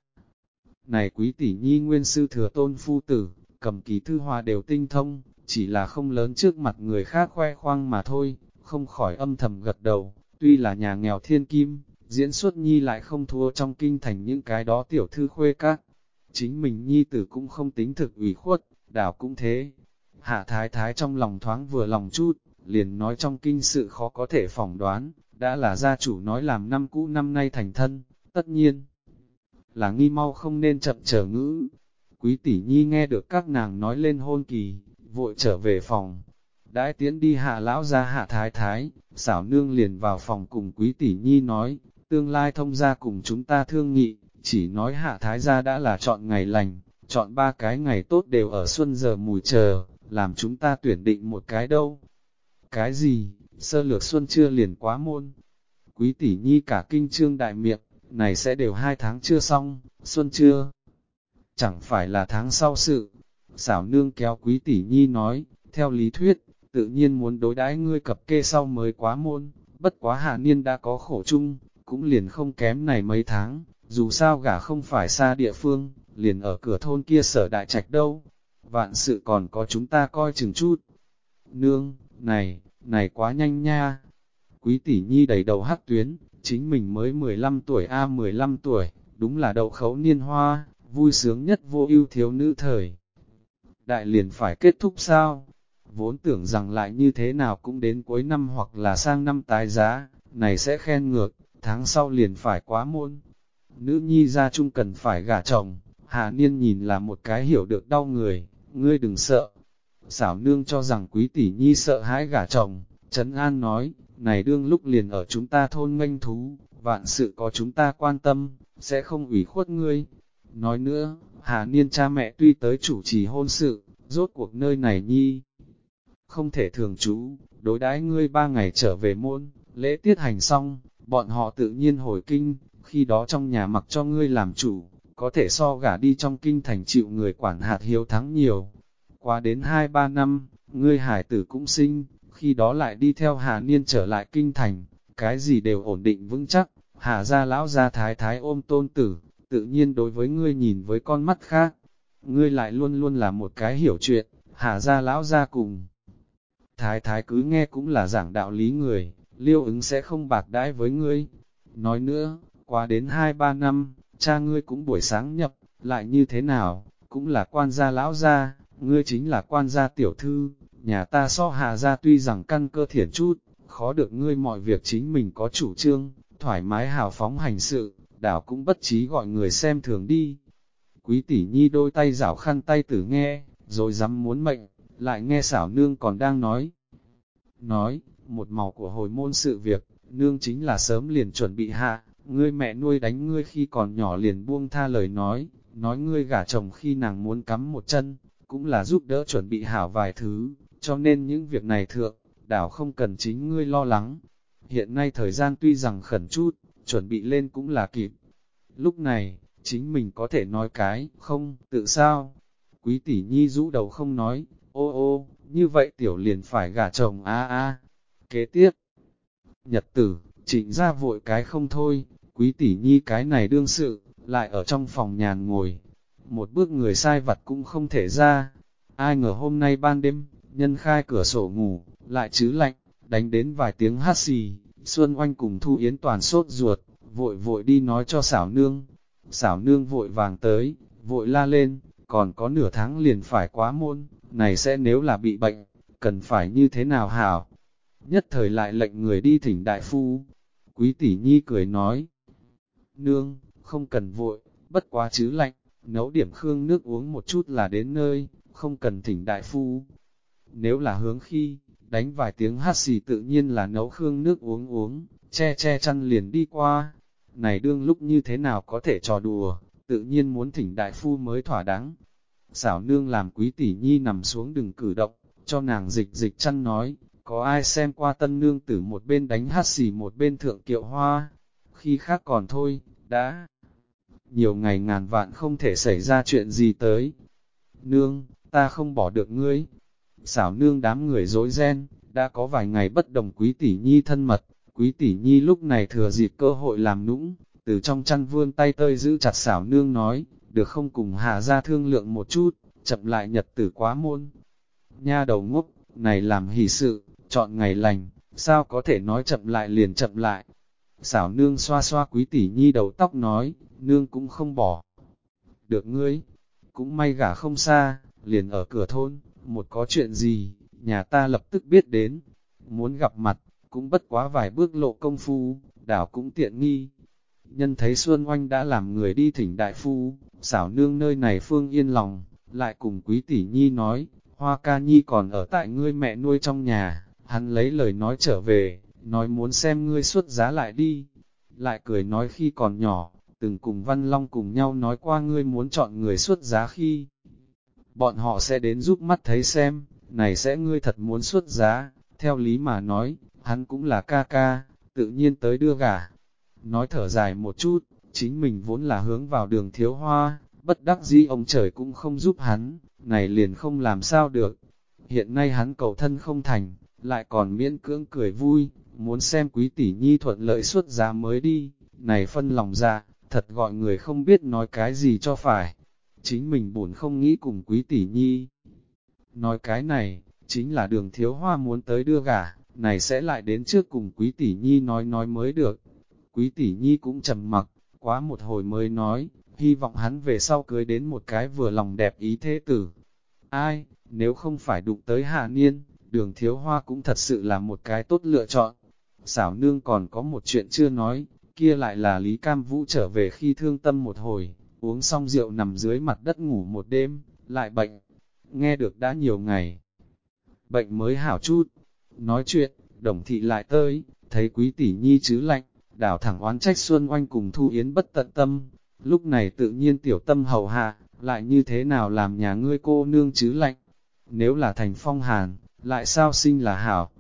Này quý tỷ nhi nguyên sư thừa tôn phu tử, cầm ký thư hòa đều tinh thông, chỉ là không lớn trước mặt người khác khoe khoang mà thôi, không khỏi âm thầm gật đầu, tuy là nhà nghèo thiên kim, diễn xuất nhi lại không thua trong kinh thành những cái đó tiểu thư khuê các. Chính mình nhi tử cũng không tính thực ủy khuất, đảo cũng thế. Hạ thái thái trong lòng thoáng vừa lòng chút, liền nói trong kinh sự khó có thể phỏng đoán, đã là gia chủ nói làm năm cũ năm nay thành thân, tất nhiên là nghi mau không nên chậm chờ ngữ. Quý tỷ nhi nghe được các nàng nói lên hôn kỳ, vội trở về phòng. Đãi tiến đi hạ lão ra hạ thái thái, xảo nương liền vào phòng cùng quý tỷ nhi nói, tương lai thông ra cùng chúng ta thương nghị, chỉ nói hạ thái gia đã là chọn ngày lành, chọn ba cái ngày tốt đều ở xuân giờ mùi chờ, làm chúng ta tuyển định một cái đâu. Cái gì, sơ lược xuân chưa liền quá môn. Quý tỷ nhi cả kinh trương đại miệng, này sẽ đều hai tháng chưa xong, xuân chưa. Chẳng phải là tháng sau sự. Xảo nương kéo quý tỷ nhi nói, theo lý thuyết, tự nhiên muốn đối đãi ngươi cập kê sau mới quá môn, bất quá hạ niên đã có khổ chung, cũng liền không kém này mấy tháng, dù sao gả không phải xa địa phương, liền ở cửa thôn kia sở đại trạch đâu, vạn sự còn có chúng ta coi chừng chút. Nương, này, này quá nhanh nha. Quý tỷ nhi đầy đầu hắc tuyến, chính mình mới 15 tuổi a 15 tuổi, đúng là đậu khấu niên hoa, vui sướng nhất vô ưu thiếu nữ thời. Đại liền phải kết thúc sao? Vốn tưởng rằng lại như thế nào cũng đến cuối năm hoặc là sang năm tái giá, này sẽ khen ngược, tháng sau liền phải quá muôn. Nữ nhi ra chung cần phải gả chồng, hạ niên nhìn là một cái hiểu được đau người, ngươi đừng sợ. Xảo nương cho rằng quý tỷ nhi sợ hãi gả chồng, Trấn An nói, này đương lúc liền ở chúng ta thôn nganh thú, vạn sự có chúng ta quan tâm, sẽ không ủy khuất ngươi. Nói nữa, Hà Niên cha mẹ tuy tới chủ trì hôn sự, rốt cuộc nơi này nhi. Không thể thường trú, đối đãi ngươi ba ngày trở về môn, lễ tiết hành xong, bọn họ tự nhiên hồi kinh, khi đó trong nhà mặc cho ngươi làm chủ, có thể so gả đi trong kinh thành chịu người quản hạt hiếu thắng nhiều. Qua đến 2-3 năm, ngươi hải tử cũng sinh, khi đó lại đi theo Hà Niên trở lại kinh thành, cái gì đều ổn định vững chắc, Hà gia lão gia thái thái ôm tôn tử, tự nhiên đối với ngươi nhìn với con mắt khác. Ngươi lại luôn luôn là một cái hiểu chuyện, Hà gia lão gia cùng. Thái thái cứ nghe cũng là giảng đạo lý người, liêu ứng sẽ không bạc đãi với ngươi. Nói nữa, qua đến 2-3 năm, cha ngươi cũng buổi sáng nhập, lại như thế nào, cũng là quan gia lão gia, ngươi chính là quan gia tiểu thư, nhà ta so hà gia tuy rằng căn cơ thiển chút, khó được ngươi mọi việc chính mình có chủ trương, thoải mái hào phóng hành sự, đảo cũng bất trí gọi người xem thường đi. Quý tỷ nhi đôi tay rảo khăn tay tử nghe, rồi dám muốn mệnh, lại nghe xảo nương còn đang nói. Nói, một màu của hồi môn sự việc, nương chính là sớm liền chuẩn bị hạ, ngươi mẹ nuôi đánh ngươi khi còn nhỏ liền buông tha lời nói, nói ngươi gả chồng khi nàng muốn cắm một chân, cũng là giúp đỡ chuẩn bị hảo vài thứ, cho nên những việc này thượng, đảo không cần chính ngươi lo lắng. Hiện nay thời gian tuy rằng khẩn chút, chuẩn bị lên cũng là kịp. Lúc này, chính mình có thể nói cái, không, tự sao? Quý tỷ nhi rũ đầu không nói, ô ô, như vậy tiểu liền phải gả chồng a a. Kế tiếp, nhật tử, trịnh ra vội cái không thôi, quý tỷ nhi cái này đương sự, lại ở trong phòng nhàn ngồi. Một bước người sai vặt cũng không thể ra. Ai ngờ hôm nay ban đêm, nhân khai cửa sổ ngủ, lại chứ lạnh, đánh đến vài tiếng hát xì, Xuân Oanh cùng Thu Yến toàn sốt ruột, vội vội đi nói cho xảo nương. Xảo nương vội vàng tới, vội la lên, còn có nửa tháng liền phải quá môn, này sẽ nếu là bị bệnh, cần phải như thế nào hảo. Nhất thời lại lệnh người đi thỉnh đại phu. Quý tỷ nhi cười nói, nương, không cần vội, bất quá chứ lạnh, nấu điểm khương nước uống một chút là đến nơi, không cần thỉnh đại phu. Nếu là hướng khi, đánh vài tiếng hát xì tự nhiên là nấu khương nước uống uống, che che chăn liền đi qua. Này đương lúc như thế nào có thể trò đùa, tự nhiên muốn thỉnh đại phu mới thỏa đáng. Xảo nương làm quý tỷ nhi nằm xuống đừng cử động, cho nàng dịch dịch chăn nói, có ai xem qua tân nương tử một bên đánh hát xì một bên thượng kiệu hoa, khi khác còn thôi, đã nhiều ngày ngàn vạn không thể xảy ra chuyện gì tới. Nương, ta không bỏ được ngươi. Xảo nương đám người dối ren, đã có vài ngày bất đồng quý tỷ nhi thân mật, quý tỷ nhi lúc này thừa dịp cơ hội làm nũng, từ trong chăn vươn tay tơi giữ chặt xảo nương nói, được không cùng hạ ra thương lượng một chút, chậm lại nhật tử quá môn. Nha đầu ngốc, này làm hỷ sự, chọn ngày lành, sao có thể nói chậm lại liền chậm lại. Xảo nương xoa xoa quý tỷ nhi đầu tóc nói, nương cũng không bỏ. Được ngươi, cũng may gả không xa, liền ở cửa thôn, một có chuyện gì, nhà ta lập tức biết đến. Muốn gặp mặt, cũng bất quá vài bước lộ công phu, đảo cũng tiện nghi. Nhân thấy Xuân Oanh đã làm người đi thỉnh đại phu, xảo nương nơi này phương yên lòng, lại cùng quý tỷ nhi nói, hoa ca nhi còn ở tại ngươi mẹ nuôi trong nhà, hắn lấy lời nói trở về, nói muốn xem ngươi xuất giá lại đi. Lại cười nói khi còn nhỏ, từng cùng Văn Long cùng nhau nói qua ngươi muốn chọn người xuất giá khi. Bọn họ sẽ đến giúp mắt thấy xem, này sẽ ngươi thật muốn xuất giá, theo lý mà nói, hắn cũng là ca ca, tự nhiên tới đưa gả. Nói thở dài một chút, chính mình vốn là hướng vào đường thiếu hoa, bất đắc dĩ ông trời cũng không giúp hắn, này liền không làm sao được. Hiện nay hắn cầu thân không thành, lại còn miễn cưỡng cười vui, muốn xem quý tỷ nhi thuận lợi xuất giá mới đi, này phân lòng ra, thật gọi người không biết nói cái gì cho phải. Chính mình buồn không nghĩ cùng quý tỷ nhi. Nói cái này, chính là đường thiếu hoa muốn tới đưa gả, này sẽ lại đến trước cùng quý tỷ nhi nói nói mới được. Quý tỷ nhi cũng trầm mặc, quá một hồi mới nói, hy vọng hắn về sau cưới đến một cái vừa lòng đẹp ý thế tử. Ai, nếu không phải đụng tới hạ niên, đường thiếu hoa cũng thật sự là một cái tốt lựa chọn. Xảo nương còn có một chuyện chưa nói, kia lại là Lý Cam Vũ trở về khi thương tâm một hồi, uống xong rượu nằm dưới mặt đất ngủ một đêm, lại bệnh. Nghe được đã nhiều ngày. Bệnh mới hảo chút. Nói chuyện, đồng thị lại tới, thấy quý tỷ nhi chứ lạnh, đảo thẳng oán trách Xuân Oanh cùng Thu Yến bất tận tâm. Lúc này tự nhiên tiểu tâm hầu hạ, lại như thế nào làm nhà ngươi cô nương chứ lạnh. Nếu là thành phong hàn, lại sao sinh là hảo.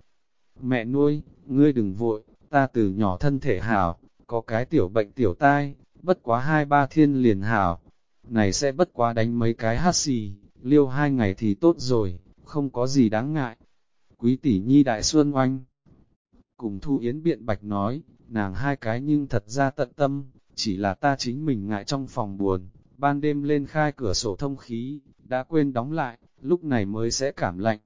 Mẹ nuôi, ngươi đừng vội, ta từ nhỏ thân thể hảo, có cái tiểu bệnh tiểu tai, bất quá hai ba thiên liền hảo. Này sẽ bất quá đánh mấy cái hát xì, liêu hai ngày thì tốt rồi, không có gì đáng ngại. Quý tỷ nhi đại xuân oanh. Cùng Thu Yến biện bạch nói, nàng hai cái nhưng thật ra tận tâm, chỉ là ta chính mình ngại trong phòng buồn, ban đêm lên khai cửa sổ thông khí, đã quên đóng lại, lúc này mới sẽ cảm lạnh.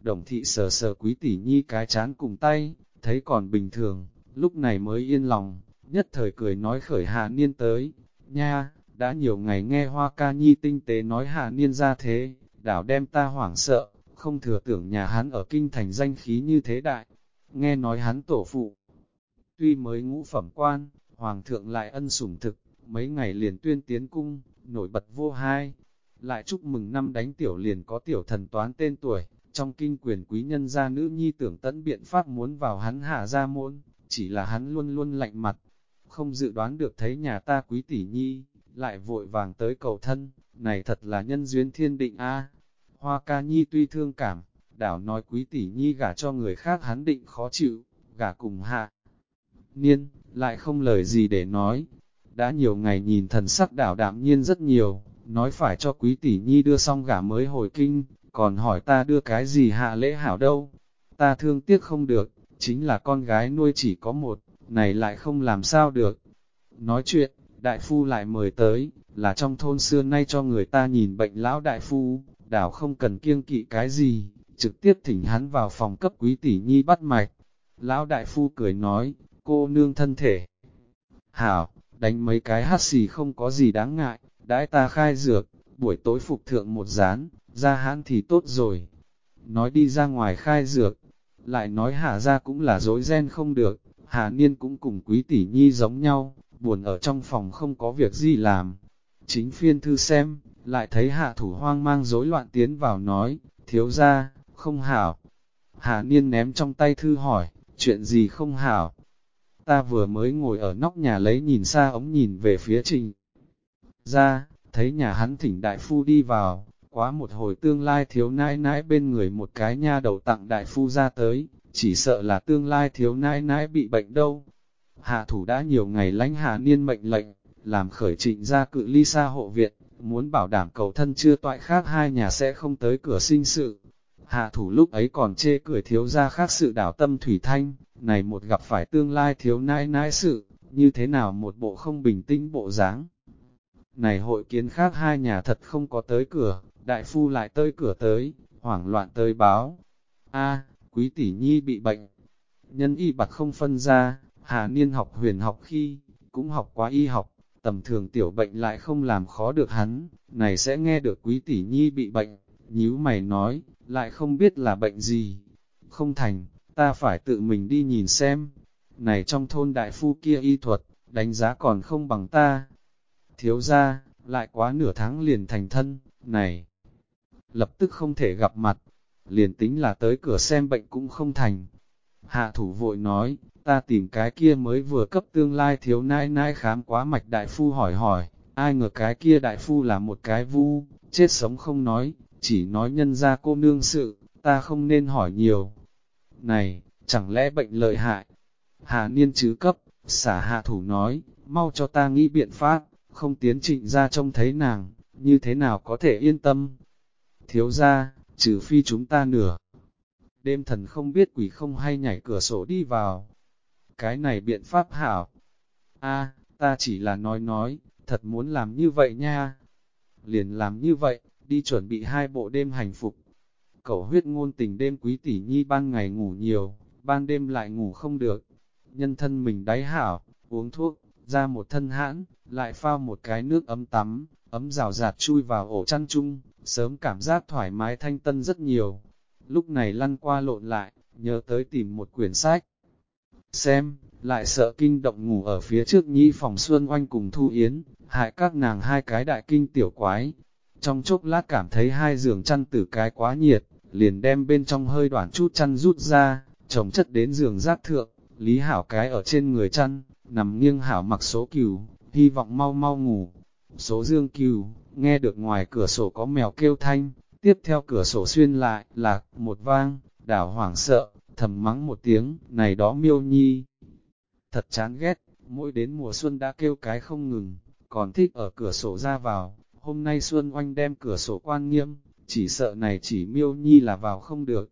Đồng thị sờ sờ quý tỷ nhi cái chán cùng tay, thấy còn bình thường, lúc này mới yên lòng, nhất thời cười nói khởi hạ Niên tới, nha, đã nhiều ngày nghe Hoa Ca Nhi tinh tế nói hạ Niên ra thế, đảo đem ta hoảng sợ, không thừa tưởng nhà hắn ở kinh thành danh khí như thế đại, nghe nói hắn tổ phụ. Tuy mới ngũ phẩm quan, Hoàng thượng lại ân sủng thực, mấy ngày liền tuyên tiến cung, nổi bật vô hai, lại chúc mừng năm đánh tiểu liền có tiểu thần toán tên tuổi, trong kinh quyền quý nhân gia nữ nhi tưởng tận biện pháp muốn vào hắn hạ ra môn, chỉ là hắn luôn luôn lạnh mặt, không dự đoán được thấy nhà ta quý tỷ nhi, lại vội vàng tới cầu thân, này thật là nhân duyên thiên định a. Hoa ca nhi tuy thương cảm, đảo nói quý tỷ nhi gả cho người khác hắn định khó chịu, gả cùng hạ. Niên, lại không lời gì để nói, đã nhiều ngày nhìn thần sắc đảo đạm nhiên rất nhiều, nói phải cho quý tỷ nhi đưa xong gả mới hồi kinh, còn hỏi ta đưa cái gì hạ lễ hảo đâu. Ta thương tiếc không được, chính là con gái nuôi chỉ có một, này lại không làm sao được. Nói chuyện, đại phu lại mời tới, là trong thôn xưa nay cho người ta nhìn bệnh lão đại phu, đảo không cần kiêng kỵ cái gì, trực tiếp thỉnh hắn vào phòng cấp quý tỷ nhi bắt mạch. Lão đại phu cười nói, cô nương thân thể. Hảo, đánh mấy cái hát xì không có gì đáng ngại, đãi ta khai dược, buổi tối phục thượng một rán, ra hãn thì tốt rồi. Nói đi ra ngoài khai dược, lại nói hạ ra cũng là dối ren không được, hạ niên cũng cùng quý tỷ nhi giống nhau, buồn ở trong phòng không có việc gì làm. Chính phiên thư xem, lại thấy hạ thủ hoang mang rối loạn tiến vào nói, thiếu ra, không hảo. Hạ niên ném trong tay thư hỏi, chuyện gì không hảo? Ta vừa mới ngồi ở nóc nhà lấy nhìn xa ống nhìn về phía trình. Ra, thấy nhà hắn thỉnh đại phu đi vào, quá một hồi tương lai thiếu nãi nãi bên người một cái nha đầu tặng đại phu ra tới, chỉ sợ là tương lai thiếu nãi nãi bị bệnh đâu. Hạ thủ đã nhiều ngày lánh hạ niên mệnh lệnh, làm khởi trịnh ra cự ly xa hộ viện, muốn bảo đảm cầu thân chưa toại khác hai nhà sẽ không tới cửa sinh sự. Hạ thủ lúc ấy còn chê cười thiếu ra khác sự đảo tâm thủy thanh, này một gặp phải tương lai thiếu nãi nãi sự, như thế nào một bộ không bình tĩnh bộ dáng. Này hội kiến khác hai nhà thật không có tới cửa, đại phu lại tới cửa tới, hoảng loạn tới báo. a quý tỷ nhi bị bệnh. Nhân y bạc không phân ra, hà niên học huyền học khi, cũng học quá y học, tầm thường tiểu bệnh lại không làm khó được hắn, này sẽ nghe được quý tỷ nhi bị bệnh, nhíu mày nói, lại không biết là bệnh gì. Không thành, ta phải tự mình đi nhìn xem. Này trong thôn đại phu kia y thuật, đánh giá còn không bằng ta. Thiếu ra, lại quá nửa tháng liền thành thân, này. Lập tức không thể gặp mặt, liền tính là tới cửa xem bệnh cũng không thành. Hạ thủ vội nói, ta tìm cái kia mới vừa cấp tương lai thiếu nãi nãi khám quá mạch đại phu hỏi hỏi, ai ngờ cái kia đại phu là một cái vu, chết sống không nói, chỉ nói nhân ra cô nương sự, ta không nên hỏi nhiều. Này, chẳng lẽ bệnh lợi hại? Hà niên chứ cấp, xả hạ thủ nói, mau cho ta nghĩ biện pháp, không tiến trịnh ra trông thấy nàng, như thế nào có thể yên tâm. Thiếu ra, trừ phi chúng ta nửa. Đêm thần không biết quỷ không hay nhảy cửa sổ đi vào. Cái này biện pháp hảo. a ta chỉ là nói nói, thật muốn làm như vậy nha. Liền làm như vậy, đi chuẩn bị hai bộ đêm hành phục. Cẩu huyết ngôn tình đêm quý tỷ nhi ban ngày ngủ nhiều, ban đêm lại ngủ không được. Nhân thân mình đáy hảo, uống thuốc, ra một thân hãn, lại phao một cái nước ấm tắm, ấm rào rạt chui vào ổ chăn chung, sớm cảm giác thoải mái thanh tân rất nhiều. Lúc này lăn qua lộn lại, nhớ tới tìm một quyển sách. Xem, lại sợ kinh động ngủ ở phía trước nhĩ phòng Xuân Oanh cùng Thu Yến, hại các nàng hai cái đại kinh tiểu quái. Trong chốc lát cảm thấy hai giường chăn tử cái quá nhiệt, liền đem bên trong hơi đoạn chút chăn rút ra, chồng chất đến giường rác thượng, Lý Hảo cái ở trên người chăn, nằm nghiêng Hảo mặc số cừu, hy vọng mau mau ngủ. Số dương cừu, nghe được ngoài cửa sổ có mèo kêu thanh, tiếp theo cửa sổ xuyên lại, lạc, một vang, đảo hoảng sợ, thầm mắng một tiếng, này đó miêu nhi. Thật chán ghét, mỗi đến mùa xuân đã kêu cái không ngừng, còn thích ở cửa sổ ra vào, hôm nay Xuân Oanh đem cửa sổ quan nghiêm, chỉ sợ này chỉ miêu nhi là vào không được.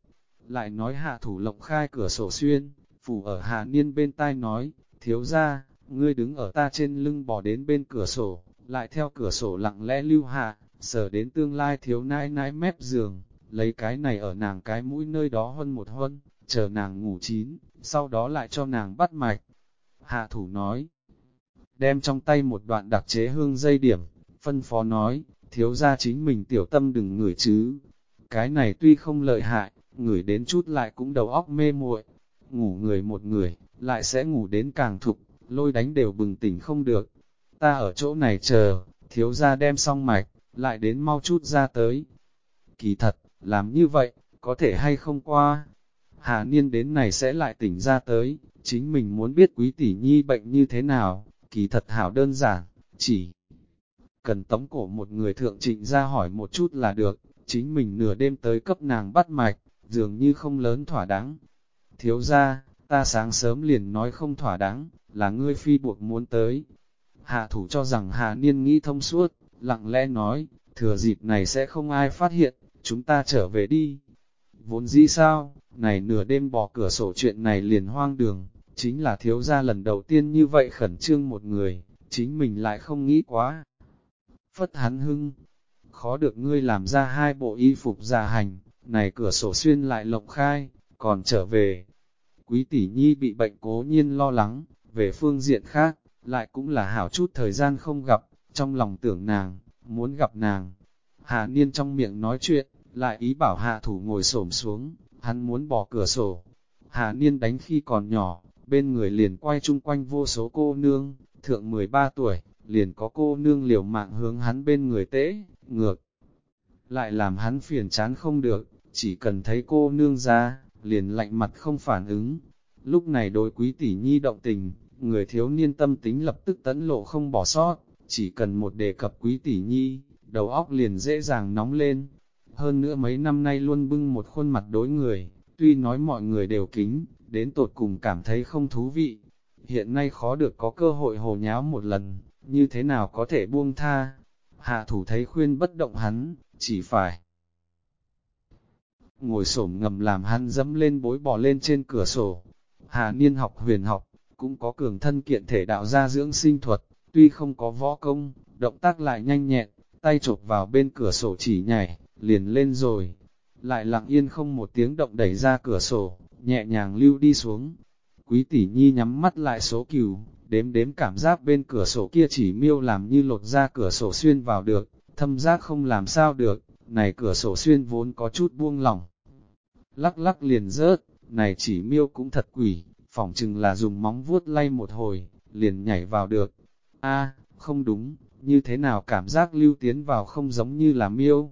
Lại nói hạ thủ lộng khai cửa sổ xuyên, phủ ở hạ niên bên tai nói, thiếu ra, ngươi đứng ở ta trên lưng bò đến bên cửa sổ, lại theo cửa sổ lặng lẽ lưu hạ, sở đến tương lai thiếu nãi nãi mép giường, lấy cái này ở nàng cái mũi nơi đó hơn một hơn, chờ nàng ngủ chín, sau đó lại cho nàng bắt mạch. Hạ thủ nói, đem trong tay một đoạn đặc chế hương dây điểm, phân phó nói, thiếu ra chính mình tiểu tâm đừng ngửi chứ. Cái này tuy không lợi hại, ngửi đến chút lại cũng đầu óc mê muội ngủ người một người, lại sẽ ngủ đến càng thục, lôi đánh đều bừng tỉnh không được. Ta ở chỗ này chờ, thiếu ra đem xong mạch, lại đến mau chút ra tới. Kỳ thật, làm như vậy, có thể hay không qua. Hà niên đến này sẽ lại tỉnh ra tới, chính mình muốn biết quý tỷ nhi bệnh như thế nào, kỳ thật hảo đơn giản, chỉ cần tống cổ một người thượng trịnh ra hỏi một chút là được, chính mình nửa đêm tới cấp nàng bắt mạch, dường như không lớn thỏa đáng. Thiếu ra, ta sáng sớm liền nói không thỏa đáng, là ngươi phi buộc muốn tới. Hạ thủ cho rằng hạ niên nghĩ thông suốt, lặng lẽ nói, thừa dịp này sẽ không ai phát hiện, chúng ta trở về đi. Vốn dĩ sao, này nửa đêm bỏ cửa sổ chuyện này liền hoang đường, chính là thiếu gia lần đầu tiên như vậy khẩn trương một người, chính mình lại không nghĩ quá. Phất hắn hưng, khó được ngươi làm ra hai bộ y phục già hành, này cửa sổ xuyên lại lộng khai, còn trở về. Quý tỷ nhi bị bệnh cố nhiên lo lắng, về phương diện khác, lại cũng là hảo chút thời gian không gặp, trong lòng tưởng nàng, muốn gặp nàng. Hạ niên trong miệng nói chuyện, lại ý bảo hạ thủ ngồi xổm xuống, hắn muốn bỏ cửa sổ. Hạ niên đánh khi còn nhỏ, bên người liền quay chung quanh vô số cô nương, thượng 13 tuổi, liền có cô nương liều mạng hướng hắn bên người tế ngược. Lại làm hắn phiền chán không được, chỉ cần thấy cô nương ra, liền lạnh mặt không phản ứng. Lúc này đối quý tỷ nhi động tình, người thiếu niên tâm tính lập tức tấn lộ không bỏ sót, chỉ cần một đề cập quý tỷ nhi, đầu óc liền dễ dàng nóng lên. Hơn nữa mấy năm nay luôn bưng một khuôn mặt đối người, tuy nói mọi người đều kính, đến tột cùng cảm thấy không thú vị. Hiện nay khó được có cơ hội hồ nháo một lần, như thế nào có thể buông tha. Hạ thủ thấy khuyên bất động hắn, chỉ phải ngồi xổm ngầm làm hắn dẫm lên bối bò lên trên cửa sổ. Hà niên học huyền học, cũng có cường thân kiện thể đạo gia dưỡng sinh thuật, tuy không có võ công, động tác lại nhanh nhẹn, tay chộp vào bên cửa sổ chỉ nhảy, liền lên rồi. Lại lặng yên không một tiếng động đẩy ra cửa sổ, nhẹ nhàng lưu đi xuống. Quý tỷ nhi nhắm mắt lại số cừu, đếm đếm cảm giác bên cửa sổ kia chỉ miêu làm như lột ra cửa sổ xuyên vào được, thâm giác không làm sao được, này cửa sổ xuyên vốn có chút buông lỏng. Lắc lắc liền rớt, này chỉ miêu cũng thật quỷ, phỏng chừng là dùng móng vuốt lay một hồi, liền nhảy vào được. a không đúng, như thế nào cảm giác lưu tiến vào không giống như là miêu.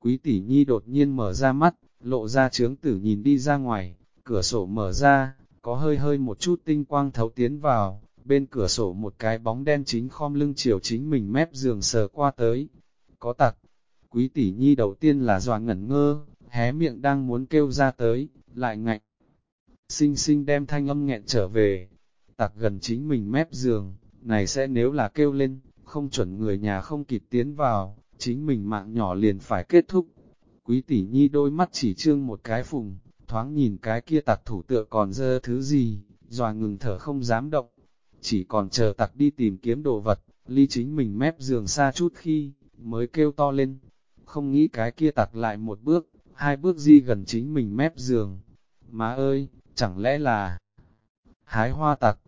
Quý tỷ nhi đột nhiên mở ra mắt, lộ ra trướng tử nhìn đi ra ngoài, cửa sổ mở ra, có hơi hơi một chút tinh quang thấu tiến vào, bên cửa sổ một cái bóng đen chính khom lưng chiều chính mình mép giường sờ qua tới. Có tặc, quý tỷ nhi đầu tiên là dọa ngẩn ngơ, hé miệng đang muốn kêu ra tới, lại ngạnh. Sinh sinh đem thanh âm nghẹn trở về, tặc gần chính mình mép giường, này sẽ nếu là kêu lên, không chuẩn người nhà không kịp tiến vào, chính mình mạng nhỏ liền phải kết thúc. Quý tỷ nhi đôi mắt chỉ trương một cái phùng, thoáng nhìn cái kia tặc thủ tựa còn dơ thứ gì, dòa ngừng thở không dám động, chỉ còn chờ tặc đi tìm kiếm đồ vật, ly chính mình mép giường xa chút khi, mới kêu to lên. Không nghĩ cái kia tặc lại một bước, hai bước di gần chính mình mép giường. Má ơi, chẳng lẽ là hái hoa tặc,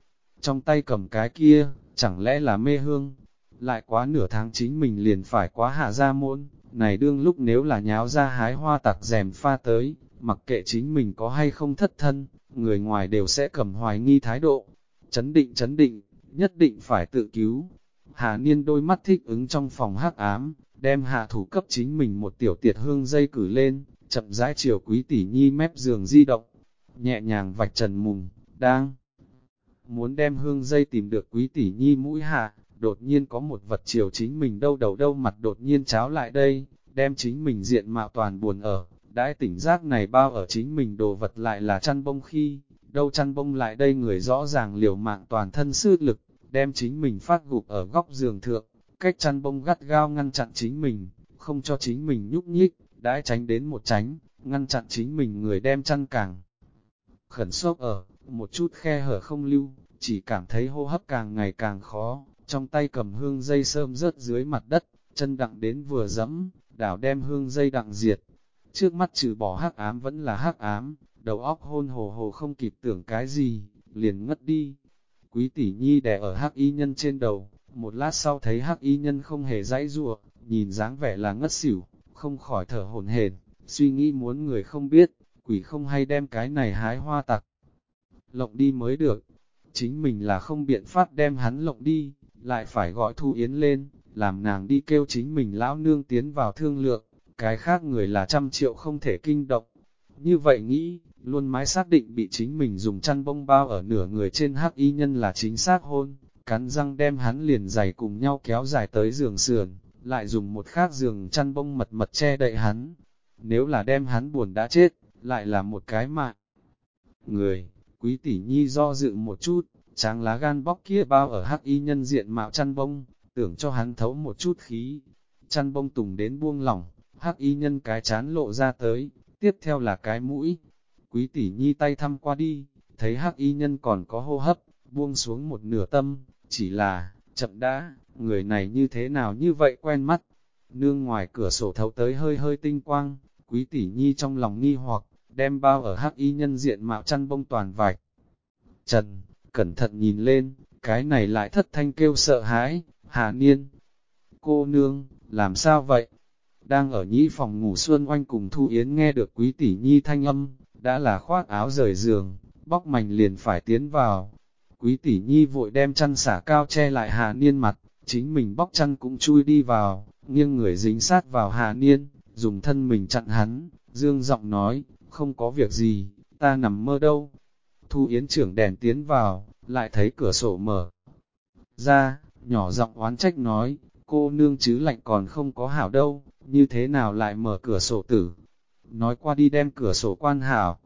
trong tay cầm cái kia, chẳng lẽ là mê hương, lại quá nửa tháng chính mình liền phải quá hạ ra môn, này đương lúc nếu là nháo ra hái hoa tặc rèm pha tới, mặc kệ chính mình có hay không thất thân, người ngoài đều sẽ cầm hoài nghi thái độ, chấn định chấn định, nhất định phải tự cứu. Hà Niên đôi mắt thích ứng trong phòng hắc ám, đem hạ thủ cấp chính mình một tiểu tiệt hương dây cử lên, chậm rãi chiều quý tỷ nhi mép giường di động, nhẹ nhàng vạch trần mùng, đang muốn đem hương dây tìm được quý tỷ nhi mũi hạ, đột nhiên có một vật chiều chính mình đâu đầu đâu mặt đột nhiên cháo lại đây, đem chính mình diện mạo toàn buồn ở, đãi tỉnh giác này bao ở chính mình đồ vật lại là chăn bông khi, đâu chăn bông lại đây người rõ ràng liều mạng toàn thân sư lực, đem chính mình phát gục ở góc giường thượng, cách chăn bông gắt gao ngăn chặn chính mình, không cho chính mình nhúc nhích, đãi tránh đến một tránh, ngăn chặn chính mình người đem chăn càng khẩn sốc ở, một chút khe hở không lưu, chỉ cảm thấy hô hấp càng ngày càng khó, trong tay cầm hương dây sơm rớt dưới mặt đất, chân đặng đến vừa dẫm, đảo đem hương dây đặng diệt. Trước mắt trừ bỏ hắc ám vẫn là hắc ám, đầu óc hôn hồ hồ không kịp tưởng cái gì, liền ngất đi. Quý tỷ nhi đè ở hắc y nhân trên đầu, một lát sau thấy hắc y nhân không hề dãy rùa, nhìn dáng vẻ là ngất xỉu, không khỏi thở hổn hển, suy nghĩ muốn người không biết, quỷ không hay đem cái này hái hoa tặc. Lộng đi mới được, chính mình là không biện pháp đem hắn lộng đi, lại phải gọi Thu Yến lên, làm nàng đi kêu chính mình lão nương tiến vào thương lượng, cái khác người là trăm triệu không thể kinh động. Như vậy nghĩ, luôn mãi xác định bị chính mình dùng chăn bông bao ở nửa người trên hắc y nhân là chính xác hôn, cắn răng đem hắn liền giày cùng nhau kéo dài tới giường sườn, lại dùng một khác giường chăn bông mật mật che đậy hắn. Nếu là đem hắn buồn đã chết, lại là một cái mạng. Người, quý tỷ nhi do dự một chút, tráng lá gan bóc kia bao ở hắc y nhân diện mạo chăn bông, tưởng cho hắn thấu một chút khí. Chăn bông tùng đến buông lỏng, hắc y nhân cái chán lộ ra tới, tiếp theo là cái mũi. Quý tỷ nhi tay thăm qua đi, thấy hắc y nhân còn có hô hấp, buông xuống một nửa tâm, chỉ là, chậm đã, người này như thế nào như vậy quen mắt. Nương ngoài cửa sổ thấu tới hơi hơi tinh quang, quý tỷ nhi trong lòng nghi hoặc, đem bao ở hắc y nhân diện mạo chăn bông toàn vạch, Trần, cẩn thận nhìn lên, cái này lại thất thanh kêu sợ hãi, Hà Niên. Cô nương, làm sao vậy? Đang ở nhĩ phòng ngủ Xuân Oanh cùng Thu Yến nghe được quý tỷ nhi thanh âm, đã là khoác áo rời giường, bóc mảnh liền phải tiến vào. Quý tỷ nhi vội đem chăn xả cao che lại Hà Niên mặt, chính mình bóc chăn cũng chui đi vào, nghiêng người dính sát vào Hà Niên, dùng thân mình chặn hắn, dương giọng nói, không có việc gì, ta nằm mơ đâu. Thu Yến trưởng đèn tiến vào, lại thấy cửa sổ mở. Ra, nhỏ giọng oán trách nói, cô nương chứ lạnh còn không có hảo đâu, như thế nào lại mở cửa sổ tử. Nói qua đi đem cửa sổ quan hảo.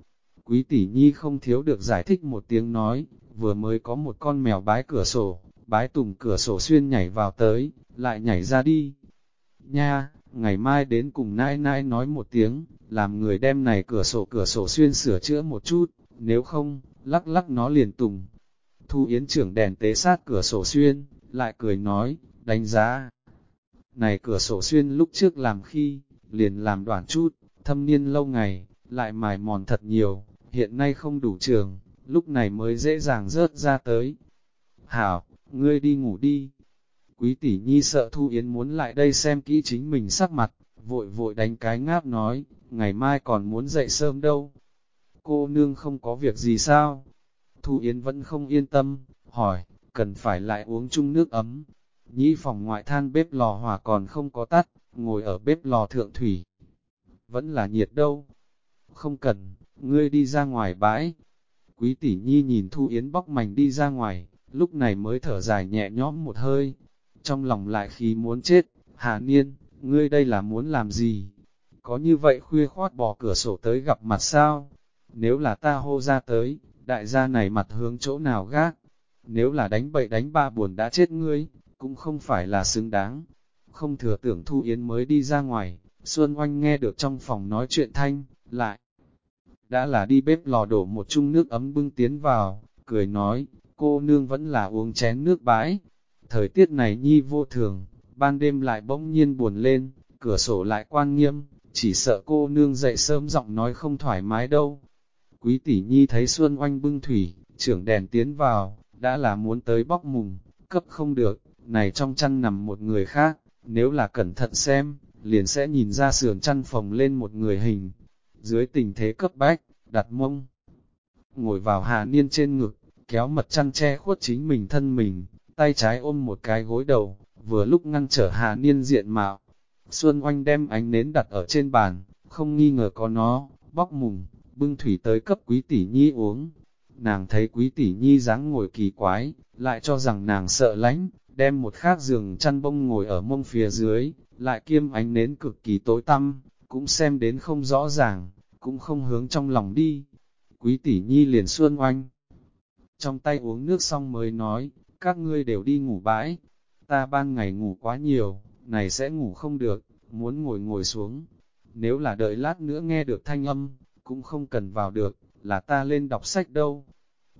Quý tỷ nhi không thiếu được giải thích một tiếng nói, vừa mới có một con mèo bái cửa sổ, bái tùng cửa sổ xuyên nhảy vào tới, lại nhảy ra đi. Nha, ngày mai đến cùng nai nai nói một tiếng, làm người đem này cửa sổ cửa sổ xuyên sửa chữa một chút, nếu không, lắc lắc nó liền tùng. Thu Yến trưởng đèn tế sát cửa sổ xuyên, lại cười nói, đánh giá. Này cửa sổ xuyên lúc trước làm khi, liền làm đoạn chút, thâm niên lâu ngày, lại mài mòn thật nhiều, hiện nay không đủ trường, lúc này mới dễ dàng rớt ra tới. Hảo, ngươi đi ngủ đi. Quý tỷ nhi sợ Thu Yến muốn lại đây xem kỹ chính mình sắc mặt, vội vội đánh cái ngáp nói, ngày mai còn muốn dậy sớm đâu. Cô nương không có việc gì sao? Thu Yến vẫn không yên tâm, hỏi, cần phải lại uống chung nước ấm. Nhĩ phòng ngoại than bếp lò hỏa còn không có tắt, ngồi ở bếp lò thượng thủy. Vẫn là nhiệt đâu. Không cần, ngươi đi ra ngoài bãi. Quý tỷ nhi nhìn Thu Yến bóc mảnh đi ra ngoài, lúc này mới thở dài nhẹ nhõm một hơi. Trong lòng lại khí muốn chết, Hà Niên, ngươi đây là muốn làm gì? Có như vậy khuya khoát bỏ cửa sổ tới gặp mặt sao? Nếu là ta hô ra tới, đại gia này mặt hướng chỗ nào gác? Nếu là đánh bậy đánh ba buồn đã chết ngươi, cũng không phải là xứng đáng. Không thừa tưởng Thu Yến mới đi ra ngoài, Xuân Oanh nghe được trong phòng nói chuyện thanh, lại. Đã là đi bếp lò đổ một chung nước ấm bưng tiến vào, cười nói, cô nương vẫn là uống chén nước bãi. Thời tiết này nhi vô thường, ban đêm lại bỗng nhiên buồn lên, cửa sổ lại quan nghiêm, chỉ sợ cô nương dậy sớm giọng nói không thoải mái đâu. Quý tỷ nhi thấy Xuân Oanh bưng thủy, trưởng đèn tiến vào, đã là muốn tới bóc mùng, cấp không được, này trong chăn nằm một người khác, nếu là cẩn thận xem, liền sẽ nhìn ra sườn chăn phòng lên một người hình. Dưới tình thế cấp bách, đặt mông, ngồi vào Hà niên trên ngực, kéo mật chăn che khuất chính mình thân mình, tay trái ôm một cái gối đầu, vừa lúc ngăn trở Hà niên diện mạo. Xuân Oanh đem ánh nến đặt ở trên bàn, không nghi ngờ có nó, bóc mùng, bưng thủy tới cấp quý tỷ nhi uống. Nàng thấy quý tỷ nhi dáng ngồi kỳ quái, lại cho rằng nàng sợ lánh, đem một khác giường chăn bông ngồi ở mông phía dưới, lại kiêm ánh nến cực kỳ tối tăm, cũng xem đến không rõ ràng, cũng không hướng trong lòng đi. Quý tỷ nhi liền xuân oanh. Trong tay uống nước xong mới nói, các ngươi đều đi ngủ bãi, ta ban ngày ngủ quá nhiều, này sẽ ngủ không được, muốn ngồi ngồi xuống. Nếu là đợi lát nữa nghe được thanh âm, cũng không cần vào được, là ta lên đọc sách đâu.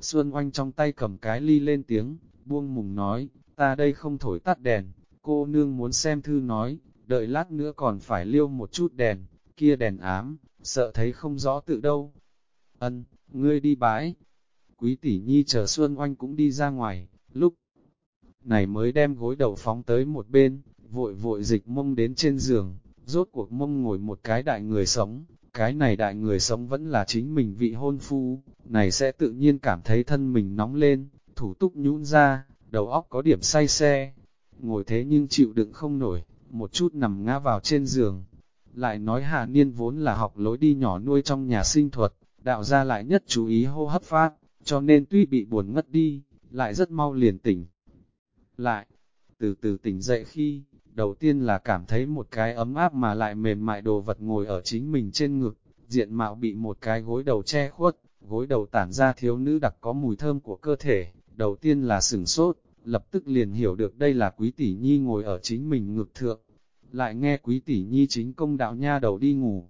Xuân oanh trong tay cầm cái ly lên tiếng, buông mùng nói, ta đây không thổi tắt đèn, cô nương muốn xem thư nói, đợi lát nữa còn phải liêu một chút đèn, kia đèn ám, sợ thấy không rõ tự đâu. Ân, ngươi đi bãi. Quý tỷ nhi chờ Xuân Oanh cũng đi ra ngoài, lúc này mới đem gối đầu phóng tới một bên, vội vội dịch mông đến trên giường, rốt cuộc mông ngồi một cái đại người sống, cái này đại người sống vẫn là chính mình vị hôn phu, này sẽ tự nhiên cảm thấy thân mình nóng lên, thủ túc nhũn ra, đầu óc có điểm say xe, ngồi thế nhưng chịu đựng không nổi, một chút nằm ngã vào trên giường. Lại nói Hà Niên vốn là học lối đi nhỏ nuôi trong nhà sinh thuật, đạo ra lại nhất chú ý hô hấp phát, cho nên tuy bị buồn ngất đi, lại rất mau liền tỉnh. Lại, từ từ tỉnh dậy khi, đầu tiên là cảm thấy một cái ấm áp mà lại mềm mại đồ vật ngồi ở chính mình trên ngực, diện mạo bị một cái gối đầu che khuất, gối đầu tản ra thiếu nữ đặc có mùi thơm của cơ thể, đầu tiên là sửng sốt, lập tức liền hiểu được đây là quý tỷ nhi ngồi ở chính mình ngực thượng, lại nghe quý tỷ nhi chính công đạo nha đầu đi ngủ,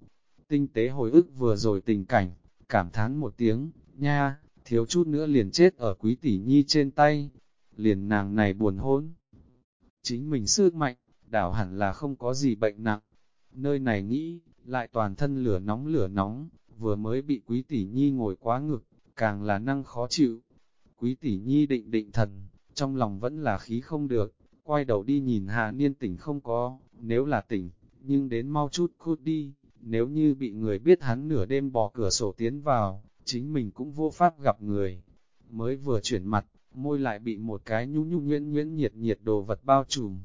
tinh tế hồi ức vừa rồi tình cảnh, cảm thán một tiếng, nha, thiếu chút nữa liền chết ở quý tỷ nhi trên tay, liền nàng này buồn hôn. Chính mình sức mạnh, đảo hẳn là không có gì bệnh nặng, nơi này nghĩ, lại toàn thân lửa nóng lửa nóng, vừa mới bị quý tỷ nhi ngồi quá ngực, càng là năng khó chịu, Quý tỷ nhi định định thần, trong lòng vẫn là khí không được, quay đầu đi nhìn Hà Niên tỉnh không có, nếu là tỉnh, nhưng đến mau chút cút đi, nếu như bị người biết hắn nửa đêm bỏ cửa sổ tiến vào, chính mình cũng vô pháp gặp người. Mới vừa chuyển mặt, môi lại bị một cái nhu nhu nhuyễn nhuyễn nhiệt nhiệt đồ vật bao trùm.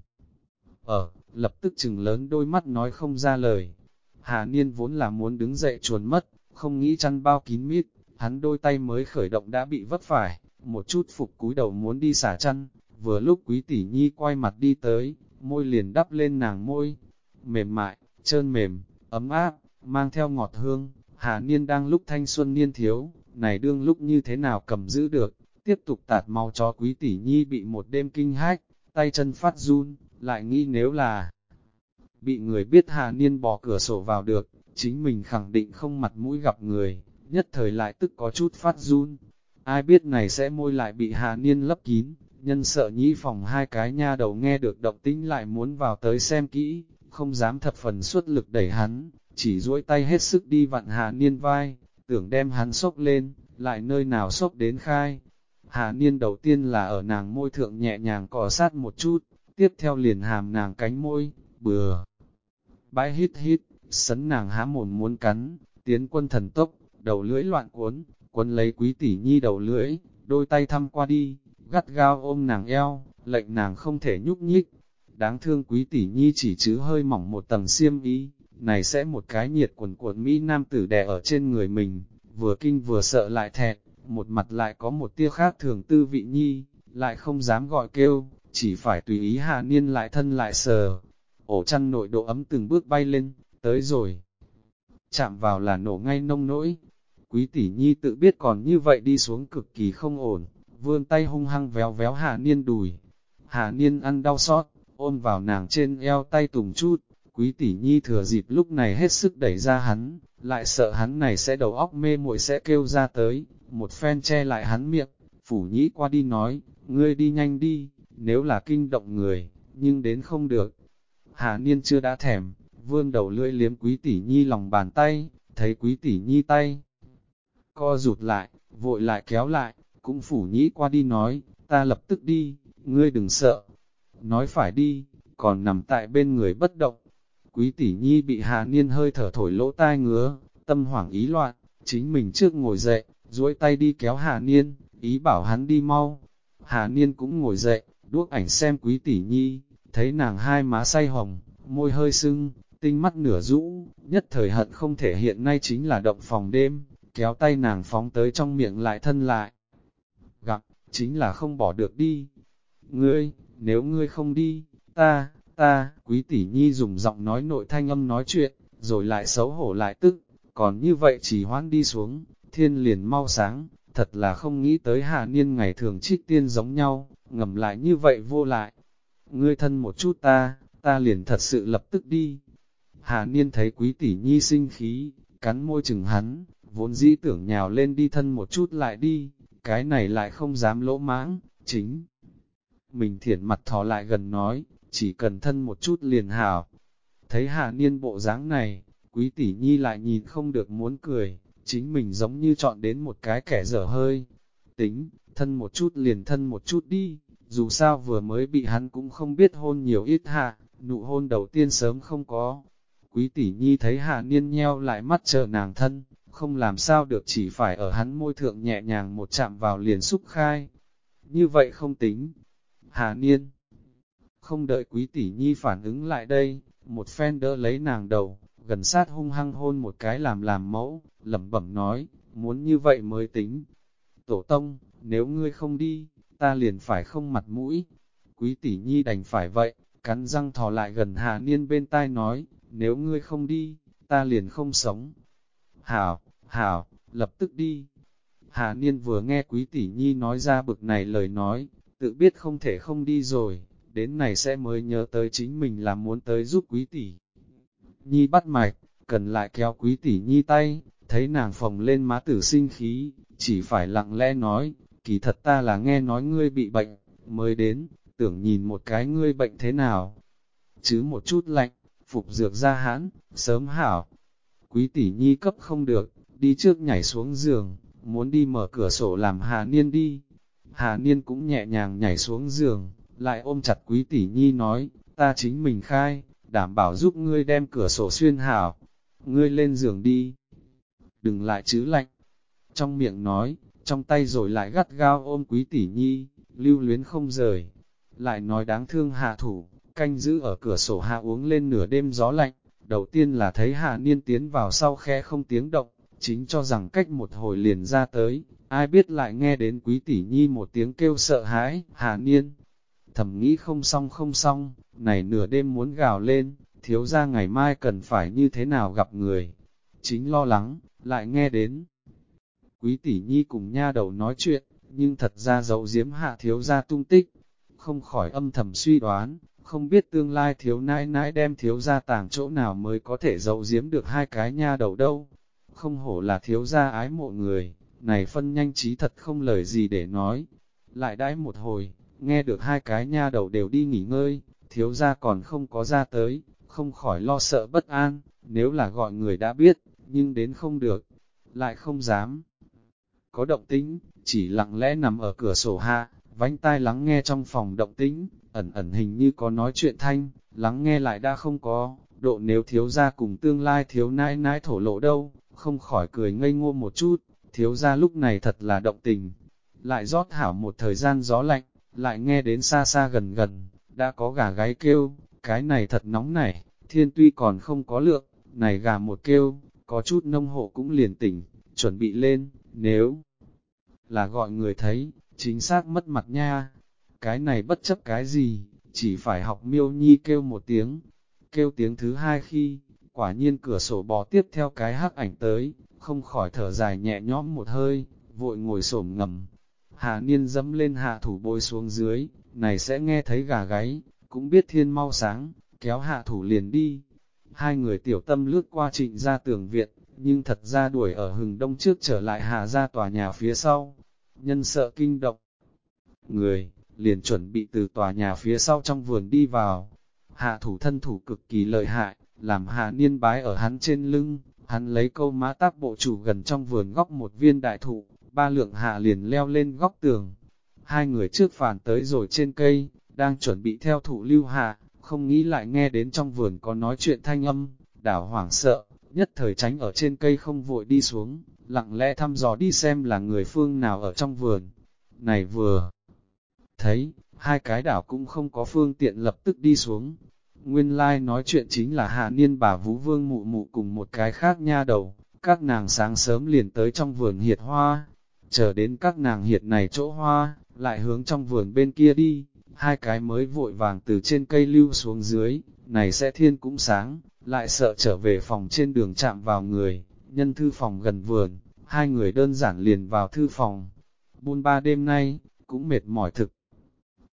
Ở, lập tức chừng lớn đôi mắt nói không ra lời. Hà Niên vốn là muốn đứng dậy chuồn mất, không nghĩ chăn bao kín mít, hắn đôi tay mới khởi động đã bị vấp phải, một chút phục cúi đầu muốn đi xả chăn, vừa lúc quý tỷ nhi quay mặt đi tới, môi liền đắp lên nàng môi, mềm mại, trơn mềm, ấm áp, mang theo ngọt hương, Hà Niên đang lúc thanh xuân niên thiếu, này đương lúc như thế nào cầm giữ được, tiếp tục tạt mau cho quý tỷ nhi bị một đêm kinh hách, tay chân phát run, lại nghĩ nếu là bị người biết Hà Niên bỏ cửa sổ vào được, chính mình khẳng định không mặt mũi gặp người, nhất thời lại tức có chút phát run. Ai biết này sẽ môi lại bị Hà Niên lấp kín, nhân sợ nhĩ phòng hai cái nha đầu nghe được động tĩnh lại muốn vào tới xem kỹ, không dám thập phần suốt lực đẩy hắn, chỉ duỗi tay hết sức đi vặn Hà Niên vai, tưởng đem hắn sốc lên, lại nơi nào sốc đến khai. Hà Niên đầu tiên là ở nàng môi thượng nhẹ nhàng cọ sát một chút, tiếp theo liền hàm nàng cánh môi, bừa. Bãi hít hít, sấn nàng há mồm muốn cắn, tiến quân thần tốc, đầu lưỡi loạn cuốn, quấn lấy quý tỷ nhi đầu lưỡi, đôi tay thăm qua đi, gắt gao ôm nàng eo, lệnh nàng không thể nhúc nhích. Đáng thương quý tỷ nhi chỉ chứ hơi mỏng một tầng xiêm ý, này sẽ một cái nhiệt quần cuộn Mỹ nam tử đè ở trên người mình, vừa kinh vừa sợ lại thẹt, một mặt lại có một tia khác thường tư vị nhi, lại không dám gọi kêu, chỉ phải tùy ý hạ niên lại thân lại sờ. Ổ chăn nội độ ấm từng bước bay lên, tới rồi. Chạm vào là nổ ngay nông nỗi. Quý tỷ nhi tự biết còn như vậy đi xuống cực kỳ không ổn, vươn tay hung hăng véo véo Hà Niên đùi. Hà Niên ăn đau xót, ôm vào nàng trên eo tay tùng chút, quý tỷ nhi thừa dịp lúc này hết sức đẩy ra hắn, lại sợ hắn này sẽ đầu óc mê muội sẽ kêu ra tới, một phen che lại hắn miệng, phủ nhĩ qua đi nói, ngươi đi nhanh đi, nếu là kinh động người, nhưng đến không được. Hà Niên chưa đã thèm, vươn đầu lưỡi liếm quý tỷ nhi lòng bàn tay, thấy quý tỷ nhi tay. Co rụt lại, vội lại kéo lại, cũng phủ nhĩ qua đi nói, ta lập tức đi, ngươi đừng sợ. Nói phải đi, còn nằm tại bên người bất động. Quý tỷ nhi bị Hà Niên hơi thở thổi lỗ tai ngứa, tâm hoảng ý loạn, chính mình trước ngồi dậy, duỗi tay đi kéo Hà Niên, ý bảo hắn đi mau. Hà Niên cũng ngồi dậy, đuốc ảnh xem quý tỷ nhi, thấy nàng hai má say hồng, môi hơi sưng, tinh mắt nửa rũ, nhất thời hận không thể hiện nay chính là động phòng đêm, kéo tay nàng phóng tới trong miệng lại thân lại. Gặp, chính là không bỏ được đi. Ngươi, nếu ngươi không đi, ta, ta, quý tỷ nhi dùng giọng nói nội thanh âm nói chuyện, rồi lại xấu hổ lại tức, còn như vậy chỉ hoãn đi xuống, thiên liền mau sáng, thật là không nghĩ tới hạ niên ngày thường trích tiên giống nhau, ngầm lại như vậy vô lại. Ngươi thân một chút ta, ta liền thật sự lập tức đi. Hà Niên thấy quý tỷ nhi sinh khí, cắn môi chừng hắn, vốn dĩ tưởng nhào lên đi thân một chút lại đi, cái này lại không dám lỗ mãng, chính. Mình thiển mặt thò lại gần nói, chỉ cần thân một chút liền hảo. Thấy Hà Niên bộ dáng này, quý tỷ nhi lại nhìn không được muốn cười, chính mình giống như chọn đến một cái kẻ dở hơi. Tính, thân một chút liền thân một chút đi, dù sao vừa mới bị hắn cũng không biết hôn nhiều ít hạ, nụ hôn đầu tiên sớm không có. Quý tỷ nhi thấy hạ niên nheo lại mắt chờ nàng thân, không làm sao được chỉ phải ở hắn môi thượng nhẹ nhàng một chạm vào liền xúc khai. Như vậy không tính. Hà niên không đợi quý tỷ nhi phản ứng lại đây, một phen đỡ lấy nàng đầu, gần sát hung hăng hôn một cái làm làm mẫu, lẩm bẩm nói, muốn như vậy mới tính. Tổ tông, nếu ngươi không đi, ta liền phải không mặt mũi. Quý tỷ nhi đành phải vậy, cắn răng thò lại gần Hà Niên bên tai nói, nếu ngươi không đi, ta liền không sống. Hảo, hảo, lập tức đi. Hà Niên vừa nghe quý tỷ nhi nói ra bực này lời nói, tự biết không thể không đi rồi, đến này sẽ mới nhớ tới chính mình là muốn tới giúp quý tỷ. Nhi bắt mạch, cần lại kéo quý tỷ nhi tay, thấy nàng phồng lên má tử sinh khí, chỉ phải lặng lẽ nói, kỳ thật ta là nghe nói ngươi bị bệnh, mới đến, tưởng nhìn một cái ngươi bệnh thế nào. Chứ một chút lạnh, phục dược ra hãn, sớm hảo. Quý tỷ nhi cấp không được, đi trước nhảy xuống giường, muốn đi mở cửa sổ làm hà niên đi. Hà Niên cũng nhẹ nhàng nhảy xuống giường, lại ôm chặt quý tỷ nhi nói, ta chính mình khai, đảm bảo giúp ngươi đem cửa sổ xuyên hảo, ngươi lên giường đi. Đừng lại chứ lạnh. Trong miệng nói, trong tay rồi lại gắt gao ôm quý tỷ nhi, lưu luyến không rời. Lại nói đáng thương hạ thủ, canh giữ ở cửa sổ hạ uống lên nửa đêm gió lạnh. Đầu tiên là thấy hạ niên tiến vào sau khe không tiếng động, chính cho rằng cách một hồi liền ra tới, ai biết lại nghe đến quý tỷ nhi một tiếng kêu sợ hãi, hạ niên. Thầm nghĩ không xong không xong, này nửa đêm muốn gào lên, thiếu ra ngày mai cần phải như thế nào gặp người. Chính lo lắng, lại nghe đến. Quý tỷ nhi cùng nha đầu nói chuyện, nhưng thật ra dấu diếm hạ thiếu ra tung tích. Không khỏi âm thầm suy đoán, không biết tương lai thiếu nãi nãi đem thiếu ra tàng chỗ nào mới có thể dấu diếm được hai cái nha đầu đâu. Không hổ là thiếu gia ái mộ người, này phân nhanh trí thật không lời gì để nói. Lại đãi một hồi, nghe được hai cái nha đầu đều đi nghỉ ngơi, thiếu gia còn không có ra tới, không khỏi lo sợ bất an, nếu là gọi người đã biết, nhưng đến không được, lại không dám. Có động tĩnh, chỉ lặng lẽ nằm ở cửa sổ hạ, vánh tai lắng nghe trong phòng động tĩnh, ẩn ẩn hình như có nói chuyện thanh, lắng nghe lại đã không có, độ nếu thiếu ra cùng tương lai thiếu nãi nãi thổ lộ đâu, không khỏi cười ngây ngô một chút, thiếu ra lúc này thật là động tình. Lại rót hảo một thời gian gió lạnh, lại nghe đến xa xa gần gần, đã có gà gáy kêu, cái này thật nóng này, thiên tuy còn không có lượng, này gà một kêu, có chút nông hộ cũng liền tỉnh, chuẩn bị lên, nếu là gọi người thấy, chính xác mất mặt nha, cái này bất chấp cái gì, chỉ phải học miêu nhi kêu một tiếng, kêu tiếng thứ hai khi, quả nhiên cửa sổ bò tiếp theo cái hắc ảnh tới, không khỏi thở dài nhẹ nhõm một hơi, vội ngồi xổm ngầm. Hạ niên dẫm lên hạ thủ bôi xuống dưới, này sẽ nghe thấy gà gáy, cũng biết thiên mau sáng, kéo hạ thủ liền đi. Hai người tiểu tâm lướt qua trịnh ra tường viện, nhưng thật ra đuổi ở hừng đông trước trở lại hạ ra tòa nhà phía sau. Nhân sợ kinh động. Người, liền chuẩn bị từ tòa nhà phía sau trong vườn đi vào. Hạ thủ thân thủ cực kỳ lợi hại, làm hạ niên bái ở hắn trên lưng, hắn lấy câu mã tác bộ chủ gần trong vườn góc một viên đại thụ, ba lượng hạ liền leo lên góc tường. Hai người trước phản tới rồi trên cây, đang chuẩn bị theo thủ lưu hạ, không nghĩ lại nghe đến trong vườn có nói chuyện thanh âm, đảo hoảng sợ, nhất thời tránh ở trên cây không vội đi xuống, lặng lẽ thăm dò đi xem là người phương nào ở trong vườn. Này vừa thấy, hai cái đảo cũng không có phương tiện lập tức đi xuống. Nguyên lai like nói chuyện chính là hạ niên bà Vũ Vương mụ mụ cùng một cái khác nha đầu, các nàng sáng sớm liền tới trong vườn hiệt hoa, chờ đến các nàng hiệt này chỗ hoa, lại hướng trong vườn bên kia đi, hai cái mới vội vàng từ trên cây lưu xuống dưới, này sẽ thiên cũng sáng, lại sợ trở về phòng trên đường chạm vào người, nhân thư phòng gần vườn, hai người đơn giản liền vào thư phòng. Buôn ba đêm nay, cũng mệt mỏi thực.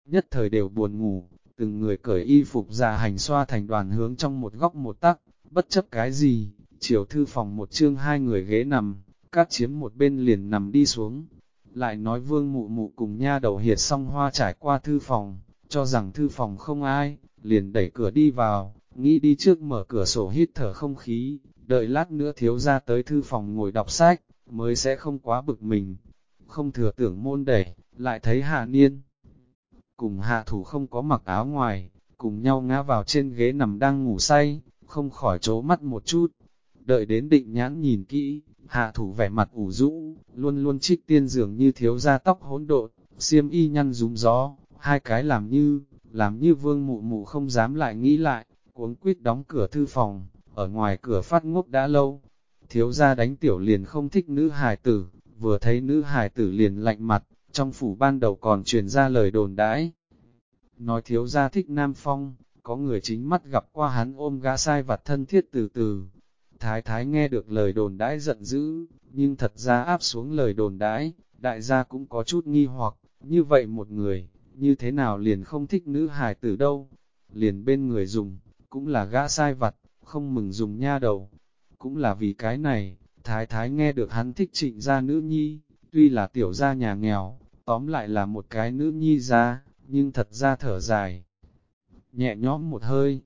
Nhất thời đều buồn ngủ, từng người cởi y phục ra hành xoa thành đoàn hướng trong một góc một tắc, bất chấp cái gì, chiều thư phòng một chương hai người ghế nằm, các chiếm một bên liền nằm đi xuống, lại nói vương mụ mụ cùng nha đầu hiệt xong hoa trải qua thư phòng, cho rằng thư phòng không ai, liền đẩy cửa đi vào, nghĩ đi trước mở cửa sổ hít thở không khí, đợi lát nữa thiếu ra tới thư phòng ngồi đọc sách, mới sẽ không quá bực mình. Không thừa tưởng môn đẩy, lại thấy hạ niên. Cùng hạ thủ không có mặc áo ngoài, cùng nhau ngã vào trên ghế nằm đang ngủ say, không khỏi chố mắt một chút. Đợi đến định nhãn nhìn kỹ, hạ thủ vẻ mặt ủ rũ, luôn luôn trích tiên dường như thiếu ra tóc hỗn độn, xiêm y nhăn rúm gió, hai cái làm như, làm như vương mụ mụ không dám lại nghĩ lại, cuống quýt đóng cửa thư phòng, ở ngoài cửa phát ngốc đã lâu. Thiếu ra đánh tiểu liền không thích nữ hài tử, vừa thấy nữ hài tử liền lạnh mặt, trong phủ ban đầu còn truyền ra lời đồn đãi. Nói thiếu gia thích Nam Phong, có người chính mắt gặp qua hắn ôm gã sai vặt thân thiết từ từ, Thái thái nghe được lời đồn đãi giận dữ, nhưng thật ra áp xuống lời đồn đãi, đại gia cũng có chút nghi hoặc, như vậy một người, như thế nào liền không thích nữ hài tử đâu, liền bên người dùng, cũng là gã sai vặt, không mừng dùng nha đầu, cũng là vì cái này, thái thái nghe được hắn thích trịnh gia nữ nhi, tuy là tiểu gia nhà nghèo, tóm lại là một cái nữ nhi ra, nhưng thật ra thở dài. Nhẹ nhõm một hơi,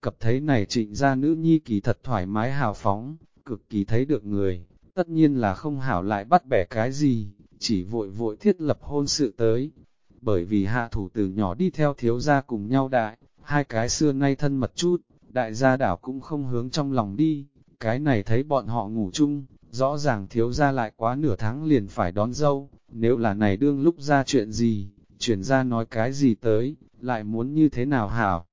Cập thấy này trịnh gia nữ nhi kỳ thật thoải mái hào phóng, cực kỳ thấy được người, tất nhiên là không hảo lại bắt bẻ cái gì, chỉ vội vội thiết lập hôn sự tới. Bởi vì hạ thủ từ nhỏ đi theo thiếu gia cùng nhau đại, hai cái xưa nay thân mật chút, đại gia đảo cũng không hướng trong lòng đi, cái này thấy bọn họ ngủ chung, rõ ràng thiếu gia lại quá nửa tháng liền phải đón dâu, nếu là này đương lúc ra chuyện gì, chuyển ra nói cái gì tới, lại muốn như thế nào hảo.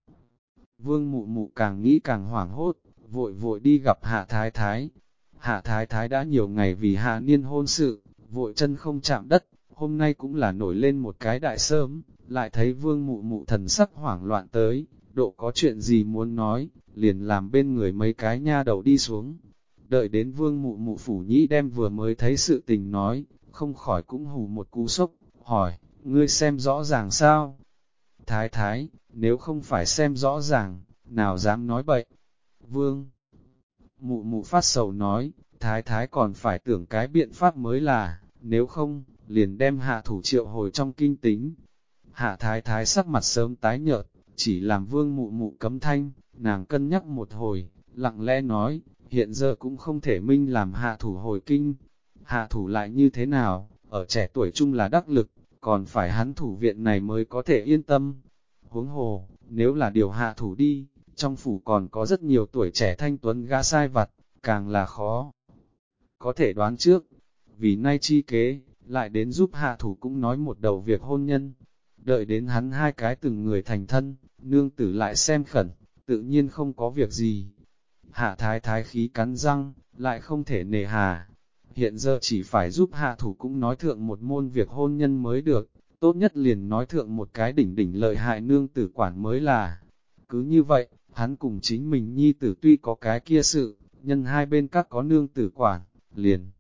Vương mụ mụ càng nghĩ càng hoảng hốt, vội vội đi gặp hạ thái thái. Hạ thái thái đã nhiều ngày vì hạ niên hôn sự, vội chân không chạm đất, hôm nay cũng là nổi lên một cái đại sớm, lại thấy vương mụ mụ thần sắc hoảng loạn tới, độ có chuyện gì muốn nói, liền làm bên người mấy cái nha đầu đi xuống. Đợi đến vương mụ mụ phủ nhĩ đem vừa mới thấy sự tình nói, không khỏi cũng hù một cú sốc, hỏi, ngươi xem rõ ràng sao? Thái thái, nếu không phải xem rõ ràng, nào dám nói bậy? Vương Mụ mụ phát sầu nói, thái thái còn phải tưởng cái biện pháp mới là, nếu không, liền đem hạ thủ triệu hồi trong kinh tính. Hạ thái thái sắc mặt sớm tái nhợt, chỉ làm vương mụ mụ cấm thanh, nàng cân nhắc một hồi, lặng lẽ nói, hiện giờ cũng không thể minh làm hạ thủ hồi kinh. Hạ thủ lại như thế nào, ở trẻ tuổi chung là đắc lực, còn phải hắn thủ viện này mới có thể yên tâm. Huống hồ, nếu là điều hạ thủ đi, trong phủ còn có rất nhiều tuổi trẻ thanh tuấn gã sai vặt, càng là khó. Có thể đoán trước, vì nay chi kế, lại đến giúp hạ thủ cũng nói một đầu việc hôn nhân. Đợi đến hắn hai cái từng người thành thân, nương tử lại xem khẩn, tự nhiên không có việc gì. Hạ thái thái khí cắn răng, lại không thể nề hà. Hiện giờ chỉ phải giúp hạ thủ cũng nói thượng một môn việc hôn nhân mới được, tốt nhất liền nói thượng một cái đỉnh đỉnh lợi hại nương tử quản mới là. Cứ như vậy, hắn cùng chính mình nhi tử tuy có cái kia sự, nhân hai bên các có nương tử quản, liền.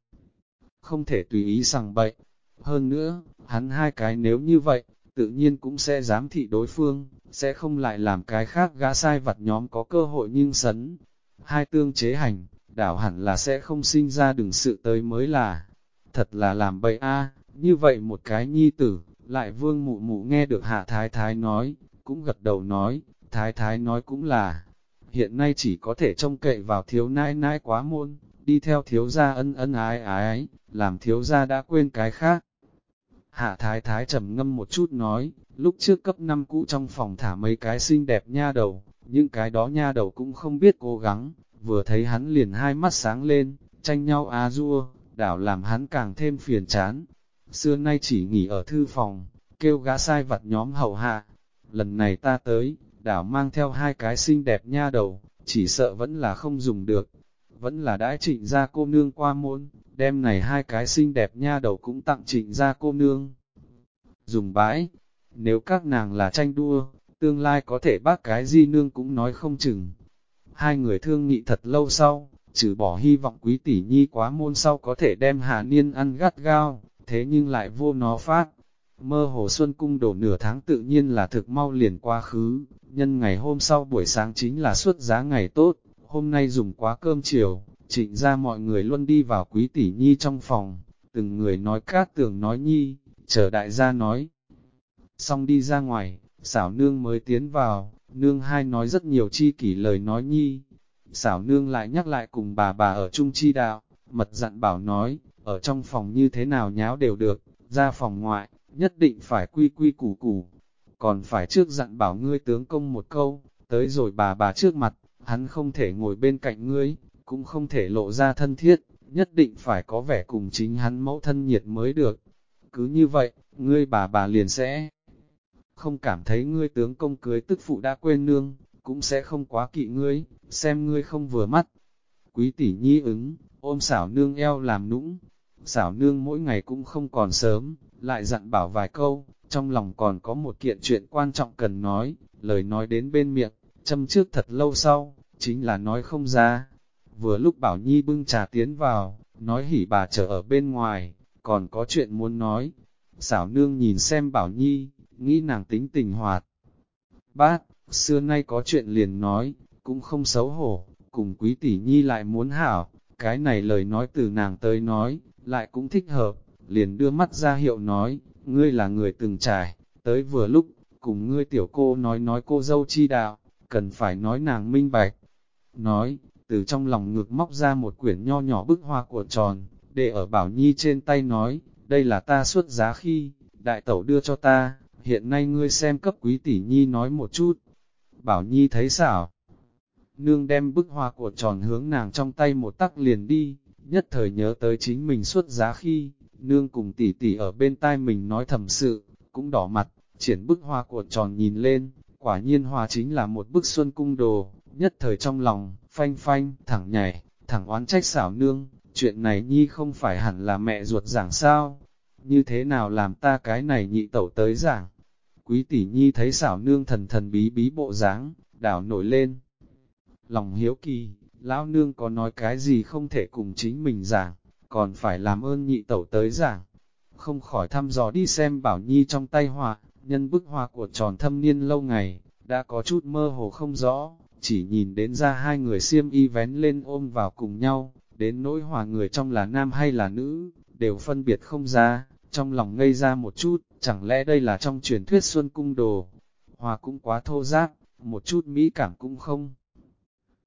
Không thể tùy ý rằng bậy. Hơn nữa, hắn hai cái nếu như vậy, tự nhiên cũng sẽ giám thị đối phương, sẽ không lại làm cái khác gã sai vặt nhóm có cơ hội nhưng sấn. Hai tương chế hành, đảo hẳn là sẽ không sinh ra đừng sự tới mới là. Thật là làm bậy a như vậy một cái nhi tử, lại vương mụ mụ nghe được hạ thái thái nói, cũng gật đầu nói, thái thái nói cũng là, hiện nay chỉ có thể trông cậy vào thiếu nãi nãi quá môn, đi theo thiếu gia ân ân ái ái, làm thiếu gia đã quên cái khác. Hạ thái thái trầm ngâm một chút nói, lúc trước cấp năm cũ trong phòng thả mấy cái xinh đẹp nha đầu, những cái đó nha đầu cũng không biết cố gắng, vừa thấy hắn liền hai mắt sáng lên, tranh nhau á rua, đảo làm hắn càng thêm phiền chán. Xưa nay chỉ nghỉ ở thư phòng, kêu gã sai vặt nhóm hậu hạ. Lần này ta tới, đảo mang theo hai cái xinh đẹp nha đầu, chỉ sợ vẫn là không dùng được. Vẫn là đãi trịnh ra cô nương qua môn, đem này hai cái xinh đẹp nha đầu cũng tặng trịnh ra cô nương. Dùng bãi, nếu các nàng là tranh đua, tương lai có thể bác cái di nương cũng nói không chừng. Hai người thương nghị thật lâu sau, trừ bỏ hy vọng quý tỷ nhi quá môn sau có thể đem hà niên ăn gắt gao, thế nhưng lại vô nó phát. Mơ hồ xuân cung đổ nửa tháng tự nhiên là thực mau liền quá khứ, nhân ngày hôm sau buổi sáng chính là suất giá ngày tốt, hôm nay dùng quá cơm chiều, trịnh ra mọi người luôn đi vào quý tỷ nhi trong phòng, từng người nói cát tường nói nhi, chờ đại gia nói. Xong đi ra ngoài, xảo nương mới tiến vào, nương hai nói rất nhiều chi kỷ lời nói nhi. Xảo nương lại nhắc lại cùng bà bà ở chung chi đạo, mật dặn bảo nói, ở trong phòng như thế nào nháo đều được, ra phòng ngoại, nhất định phải quy quy củ củ. Còn phải trước dặn bảo ngươi tướng công một câu, tới rồi bà bà trước mặt, hắn không thể ngồi bên cạnh ngươi, cũng không thể lộ ra thân thiết, nhất định phải có vẻ cùng chính hắn mẫu thân nhiệt mới được. Cứ như vậy, ngươi bà bà liền sẽ không cảm thấy ngươi tướng công cưới tức phụ đã quên nương, cũng sẽ không quá kỵ ngươi, xem ngươi không vừa mắt. Quý tỷ nhi ứng, ôm xảo nương eo làm nũng, xảo nương mỗi ngày cũng không còn sớm, lại dặn bảo vài câu, trong lòng còn có một kiện chuyện quan trọng cần nói, lời nói đến bên miệng, châm trước thật lâu sau, chính là nói không ra. Vừa lúc Bảo Nhi bưng trà tiến vào, nói hỉ bà chờ ở bên ngoài, còn có chuyện muốn nói. Xảo nương nhìn xem Bảo Nhi, nghĩ nàng tính tình hoạt. Bát, xưa nay có chuyện liền nói, cũng không xấu hổ, cùng quý tỷ Nhi lại muốn hảo, cái này lời nói từ nàng tới nói, lại cũng thích hợp, liền đưa mắt ra hiệu nói, ngươi là người từng trải, tới vừa lúc, cùng ngươi tiểu cô nói nói cô dâu chi đạo, cần phải nói nàng minh bạch. Nói, từ trong lòng ngực móc ra một quyển nho nhỏ bức hoa của tròn, để ở Bảo Nhi trên tay nói, đây là ta xuất giá khi, đại tẩu đưa cho ta, hiện nay ngươi xem cấp quý tỷ nhi nói một chút. Bảo nhi thấy xảo. Nương đem bức hoa của tròn hướng nàng trong tay một tắc liền đi, nhất thời nhớ tới chính mình xuất giá khi, nương cùng tỷ tỷ ở bên tai mình nói thầm sự, cũng đỏ mặt, triển bức hoa của tròn nhìn lên, quả nhiên hoa chính là một bức xuân cung đồ, nhất thời trong lòng, phanh phanh, thẳng nhảy, thẳng oán trách xảo nương, chuyện này nhi không phải hẳn là mẹ ruột giảng sao, như thế nào làm ta cái này nhị tẩu tới giảng. Quý tỷ nhi thấy xảo nương thần thần bí bí bộ dáng, đảo nổi lên. Lòng hiếu kỳ, lão nương có nói cái gì không thể cùng chính mình giảng, còn phải làm ơn nhị tẩu tới giảng. Không khỏi thăm dò đi xem bảo nhi trong tay họa, nhân bức hoa của tròn thâm niên lâu ngày, đã có chút mơ hồ không rõ, chỉ nhìn đến ra hai người xiêm y vén lên ôm vào cùng nhau, đến nỗi hòa người trong là nam hay là nữ, đều phân biệt không ra, trong lòng ngây ra một chút, chẳng lẽ đây là trong truyền thuyết xuân cung đồ. Hòa cũng quá thô giác, một chút mỹ cảm cũng không.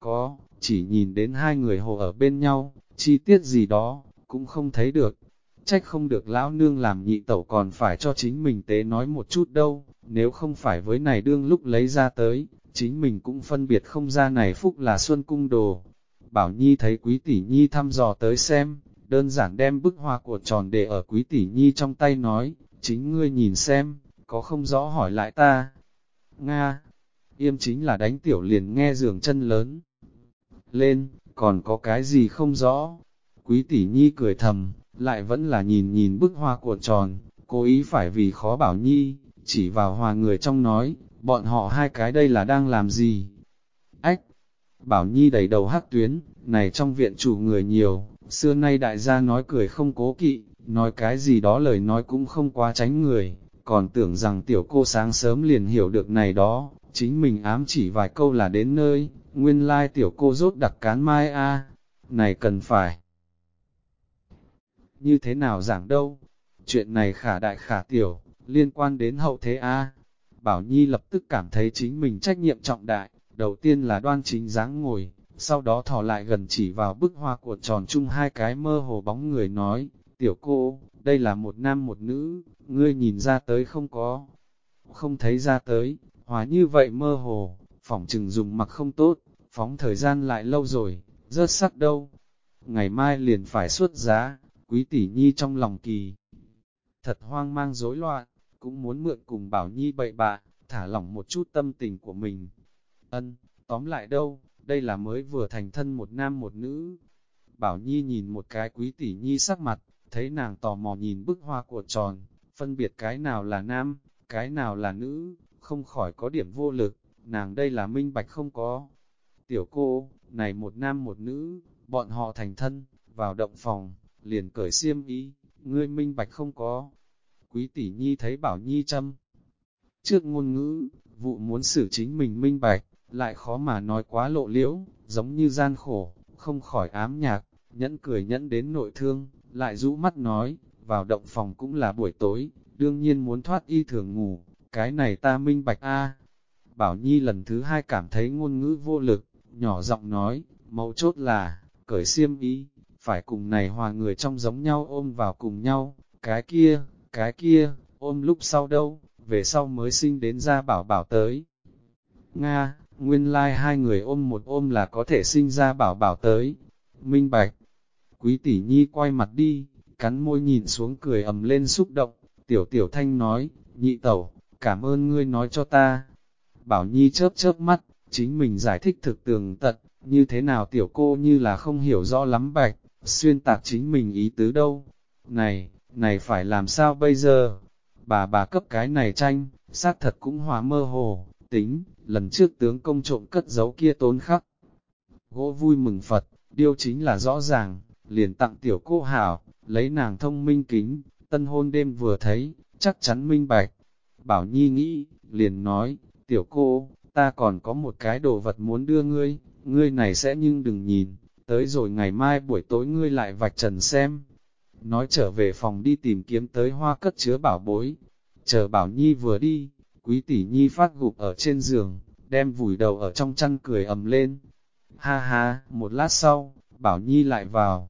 Có, chỉ nhìn đến hai người hồ ở bên nhau, chi tiết gì đó, cũng không thấy được. Trách không được lão nương làm nhị tẩu còn phải cho chính mình tế nói một chút đâu, nếu không phải với này đương lúc lấy ra tới, chính mình cũng phân biệt không ra này phúc là xuân cung đồ. Bảo Nhi thấy quý tỷ Nhi thăm dò tới xem, đơn giản đem bức hoa của tròn để ở quý tỷ Nhi trong tay nói, chính ngươi nhìn xem, có không rõ hỏi lại ta. Nga, yêm chính là đánh tiểu liền nghe giường chân lớn. Lên, còn có cái gì không rõ? Quý tỷ Nhi cười thầm, lại vẫn là nhìn nhìn bức hoa của tròn, cố ý phải vì khó bảo Nhi, chỉ vào hòa người trong nói, bọn họ hai cái đây là đang làm gì? Ách! Bảo Nhi đầy đầu hắc tuyến, này trong viện chủ người nhiều, xưa nay đại gia nói cười không cố kỵ, nói cái gì đó lời nói cũng không quá tránh người, còn tưởng rằng tiểu cô sáng sớm liền hiểu được này đó, chính mình ám chỉ vài câu là đến nơi, nguyên lai tiểu cô rốt đặc cán mai a này cần phải. Như thế nào giảng đâu? Chuyện này khả đại khả tiểu, liên quan đến hậu thế a Bảo Nhi lập tức cảm thấy chính mình trách nhiệm trọng đại, đầu tiên là đoan chính dáng ngồi, sau đó thò lại gần chỉ vào bức hoa của tròn chung hai cái mơ hồ bóng người nói, tiểu cô, đây là một nam một nữ, ngươi nhìn ra tới không có, không thấy ra tới, hóa như vậy mơ hồ, phỏng chừng dùng mặc không tốt, phóng thời gian lại lâu rồi, rớt sắc đâu, ngày mai liền phải xuất giá, quý tỷ nhi trong lòng kỳ, thật hoang mang rối loạn, cũng muốn mượn cùng Bảo Nhi bậy bạ, thả lỏng một chút tâm tình của mình. Ân, tóm lại đâu, đây là mới vừa thành thân một nam một nữ. Bảo Nhi nhìn một cái quý tỷ Nhi sắc mặt, thấy nàng tò mò nhìn bức hoa của tròn, phân biệt cái nào là nam, cái nào là nữ, không khỏi có điểm vô lực, nàng đây là minh bạch không có. Tiểu cô, này một nam một nữ, bọn họ thành thân, vào động phòng, liền cởi xiêm y, ngươi minh bạch không có, Quý tỷ nhi thấy bảo nhi châm. Trước ngôn ngữ, vụ muốn xử chính mình minh bạch, lại khó mà nói quá lộ liễu, giống như gian khổ, không khỏi ám nhạc, nhẫn cười nhẫn đến nội thương, lại rũ mắt nói, vào động phòng cũng là buổi tối, đương nhiên muốn thoát y thường ngủ, cái này ta minh bạch a. Bảo Nhi lần thứ hai cảm thấy ngôn ngữ vô lực, nhỏ giọng nói, mấu chốt là, cởi xiêm y, phải cùng này hòa người trong giống nhau ôm vào cùng nhau, cái kia, cái kia, ôm lúc sau đâu, về sau mới sinh đến ra bảo bảo tới. Nga, nguyên lai like hai người ôm một ôm là có thể sinh ra bảo bảo tới. Minh Bạch, quý tỷ nhi quay mặt đi, cắn môi nhìn xuống cười ầm lên xúc động, tiểu tiểu thanh nói, nhị tẩu, cảm ơn ngươi nói cho ta. Bảo nhi chớp chớp mắt, chính mình giải thích thực tường tận, như thế nào tiểu cô như là không hiểu rõ lắm bạch, xuyên tạc chính mình ý tứ đâu. Này, này phải làm sao bây giờ? Bà bà cấp cái này tranh, xác thật cũng hóa mơ hồ, tính, lần trước tướng công trộm cất giấu kia tốn khắc. Gỗ vui mừng Phật, điều chính là rõ ràng, liền tặng tiểu cô hảo, lấy nàng thông minh kính, tân hôn đêm vừa thấy, chắc chắn minh bạch. Bảo Nhi nghĩ, liền nói, tiểu cô, ta còn có một cái đồ vật muốn đưa ngươi, ngươi này sẽ nhưng đừng nhìn, tới rồi ngày mai buổi tối ngươi lại vạch trần xem, nói trở về phòng đi tìm kiếm tới hoa cất chứa bảo bối. Chờ bảo nhi vừa đi, quý tỷ nhi phát gục ở trên giường, đem vùi đầu ở trong chăn cười ầm lên. Ha ha, một lát sau, bảo nhi lại vào.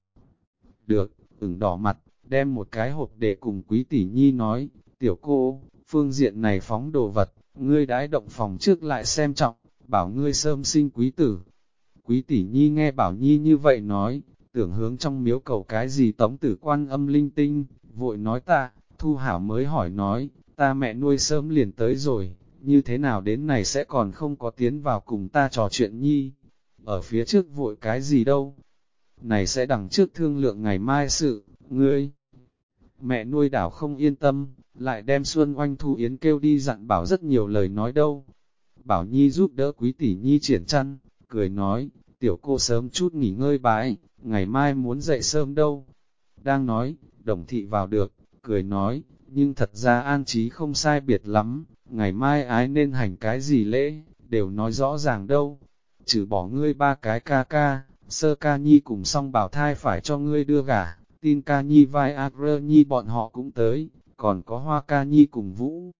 Được, ửng đỏ mặt, đem một cái hộp để cùng quý tỷ nhi nói, tiểu cô, phương diện này phóng đồ vật, ngươi đãi động phòng trước lại xem trọng, bảo ngươi sớm sinh quý tử. Quý tỷ nhi nghe bảo nhi như vậy nói, tưởng hướng trong miếu cầu cái gì tống tử quan âm linh tinh, vội nói ta, thu hảo mới hỏi nói, ta mẹ nuôi sớm liền tới rồi, như thế nào đến này sẽ còn không có tiến vào cùng ta trò chuyện nhi, ở phía trước vội cái gì đâu, này sẽ đằng trước thương lượng ngày mai sự, ngươi. Mẹ nuôi đảo không yên tâm, lại đem Xuân Oanh Thu Yến kêu đi dặn bảo rất nhiều lời nói đâu. Bảo Nhi giúp đỡ quý tỷ Nhi triển chăn, cười nói, tiểu cô sớm chút nghỉ ngơi bái, ngày mai muốn dậy sớm đâu. Đang nói, đồng thị vào được, cười nói, nhưng thật ra an trí không sai biệt lắm, ngày mai ái nên hành cái gì lễ, đều nói rõ ràng đâu. Trừ bỏ ngươi ba cái ca ca, sơ ca nhi cùng song bảo thai phải cho ngươi đưa gả, tin ca nhi vai agre nhi bọn họ cũng tới, còn có hoa ca nhi cùng vũ.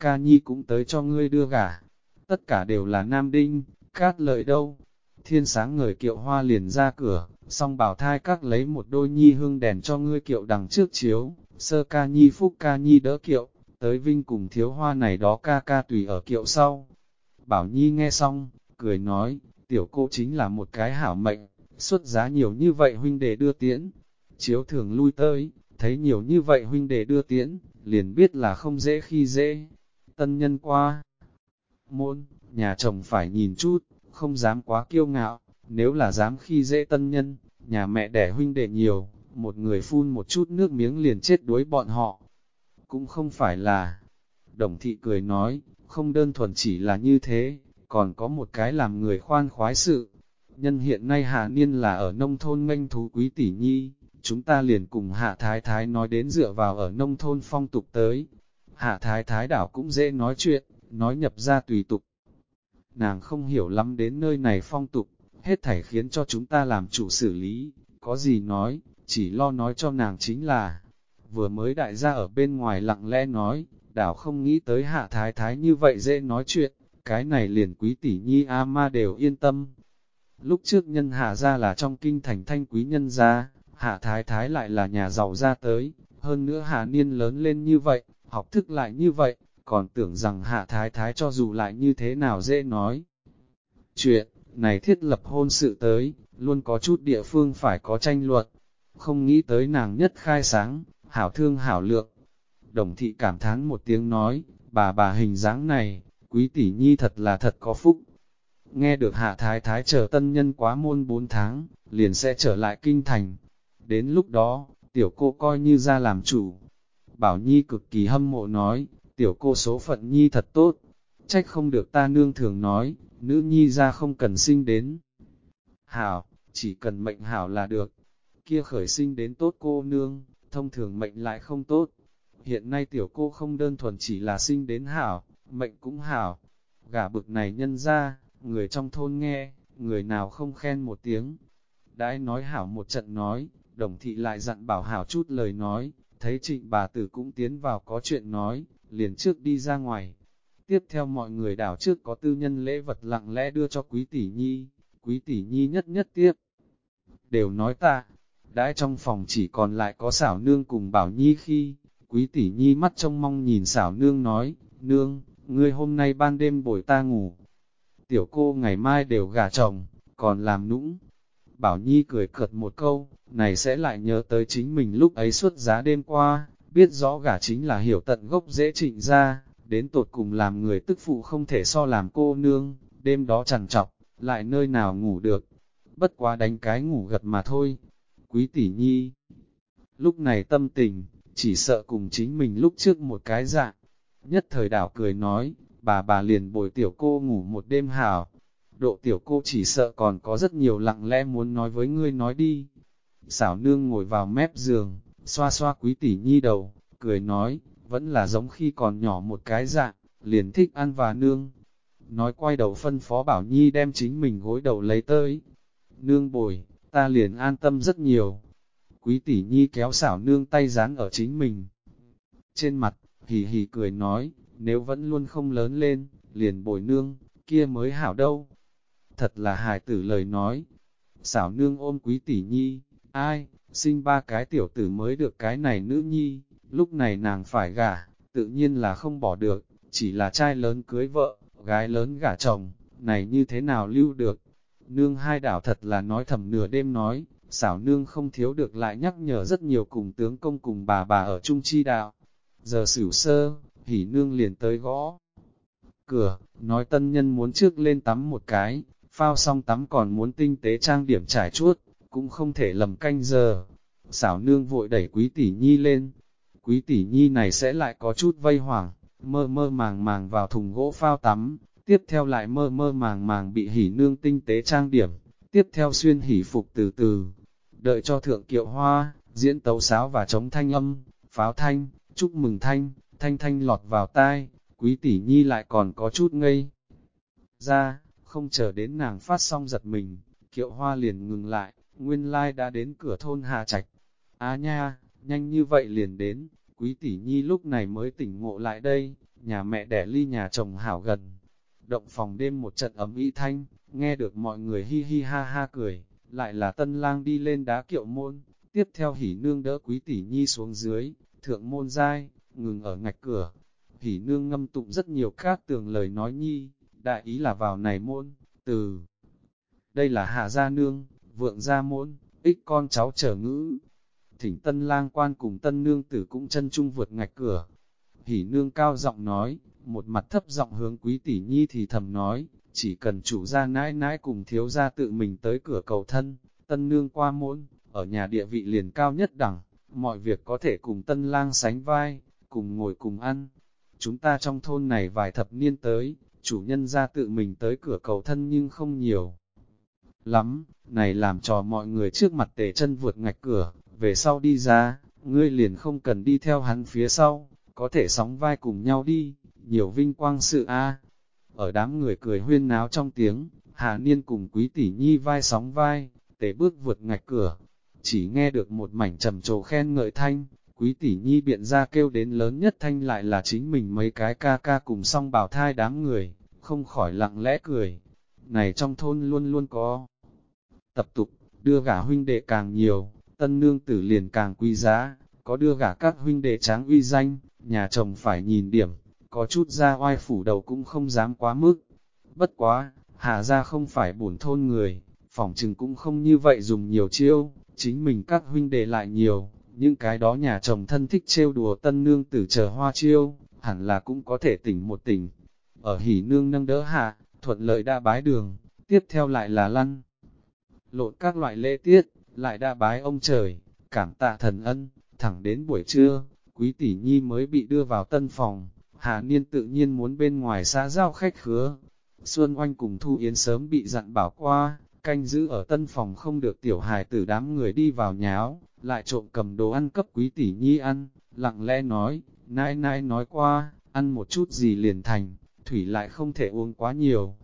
Ca nhi cũng tới cho ngươi đưa gả, tất cả đều là nam đinh, cát lợi đâu. Thiên sáng người kiệu hoa liền ra cửa, song bảo thai các lấy một đôi nhi hương đèn cho ngươi kiệu đằng trước chiếu, sơ ca nhi phúc ca nhi đỡ kiệu, tới vinh cùng thiếu hoa này đó ca ca tùy ở kiệu sau. Bảo nhi nghe xong, cười nói, tiểu cô chính là một cái hảo mệnh, xuất giá nhiều như vậy huynh đệ đưa tiễn. Chiếu thường lui tới, thấy nhiều như vậy huynh đệ đưa tiễn, liền biết là không dễ khi dễ. Tân nhân qua. Môn, nhà chồng phải nhìn chút, không dám quá kiêu ngạo, nếu là dám khi dễ tân nhân, nhà mẹ đẻ huynh đệ nhiều, một người phun một chút nước miếng liền chết đuối bọn họ. Cũng không phải là, đồng thị cười nói, không đơn thuần chỉ là như thế, còn có một cái làm người khoan khoái sự. Nhân hiện nay hạ niên là ở nông thôn nganh thú quý tỷ nhi, chúng ta liền cùng hạ thái thái nói đến dựa vào ở nông thôn phong tục tới. Hạ thái thái đảo cũng dễ nói chuyện, nói nhập ra tùy tục. Nàng không hiểu lắm đến nơi này phong tục, hết thảy khiến cho chúng ta làm chủ xử lý, có gì nói, chỉ lo nói cho nàng chính là, vừa mới đại gia ở bên ngoài lặng lẽ nói, đảo không nghĩ tới hạ thái thái như vậy dễ nói chuyện, cái này liền quý tỷ nhi A ma đều yên tâm. Lúc trước nhân hạ ra là trong kinh thành thanh quý nhân gia, hạ thái thái lại là nhà giàu ra tới, hơn nữa hạ niên lớn lên như vậy, học thức lại như vậy, còn tưởng rằng hạ thái thái cho dù lại như thế nào dễ nói. Chuyện, này thiết lập hôn sự tới, luôn có chút địa phương phải có tranh luận, không nghĩ tới nàng nhất khai sáng, hảo thương hảo lượng. Đồng thị cảm thán một tiếng nói, bà bà hình dáng này, quý tỷ nhi thật là thật có phúc. Nghe được hạ thái thái chờ tân nhân quá môn 4 tháng, liền sẽ trở lại kinh thành. Đến lúc đó, tiểu cô coi như ra làm chủ. Bảo Nhi cực kỳ hâm mộ nói, tiểu cô số phận Nhi thật tốt. Trách không được ta nương thường nói, nữ Nhi ra không cần sinh đến. Hảo, chỉ cần mệnh hảo là được. Kia khởi sinh đến tốt cô nương, thông thường mệnh lại không tốt. Hiện nay tiểu cô không đơn thuần chỉ là sinh đến hảo, mệnh cũng hảo. Gả bực này nhân ra, người trong thôn nghe, người nào không khen một tiếng. Đãi nói hảo một trận nói, đồng thị lại dặn bảo hảo chút lời nói, thấy trịnh bà tử cũng tiến vào có chuyện nói, liền trước đi ra ngoài. Tiếp theo mọi người đảo trước có tư nhân lễ vật lặng lẽ đưa cho quý tỷ nhi, quý tỷ nhi nhất nhất tiếp. Đều nói ta, đãi trong phòng chỉ còn lại có xảo nương cùng bảo nhi khi, quý tỷ nhi mắt trông mong nhìn xảo nương nói, nương, ngươi hôm nay ban đêm bồi ta ngủ. Tiểu cô ngày mai đều gả chồng, còn làm nũng. Bảo Nhi cười cợt một câu, này sẽ lại nhớ tới chính mình lúc ấy suốt giá đêm qua, biết rõ gả chính là hiểu tận gốc dễ trịnh ra, đến tột cùng làm người tức phụ không thể so làm cô nương, đêm đó chẳng chọc lại nơi nào ngủ được. Bất quá đánh cái ngủ gật mà thôi. Quý tỷ nhi, lúc này tâm tình, chỉ sợ cùng chính mình lúc trước một cái dạng, Nhất thời đảo cười nói, bà bà liền bồi tiểu cô ngủ một đêm hảo. Độ tiểu cô chỉ sợ còn có rất nhiều lặng lẽ muốn nói với ngươi nói đi. Xảo nương ngồi vào mép giường, xoa xoa quý tỷ nhi đầu, cười nói, vẫn là giống khi còn nhỏ một cái dạng, liền thích ăn và nương. Nói quay đầu phân phó bảo nhi đem chính mình gối đầu lấy tới. Nương bồi, ta liền an tâm rất nhiều. Quý tỷ nhi kéo xảo nương tay dán ở chính mình. Trên mặt, hì hì cười nói, nếu vẫn luôn không lớn lên, liền bồi nương, kia mới hảo đâu. Thật là hài tử lời nói. Xảo nương ôm quý tỷ nhi, ai, sinh ba cái tiểu tử mới được cái này nữ nhi, lúc này nàng phải gả, tự nhiên là không bỏ được, chỉ là trai lớn cưới vợ, gái lớn gả chồng, này như thế nào lưu được. Nương hai đảo thật là nói thầm nửa đêm nói, xảo nương không thiếu được lại nhắc nhở rất nhiều cùng tướng công cùng bà bà ở Trung Chi Đạo. Giờ xỉu sơ, hỉ nương liền tới gõ. Cửa, nói tân nhân muốn trước lên tắm một cái, phao xong tắm còn muốn tinh tế trang điểm trải chuốt, cũng không thể lầm canh giờ. Xảo nương vội đẩy quý tỷ nhi lên. Quý tỷ nhi này sẽ lại có chút vây hoảng, mơ mơ màng màng vào thùng gỗ phao tắm, tiếp theo lại mơ mơ màng màng bị hỉ nương tinh tế trang điểm, tiếp theo xuyên hỉ phục từ từ. Đợi cho thượng kiệu hoa, diễn tấu sáo và chống thanh âm, pháo thanh, chúc mừng thanh, thanh thanh lọt vào tai, quý tỷ nhi lại còn có chút ngây. Ra, không chờ đến nàng phát xong giật mình, kiệu hoa liền ngừng lại, nguyên lai đã đến cửa thôn Hà Trạch. Á nha, nhanh như vậy liền đến, quý tỷ nhi lúc này mới tỉnh ngộ lại đây, nhà mẹ đẻ ly nhà chồng hảo gần. Động phòng đêm một trận ấm ý thanh, nghe được mọi người hi hi ha ha cười, lại là tân lang đi lên đá kiệu môn, tiếp theo hỉ nương đỡ quý tỷ nhi xuống dưới, thượng môn giai, ngừng ở ngạch cửa. Hỉ nương ngâm tụng rất nhiều các tường lời nói nhi, đại ý là vào này môn, từ. Đây là hạ gia nương, vượng gia môn, ích con cháu trở ngữ. Thỉnh tân lang quan cùng tân nương tử cũng chân trung vượt ngạch cửa. Hỉ nương cao giọng nói, một mặt thấp giọng hướng quý tỷ nhi thì thầm nói, chỉ cần chủ gia nãi nãi cùng thiếu gia tự mình tới cửa cầu thân, tân nương qua môn, ở nhà địa vị liền cao nhất đẳng, mọi việc có thể cùng tân lang sánh vai, cùng ngồi cùng ăn. Chúng ta trong thôn này vài thập niên tới, chủ nhân ra tự mình tới cửa cầu thân nhưng không nhiều. Lắm, này làm cho mọi người trước mặt tề chân vượt ngạch cửa, về sau đi ra, ngươi liền không cần đi theo hắn phía sau, có thể sóng vai cùng nhau đi, nhiều vinh quang sự a. Ở đám người cười huyên náo trong tiếng, Hà Niên cùng Quý Tỷ Nhi vai sóng vai, tề bước vượt ngạch cửa, chỉ nghe được một mảnh trầm trồ khen ngợi thanh, Quý Tỷ Nhi biện ra kêu đến lớn nhất thanh lại là chính mình mấy cái ca ca cùng song bảo thai đám người, không khỏi lặng lẽ cười. Này trong thôn luôn luôn có tập tục, đưa gả huynh đệ càng nhiều, tân nương tử liền càng quý giá, có đưa gả các huynh đệ tráng uy danh, nhà chồng phải nhìn điểm, có chút ra oai phủ đầu cũng không dám quá mức. Bất quá, hạ ra không phải bổn thôn người, phòng trừng cũng không như vậy dùng nhiều chiêu, chính mình các huynh đệ lại nhiều, những cái đó nhà chồng thân thích trêu đùa tân nương tử chờ hoa chiêu, hẳn là cũng có thể tỉnh một tỉnh. Ở hỉ nương nâng đỡ hạ, thuận lợi đã bái đường, tiếp theo lại là lăn. Lộn các loại lễ tiết, lại đã bái ông trời, cảm tạ thần ân, thẳng đến buổi trưa, quý tỷ nhi mới bị đưa vào tân phòng, Hà Niên tự nhiên muốn bên ngoài xã giao khách khứa. Xuân Oanh cùng Thu Yến sớm bị dặn bảo qua, canh giữ ở tân phòng không được tiểu hài tử đám người đi vào nháo, lại trộm cầm đồ ăn cấp quý tỷ nhi ăn, lặng lẽ nói, nãi nãi nói qua, ăn một chút gì liền thành, thủy lại không thể uống quá nhiều.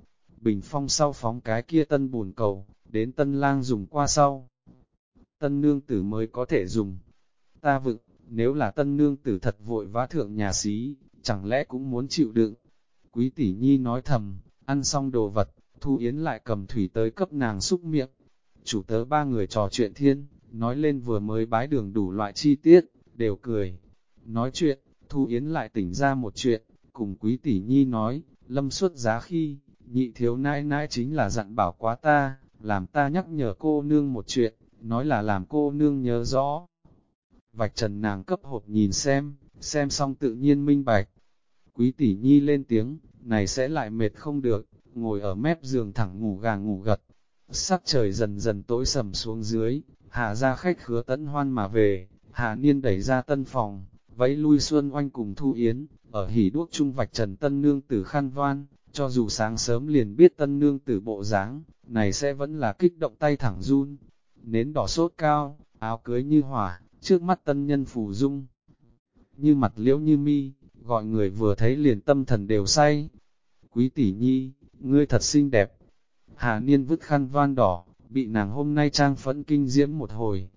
Bình phong sau phóng cái kia tân bùn cầu, đến tân lang dùng qua sau. Tân nương tử mới có thể dùng. Ta vựng, nếu là tân nương tử thật vội vã thượng nhà xí, chẳng lẽ cũng muốn chịu đựng. Quý tỷ nhi nói thầm, ăn xong đồ vật, Thu Yến lại cầm thủy tới cấp nàng xúc miệng. Chủ tớ ba người trò chuyện thiên, nói lên vừa mới bái đường đủ loại chi tiết, đều cười. Nói chuyện, Thu Yến lại tỉnh ra một chuyện, cùng quý tỷ nhi nói, lâm xuất giá khi, nhị thiếu nãi nãi chính là dặn bảo quá ta, làm ta nhắc nhở cô nương một chuyện, nói là làm cô nương nhớ rõ. Vạch trần nàng cấp hộp nhìn xem, xem xong tự nhiên minh bạch. Quý tỷ nhi lên tiếng, này sẽ lại mệt không được, ngồi ở mép giường thẳng ngủ gà ngủ gật. Sắc trời dần dần tối sầm xuống dưới, hạ ra khách khứa tấn hoan mà về, hạ niên đẩy ra tân phòng, vẫy lui xuân oanh cùng thu yến, ở hỉ đuốc trung vạch trần tân nương tử khăn voan, cho dù sáng sớm liền biết tân nương tử bộ dáng, này sẽ vẫn là kích động tay thẳng run. Nến đỏ sốt cao, áo cưới như hỏa, trước mắt tân nhân phù dung. Như mặt liễu như mi, gọi người vừa thấy liền tâm thần đều say. Quý tỷ nhi, ngươi thật xinh đẹp. Hà Niên vứt khăn van đỏ, bị nàng hôm nay trang phẫn kinh diễm một hồi.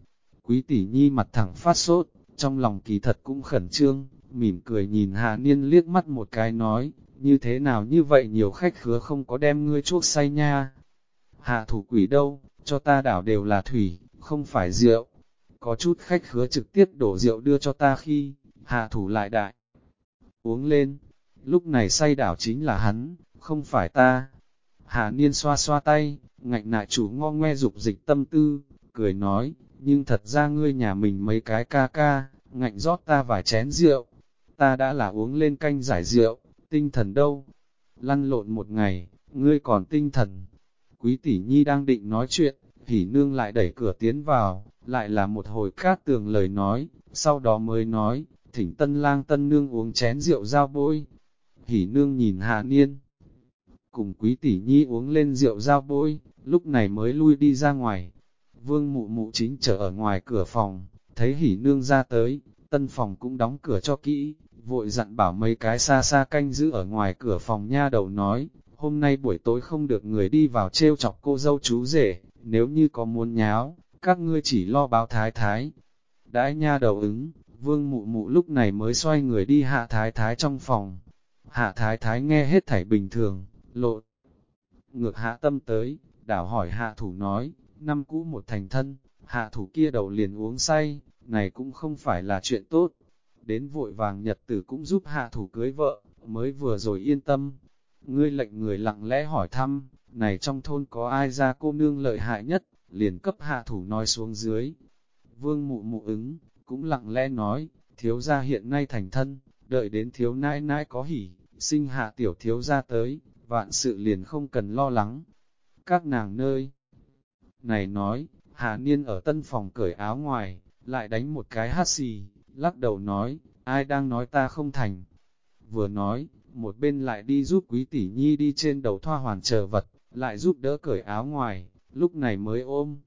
Quý tỷ nhi mặt thẳng phát sốt, trong lòng kỳ thật cũng khẩn trương, mỉm cười nhìn Hà Niên liếc mắt một cái nói, như thế nào như vậy nhiều khách khứa không có đem ngươi chuốc say nha. Hạ thủ quỷ đâu, cho ta đảo đều là thủy, không phải rượu có chút khách khứa trực tiếp đổ rượu đưa cho ta khi, hạ thủ lại đại. Uống lên, lúc này say đảo chính là hắn, không phải ta. Hạ niên xoa xoa tay, ngạnh nại chủ ngo ngoe dục dịch tâm tư, cười nói, nhưng thật ra ngươi nhà mình mấy cái ca ca, ngạnh rót ta vài chén rượu, ta đã là uống lên canh giải rượu, tinh thần đâu? Lăn lộn một ngày, ngươi còn tinh thần. Quý tỷ nhi đang định nói chuyện, hỉ nương lại đẩy cửa tiến vào, lại là một hồi cát tường lời nói, sau đó mới nói, thỉnh tân lang tân nương uống chén rượu giao bôi. Hỉ nương nhìn hạ niên, cùng quý tỷ nhi uống lên rượu giao bôi, lúc này mới lui đi ra ngoài. Vương mụ mụ chính trở ở ngoài cửa phòng, thấy hỉ nương ra tới, tân phòng cũng đóng cửa cho kỹ, vội dặn bảo mấy cái xa xa canh giữ ở ngoài cửa phòng nha đầu nói, hôm nay buổi tối không được người đi vào trêu chọc cô dâu chú rể, nếu như có muốn nháo, các ngươi chỉ lo báo thái thái. Đãi nha đầu ứng, vương mụ mụ lúc này mới xoay người đi hạ thái thái trong phòng. Hạ thái thái nghe hết thảy bình thường, lộ. Ngược hạ tâm tới, đảo hỏi hạ thủ nói, năm cũ một thành thân, hạ thủ kia đầu liền uống say, này cũng không phải là chuyện tốt. Đến vội vàng nhật tử cũng giúp hạ thủ cưới vợ, mới vừa rồi yên tâm. Ngươi lệnh người lặng lẽ hỏi thăm, này trong thôn có ai ra cô nương lợi hại nhất, liền cấp hạ thủ nói xuống dưới. Vương mụ mụ ứng, cũng lặng lẽ nói, thiếu gia hiện nay thành thân, đợi đến thiếu nãi nãi có hỉ, sinh hạ tiểu thiếu gia tới, vạn sự liền không cần lo lắng. Các nàng nơi này nói, Hà Niên ở tân phòng cởi áo ngoài, lại đánh một cái hát xì, lắc đầu nói, ai đang nói ta không thành. Vừa nói, một bên lại đi giúp quý tỷ nhi đi trên đầu thoa hoàn chờ vật, lại giúp đỡ cởi áo ngoài, lúc này mới ôm.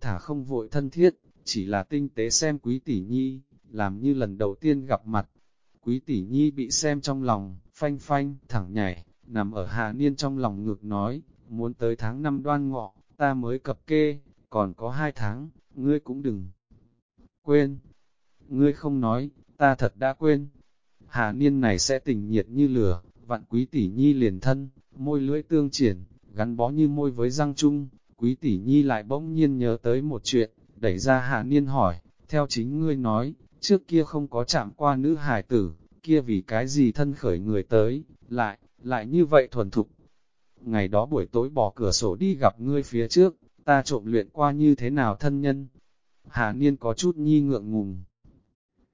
Thả không vội thân thiết, chỉ là tinh tế xem quý tỷ nhi, làm như lần đầu tiên gặp mặt. Quý tỷ nhi bị xem trong lòng, phanh phanh, thẳng nhảy, nằm ở hạ niên trong lòng ngược nói, muốn tới tháng năm đoan ngọ, ta mới cập kê, còn có hai tháng, ngươi cũng đừng quên. Ngươi không nói, ta thật đã quên. Hạ niên này sẽ tình nhiệt như lửa, vạn quý tỷ nhi liền thân, môi lưỡi tương triển, gắn bó như môi với răng chung. Quý tỷ nhi lại bỗng nhiên nhớ tới một chuyện, đẩy ra hạ niên hỏi, theo chính ngươi nói, trước kia không có chạm qua nữ hải tử, kia vì cái gì thân khởi người tới, lại, lại như vậy thuần thục. Ngày đó buổi tối bỏ cửa sổ đi gặp ngươi phía trước, ta trộm luyện qua như thế nào thân nhân. hạ Niên có chút nhi ngượng ngùng.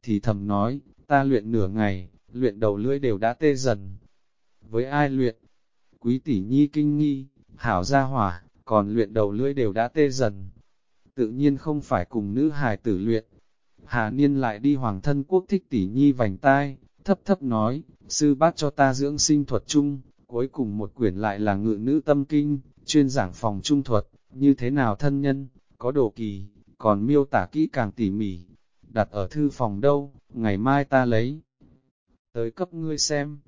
Thì thầm nói, ta luyện nửa ngày, luyện đầu lưỡi đều đã tê dần. Với ai luyện? Quý tỷ nhi kinh nghi, hảo gia hỏa, còn luyện đầu lưỡi đều đã tê dần. Tự nhiên không phải cùng nữ hài tử luyện. Hà Niên lại đi hoàng thân quốc thích tỷ nhi vành tai, thấp thấp nói, sư bác cho ta dưỡng sinh thuật chung, cuối cùng một quyển lại là ngự nữ tâm kinh, chuyên giảng phòng trung thuật, như thế nào thân nhân, có đồ kỳ, còn miêu tả kỹ càng tỉ mỉ, đặt ở thư phòng đâu, ngày mai ta lấy. Tới cấp ngươi xem.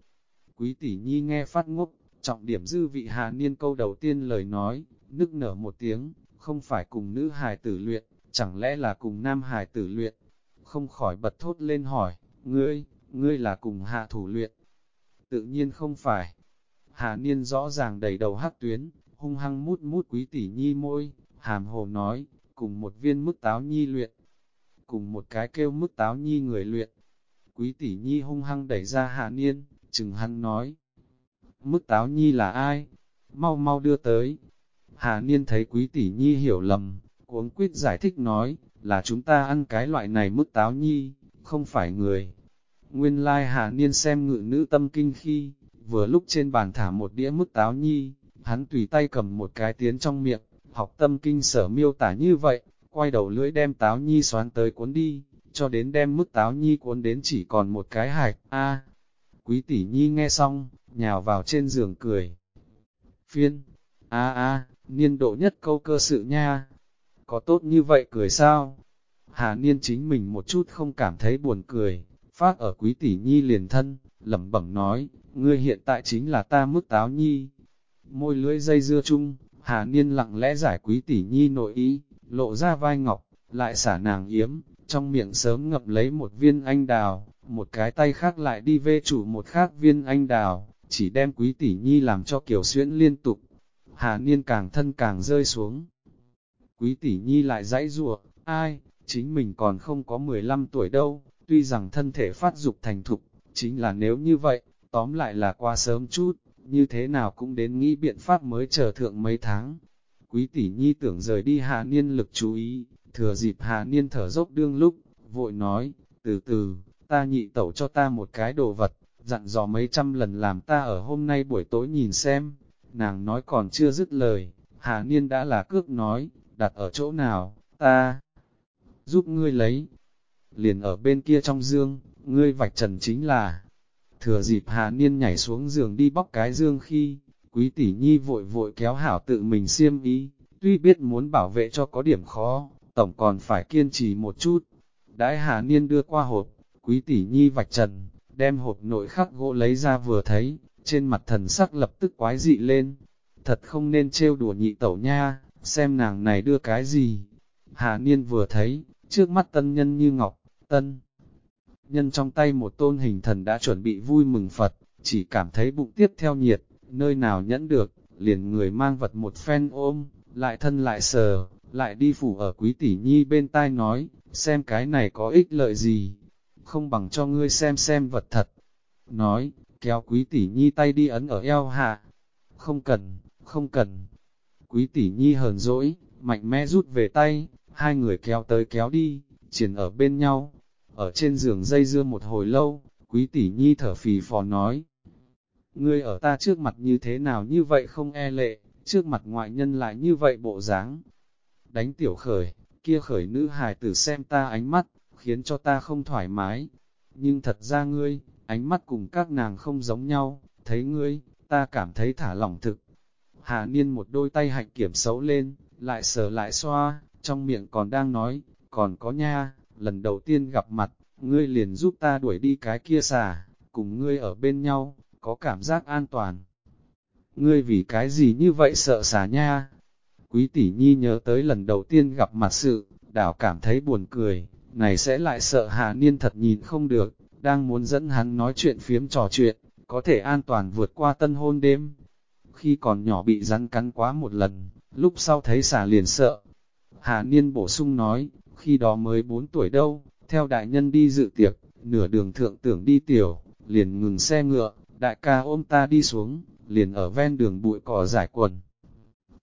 Quý tỷ nhi nghe phát ngốc, trọng điểm dư vị hạ niên câu đầu tiên lời nói, nức nở một tiếng, không phải cùng nữ hài tử luyện, chẳng lẽ là cùng nam hài tử luyện. Không khỏi bật thốt lên hỏi, ngươi, ngươi là cùng hạ thủ luyện. Tự nhiên không phải. Hạ niên rõ ràng đầy đầu hắc tuyến, hung hăng mút mút quý tỷ nhi môi, hàm hồ nói, cùng một viên mức táo nhi luyện, cùng một cái kêu mức táo nhi người luyện. Quý tỷ nhi hung hăng đẩy ra hạ niên, chừng hắn nói, mức táo nhi là ai? Mau mau đưa tới. Hà niên thấy quý tỷ nhi hiểu lầm, cuống quyết giải thích nói, là chúng ta ăn cái loại này mức táo nhi, không phải người. Nguyên lai like Hà niên xem ngự nữ tâm kinh khi, vừa lúc trên bàn thả một đĩa mức táo nhi, hắn tùy tay cầm một cái tiến trong miệng, học tâm kinh sở miêu tả như vậy, quay đầu lưỡi đem táo nhi xoán tới cuốn đi, cho đến đem mức táo nhi cuốn đến chỉ còn một cái hạch, a Quý tỷ nhi nghe xong, nhào vào trên giường cười. Phiên, a a niên độ nhất câu cơ sự nha, có tốt như vậy cười sao? Hà niên chính mình một chút không cảm thấy buồn cười, phát ở quý tỷ nhi liền thân, lẩm bẩm nói, ngươi hiện tại chính là ta mức táo nhi. Môi lưỡi dây dưa chung, Hà Niên lặng lẽ giải quý tỷ nhi nội ý, lộ ra vai ngọc, lại xả nàng yếm, trong miệng sớm ngập lấy một viên anh đào, một cái tay khác lại đi vê chủ một khác viên anh đào, chỉ đem quý tỷ nhi làm cho kiểu xuyễn liên tục. Hà Niên càng thân càng rơi xuống. Quý tỷ nhi lại dãy rủa ai, chính mình còn không có 15 tuổi đâu, tuy rằng thân thể phát dục thành thục, chính là nếu như vậy, tóm lại là qua sớm chút, như thế nào cũng đến nghĩ biện pháp mới chờ thượng mấy tháng. Quý tỷ nhi tưởng rời đi Hà niên lực chú ý, thừa dịp Hà niên thở dốc đương lúc, vội nói, từ từ, ta nhị tẩu cho ta một cái đồ vật, dặn dò mấy trăm lần làm ta ở hôm nay buổi tối nhìn xem. Nàng nói còn chưa dứt lời, Hà niên đã là cước nói, đặt ở chỗ nào, ta giúp ngươi lấy. Liền ở bên kia trong dương, ngươi vạch trần chính là, thừa dịp Hà niên nhảy xuống giường đi bóc cái dương khi, quý tỷ nhi vội vội kéo hảo tự mình xiêm ý, tuy biết muốn bảo vệ cho có điểm khó, tổng còn phải kiên trì một chút. Đãi Hà niên đưa qua hộp, quý tỷ nhi vạch trần, đem hộp nội khắc gỗ lấy ra vừa thấy, trên mặt thần sắc lập tức quái dị lên. Thật không nên trêu đùa nhị tẩu nha, xem nàng này đưa cái gì. Hạ niên vừa thấy, trước mắt tân nhân như ngọc, tân. Nhân trong tay một tôn hình thần đã chuẩn bị vui mừng Phật, chỉ cảm thấy bụng tiếp theo nhiệt, nơi nào nhẫn được, liền người mang vật một phen ôm, lại thân lại sờ, lại đi phủ ở quý tỷ nhi bên tai nói, xem cái này có ích lợi gì, không bằng cho ngươi xem xem vật thật. Nói, kéo quý tỷ nhi tay đi ấn ở eo hạ. Không cần, không cần. Quý tỷ nhi hờn dỗi, mạnh mẽ rút về tay, hai người kéo tới kéo đi, triển ở bên nhau. Ở trên giường dây dưa một hồi lâu, quý tỷ nhi thở phì phò nói. Ngươi ở ta trước mặt như thế nào như vậy không e lệ, trước mặt ngoại nhân lại như vậy bộ dáng. Đánh tiểu khởi, kia khởi nữ hài tử xem ta ánh mắt, khiến cho ta không thoải mái. Nhưng thật ra ngươi, ánh mắt cùng các nàng không giống nhau, thấy ngươi, ta cảm thấy thả lỏng thực. Hà Niên một đôi tay hạnh kiểm xấu lên, lại sờ lại xoa, trong miệng còn đang nói, còn có nha, lần đầu tiên gặp mặt, ngươi liền giúp ta đuổi đi cái kia xà, cùng ngươi ở bên nhau, có cảm giác an toàn. Ngươi vì cái gì như vậy sợ xà nha? Quý tỷ nhi nhớ tới lần đầu tiên gặp mặt sự, đảo cảm thấy buồn cười, này sẽ lại sợ Hà Niên thật nhìn không được, đang muốn dẫn hắn nói chuyện phiếm trò chuyện, có thể an toàn vượt qua tân hôn đêm. Khi còn nhỏ bị rắn cắn quá một lần, lúc sau thấy xà liền sợ. Hà Niên bổ sung nói, khi đó mới 4 tuổi đâu, theo đại nhân đi dự tiệc, nửa đường thượng tưởng đi tiểu, liền ngừng xe ngựa, đại ca ôm ta đi xuống, liền ở ven đường bụi cỏ giải quần.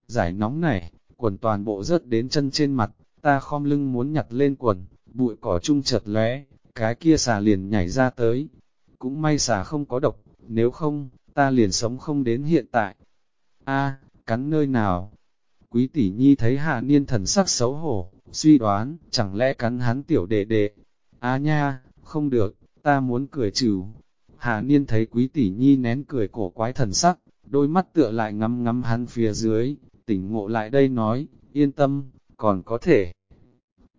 Giải nóng này, quần toàn bộ rớt đến chân trên mặt, ta khom lưng muốn nhặt lên quần, bụi cỏ chung chật lóe, cái kia xà liền nhảy ra tới. Cũng may xà không có độc, nếu không, ta liền sống không đến hiện tại. A, cắn nơi nào? Quý tỷ nhi thấy hạ niên thần sắc xấu hổ, suy đoán, chẳng lẽ cắn hắn tiểu đệ đệ? A nha, không được, ta muốn cười trừ. Hạ niên thấy quý tỷ nhi nén cười cổ quái thần sắc, đôi mắt tựa lại ngắm ngắm hắn phía dưới, tỉnh ngộ lại đây nói, yên tâm, còn có thể.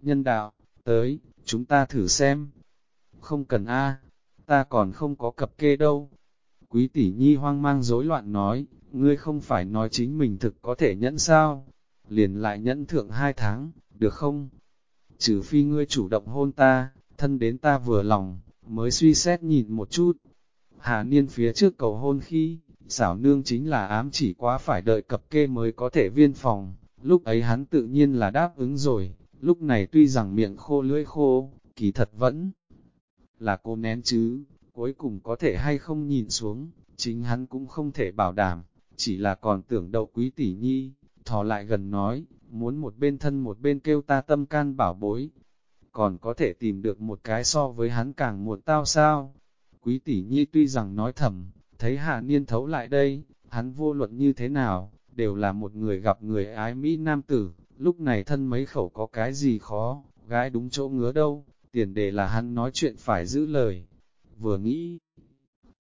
Nhân đạo, tới, chúng ta thử xem. Không cần a, ta còn không có cập kê đâu. Quý tỷ nhi hoang mang rối loạn nói, ngươi không phải nói chính mình thực có thể nhẫn sao, liền lại nhẫn thượng hai tháng, được không? Trừ phi ngươi chủ động hôn ta, thân đến ta vừa lòng, mới suy xét nhìn một chút. Hà niên phía trước cầu hôn khi, xảo nương chính là ám chỉ quá phải đợi cập kê mới có thể viên phòng, lúc ấy hắn tự nhiên là đáp ứng rồi, lúc này tuy rằng miệng khô lưỡi khô, kỳ thật vẫn là cô nén chứ, cuối cùng có thể hay không nhìn xuống, chính hắn cũng không thể bảo đảm, chỉ là còn tưởng đậu quý tỷ nhi, thò lại gần nói, muốn một bên thân một bên kêu ta tâm can bảo bối, còn có thể tìm được một cái so với hắn càng muộn tao sao. Quý tỷ nhi tuy rằng nói thầm, thấy hạ niên thấu lại đây, hắn vô luận như thế nào, đều là một người gặp người ái Mỹ nam tử, lúc này thân mấy khẩu có cái gì khó, gái đúng chỗ ngứa đâu, tiền đề là hắn nói chuyện phải giữ lời. Vừa nghĩ,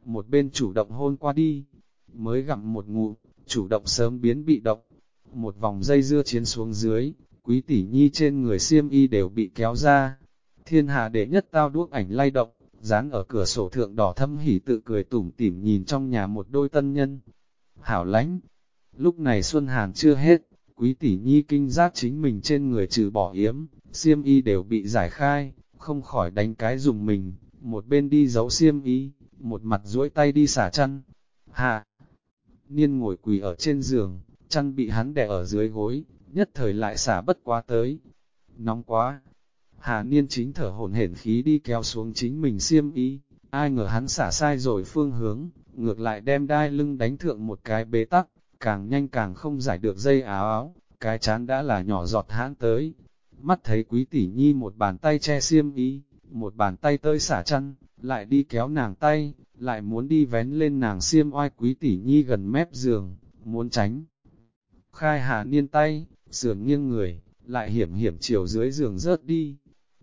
một bên chủ động hôn qua đi, mới gặm một ngụ, chủ động sớm biến bị động. Một vòng dây dưa chiến xuống dưới, quý tỷ nhi trên người xiêm y đều bị kéo ra. Thiên hạ đệ nhất tao đuốc ảnh lay động, dán ở cửa sổ thượng đỏ thâm hỉ tự cười tủm tỉm nhìn trong nhà một đôi tân nhân. Hảo lánh, lúc này Xuân Hàn chưa hết, quý tỷ nhi kinh giác chính mình trên người trừ bỏ yếm, xiêm y đều bị giải khai, không khỏi đánh cái dùng mình, một bên đi giấu xiêm y, một mặt duỗi tay đi xả chăn. Hạ! Niên ngồi quỳ ở trên giường, chăn bị hắn đè ở dưới gối, nhất thời lại xả bất quá tới. Nóng quá! Hà Niên chính thở hổn hển khí đi kéo xuống chính mình xiêm y, ai ngờ hắn xả sai rồi phương hướng, ngược lại đem đai lưng đánh thượng một cái bế tắc, càng nhanh càng không giải được dây áo áo, cái chán đã là nhỏ giọt hãn tới. Mắt thấy quý tỷ nhi một bàn tay che xiêm ý, một bàn tay tơi xả chăn, lại đi kéo nàng tay, lại muốn đi vén lên nàng xiêm oai quý tỷ nhi gần mép giường, muốn tránh. Khai Hà Niên tay, sườn nghiêng người, lại hiểm hiểm chiều dưới giường rớt đi.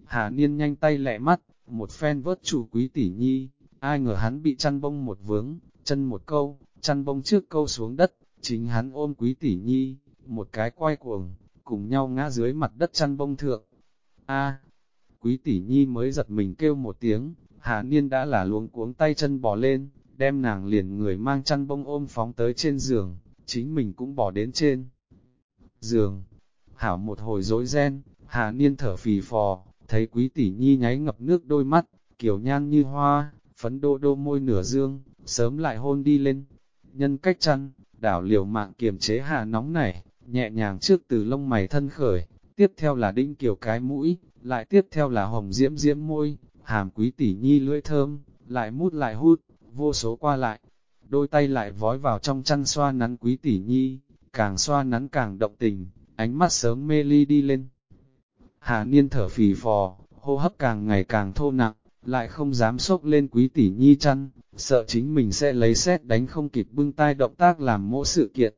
Hà Niên nhanh tay lẹ mắt, một phen vớt chủ quý tỷ nhi, ai ngờ hắn bị chăn bông một vướng, chân một câu, chăn bông trước câu xuống đất, chính hắn ôm quý tỷ nhi, một cái quay cuồng, cùng nhau ngã dưới mặt đất chăn bông thượng. A, quý tỷ nhi mới giật mình kêu một tiếng, Hà Niên đã là luống cuống tay chân bò lên, đem nàng liền người mang chăn bông ôm phóng tới trên giường, chính mình cũng bỏ đến trên giường. Hảo một hồi rối ren, Hà Niên thở phì phò, thấy quý tỷ nhi nháy ngập nước đôi mắt, kiểu nhan như hoa, phấn đô đô môi nửa dương, sớm lại hôn đi lên. Nhân cách chăn, đảo liều mạng kiềm chế hà nóng này, nhẹ nhàng trước từ lông mày thân khởi, tiếp theo là đinh kiểu cái mũi, lại tiếp theo là hồng diễm diễm môi, hàm quý tỷ nhi lưỡi thơm, lại mút lại hút, vô số qua lại, đôi tay lại vói vào trong chăn xoa nắn quý tỷ nhi, càng xoa nắn càng động tình, ánh mắt sớm mê ly đi lên. Hà Niên thở phì phò, hô hấp càng ngày càng thô nặng, lại không dám sốc lên quý tỷ nhi chăn, sợ chính mình sẽ lấy xét đánh không kịp bưng tay động tác làm mỗi sự kiện.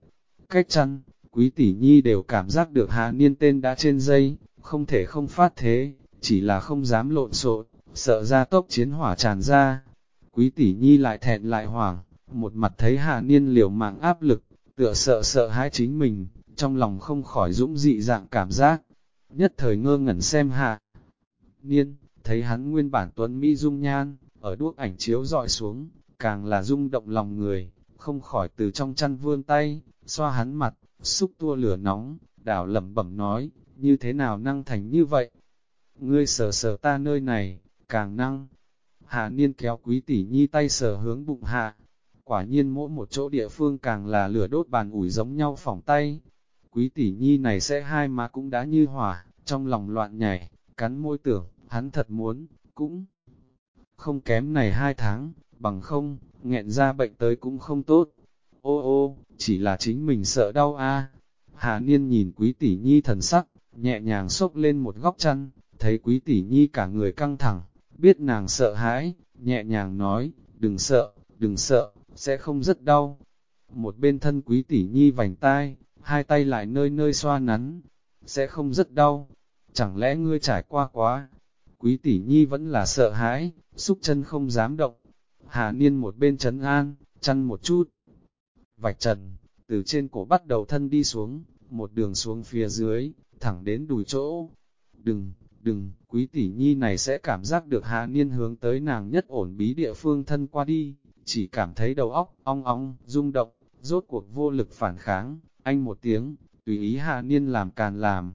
Cách chăn, quý tỷ nhi đều cảm giác được Hà Niên tên đã trên dây, không thể không phát thế, chỉ là không dám lộn xộn, sợ ra tốc chiến hỏa tràn ra. Quý tỷ nhi lại thẹn lại hoảng, một mặt thấy Hà Niên liều mạng áp lực, tựa sợ sợ hãi chính mình, trong lòng không khỏi dũng dị dạng cảm giác. Nhất thời ngơ ngẩn xem Hà Niên, thấy hắn nguyên bản tuấn Mỹ dung nhan, ở đuốc ảnh chiếu dọi xuống, càng là rung động lòng người, không khỏi từ trong chăn vươn tay, xoa hắn mặt, xúc tua lửa nóng, đảo lẩm bẩm nói, như thế nào năng thành như vậy? Ngươi sờ sờ ta nơi này, càng năng. Hạ Niên kéo quý tỷ nhi tay sờ hướng bụng hạ, quả nhiên mỗi một chỗ địa phương càng là lửa đốt bàn ủi giống nhau phỏng tay. Quý tỷ nhi này sẽ hai má cũng đã như hỏa, trong lòng loạn nhảy, cắn môi tưởng, hắn thật muốn, cũng không kém này hai tháng, bằng không, nghẹn ra bệnh tới cũng không tốt. Ô ô, chỉ là chính mình sợ đau a. Hà Niên nhìn quý tỷ nhi thần sắc, nhẹ nhàng xốc lên một góc chăn, thấy quý tỷ nhi cả người căng thẳng, biết nàng sợ hãi, nhẹ nhàng nói, đừng sợ, đừng sợ, sẽ không rất đau. Một bên thân quý tỷ nhi vành tai, hai tay lại nơi nơi xoa nắn, sẽ không rất đau. Chẳng lẽ ngươi trải qua quá? Quý tỷ nhi vẫn là sợ hãi, xúc chân không dám động. Hà Niên một bên chấn an, chăn một chút. Vạch trần, từ trên cổ bắt đầu thân đi xuống, một đường xuống phía dưới, thẳng đến đùi chỗ. Đừng, đừng, quý tỷ nhi này sẽ cảm giác được Hà Niên hướng tới nàng nhất ổn bí địa phương thân qua đi, chỉ cảm thấy đầu óc, ong ong, rung động, rốt cuộc vô lực phản kháng, anh một tiếng, tùy ý Hà Niên làm càn làm.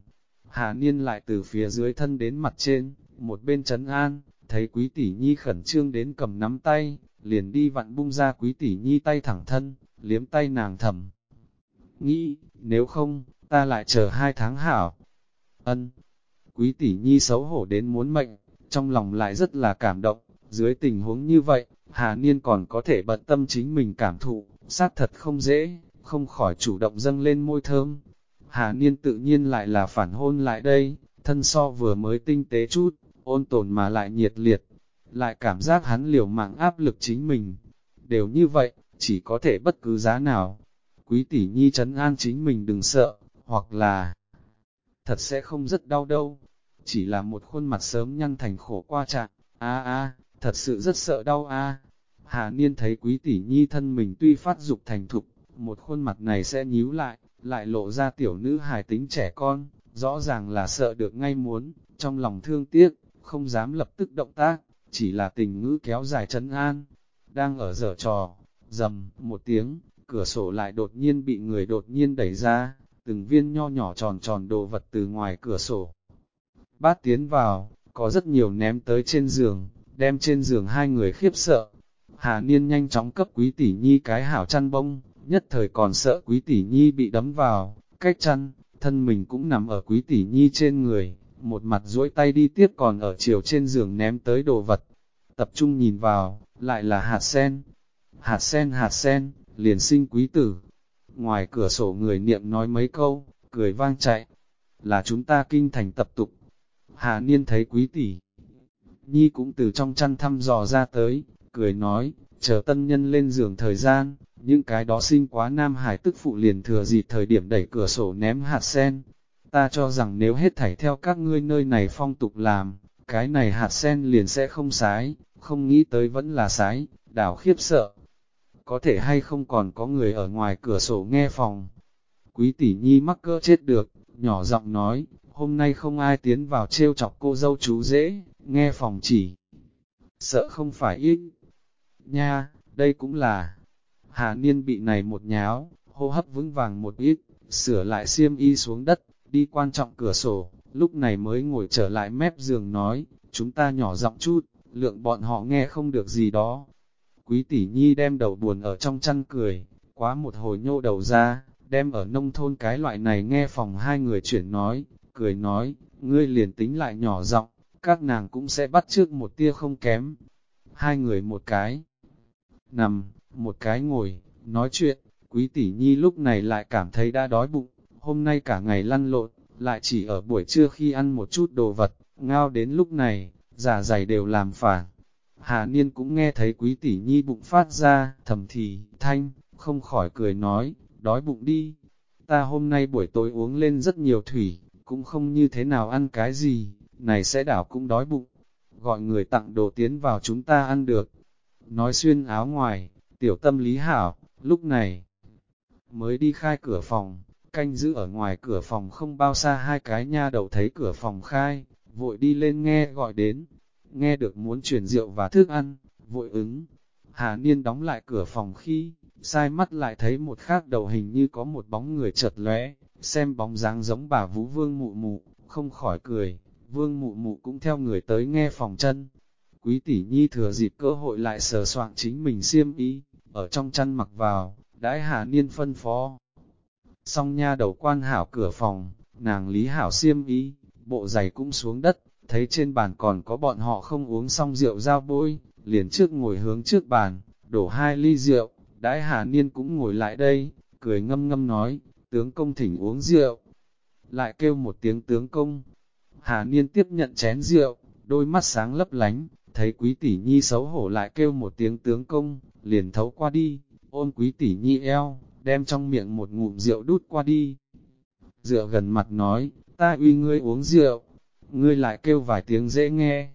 Hà Niên lại từ phía dưới thân đến mặt trên, một bên chấn an, thấy quý tỷ nhi khẩn trương đến cầm nắm tay, liền đi vặn bung ra quý tỷ nhi tay thẳng thân, liếm tay nàng thầm. Nghĩ, nếu không, ta lại chờ hai tháng hảo. Ân, quý tỷ nhi xấu hổ đến muốn mệnh, trong lòng lại rất là cảm động, dưới tình huống như vậy, Hà Niên còn có thể bận tâm chính mình cảm thụ, sát thật không dễ, không khỏi chủ động dâng lên môi thơm. Hà Niên tự nhiên lại là phản hôn lại đây, thân so vừa mới tinh tế chút, ôn tồn mà lại nhiệt liệt, lại cảm giác hắn liều mạng áp lực chính mình. Đều như vậy, chỉ có thể bất cứ giá nào. Quý tỷ nhi chấn an chính mình đừng sợ, hoặc là thật sẽ không rất đau đâu. Chỉ là một khuôn mặt sớm nhăn thành khổ qua trạng, a a, thật sự rất sợ đau a. Hà Niên thấy quý tỷ nhi thân mình tuy phát dục thành thục, một khuôn mặt này sẽ nhíu lại, lại lộ ra tiểu nữ hài tính trẻ con, rõ ràng là sợ được ngay muốn, trong lòng thương tiếc, không dám lập tức động tác, chỉ là tình ngữ kéo dài chân an. Đang ở dở trò, dầm, một tiếng, cửa sổ lại đột nhiên bị người đột nhiên đẩy ra, từng viên nho nhỏ tròn tròn đồ vật từ ngoài cửa sổ. Bát tiến vào, có rất nhiều ném tới trên giường, đem trên giường hai người khiếp sợ. Hà Niên nhanh chóng cấp quý tỷ nhi cái hảo chăn bông, nhất thời còn sợ quý tỷ nhi bị đấm vào, cách chăn, thân mình cũng nằm ở quý tỷ nhi trên người, một mặt duỗi tay đi tiếp còn ở chiều trên giường ném tới đồ vật. Tập trung nhìn vào, lại là hạt sen. Hạt sen hạt sen, liền sinh quý tử. Ngoài cửa sổ người niệm nói mấy câu, cười vang chạy. Là chúng ta kinh thành tập tục. Hà Niên thấy quý tỷ. Nhi cũng từ trong chăn thăm dò ra tới, cười nói, chờ tân nhân lên giường thời gian, những cái đó sinh quá nam hải tức phụ liền thừa dịp thời điểm đẩy cửa sổ ném hạt sen. Ta cho rằng nếu hết thảy theo các ngươi nơi này phong tục làm, cái này hạt sen liền sẽ không sái, không nghĩ tới vẫn là sái, đảo khiếp sợ. Có thể hay không còn có người ở ngoài cửa sổ nghe phòng. Quý tỷ nhi mắc cỡ chết được, nhỏ giọng nói, hôm nay không ai tiến vào trêu chọc cô dâu chú dễ, nghe phòng chỉ. Sợ không phải ít. Nha, đây cũng là. Hà Niên bị này một nháo, hô hấp vững vàng một ít, sửa lại xiêm y xuống đất, đi quan trọng cửa sổ, lúc này mới ngồi trở lại mép giường nói, chúng ta nhỏ giọng chút, lượng bọn họ nghe không được gì đó. Quý tỷ nhi đem đầu buồn ở trong chăn cười, quá một hồi nhô đầu ra, đem ở nông thôn cái loại này nghe phòng hai người chuyển nói, cười nói, ngươi liền tính lại nhỏ giọng, các nàng cũng sẽ bắt trước một tia không kém. Hai người một cái, nằm, một cái ngồi, nói chuyện, quý tỷ nhi lúc này lại cảm thấy đã đói bụng, hôm nay cả ngày lăn lộn, lại chỉ ở buổi trưa khi ăn một chút đồ vật, ngao đến lúc này, giả dày đều làm phản. Hà Niên cũng nghe thấy quý tỷ nhi bụng phát ra, thầm thì, thanh, không khỏi cười nói, đói bụng đi. Ta hôm nay buổi tối uống lên rất nhiều thủy, cũng không như thế nào ăn cái gì, này sẽ đảo cũng đói bụng. Gọi người tặng đồ tiến vào chúng ta ăn được. Nói xuyên áo ngoài, tiểu tâm lý hảo, lúc này mới đi khai cửa phòng, canh giữ ở ngoài cửa phòng không bao xa hai cái nha đầu thấy cửa phòng khai, vội đi lên nghe gọi đến, nghe được muốn chuyển rượu và thức ăn, vội ứng. Hà Niên đóng lại cửa phòng khi, sai mắt lại thấy một khác đầu hình như có một bóng người chợt lóe, xem bóng dáng giống bà Vũ Vương mụ mụ, không khỏi cười, Vương mụ mụ cũng theo người tới nghe phòng chân. Quý tỷ nhi thừa dịp cơ hội lại sờ soạn chính mình xiêm ý, ở trong chăn mặc vào, đãi Hà Niên phân phó. Xong nha đầu quan hảo cửa phòng, nàng lý hảo xiêm ý, bộ giày cũng xuống đất, thấy trên bàn còn có bọn họ không uống xong rượu giao bôi, liền trước ngồi hướng trước bàn, đổ hai ly rượu, đãi Hà Niên cũng ngồi lại đây, cười ngâm ngâm nói, tướng công thỉnh uống rượu. Lại kêu một tiếng tướng công. Hà Niên tiếp nhận chén rượu, đôi mắt sáng lấp lánh, thấy quý tỷ nhi xấu hổ lại kêu một tiếng tướng công, liền thấu qua đi, ôn quý tỷ nhi eo, đem trong miệng một ngụm rượu đút qua đi. Dựa gần mặt nói, ta uy ngươi uống rượu, ngươi lại kêu vài tiếng dễ nghe.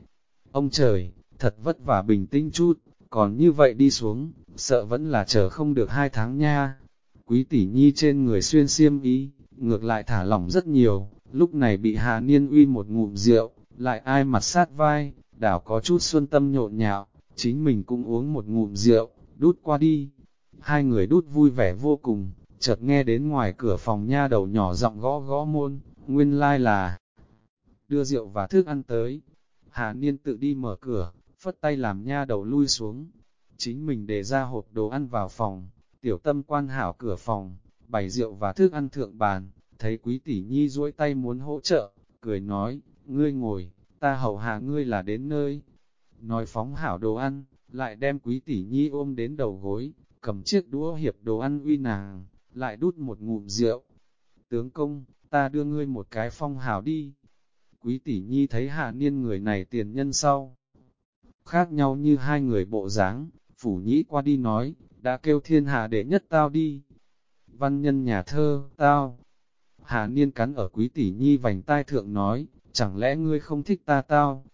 Ông trời, thật vất vả bình tĩnh chút, còn như vậy đi xuống, sợ vẫn là chờ không được hai tháng nha. Quý tỷ nhi trên người xuyên xiêm ý, ngược lại thả lỏng rất nhiều, lúc này bị Hà Niên uy một ngụm rượu, lại ai mặt sát vai, đảo có chút xuân tâm nhộn nhạo, chính mình cũng uống một ngụm rượu, đút qua đi. Hai người đút vui vẻ vô cùng, chợt nghe đến ngoài cửa phòng nha đầu nhỏ giọng gõ gõ môn, nguyên lai like là đưa rượu và thức ăn tới. Hà Niên tự đi mở cửa, phất tay làm nha đầu lui xuống. Chính mình để ra hộp đồ ăn vào phòng, tiểu tâm quan hảo cửa phòng, bày rượu và thức ăn thượng bàn, thấy quý tỷ nhi duỗi tay muốn hỗ trợ, cười nói, ngươi ngồi, ta hầu hạ ngươi là đến nơi. Nói phóng hảo đồ ăn, lại đem quý tỷ nhi ôm đến đầu gối, cầm chiếc đũa hiệp đồ ăn uy nàng, lại đút một ngụm rượu. Tướng công, ta đưa ngươi một cái phong hảo đi. Quý tỷ nhi thấy hạ niên người này tiền nhân sau. Khác nhau như hai người bộ dáng, phủ nhĩ qua đi nói, đã kêu thiên hạ để nhất tao đi. Văn nhân nhà thơ, tao. hạ Niên cắn ở quý tỷ nhi vành tai thượng nói, chẳng lẽ ngươi không thích ta tao?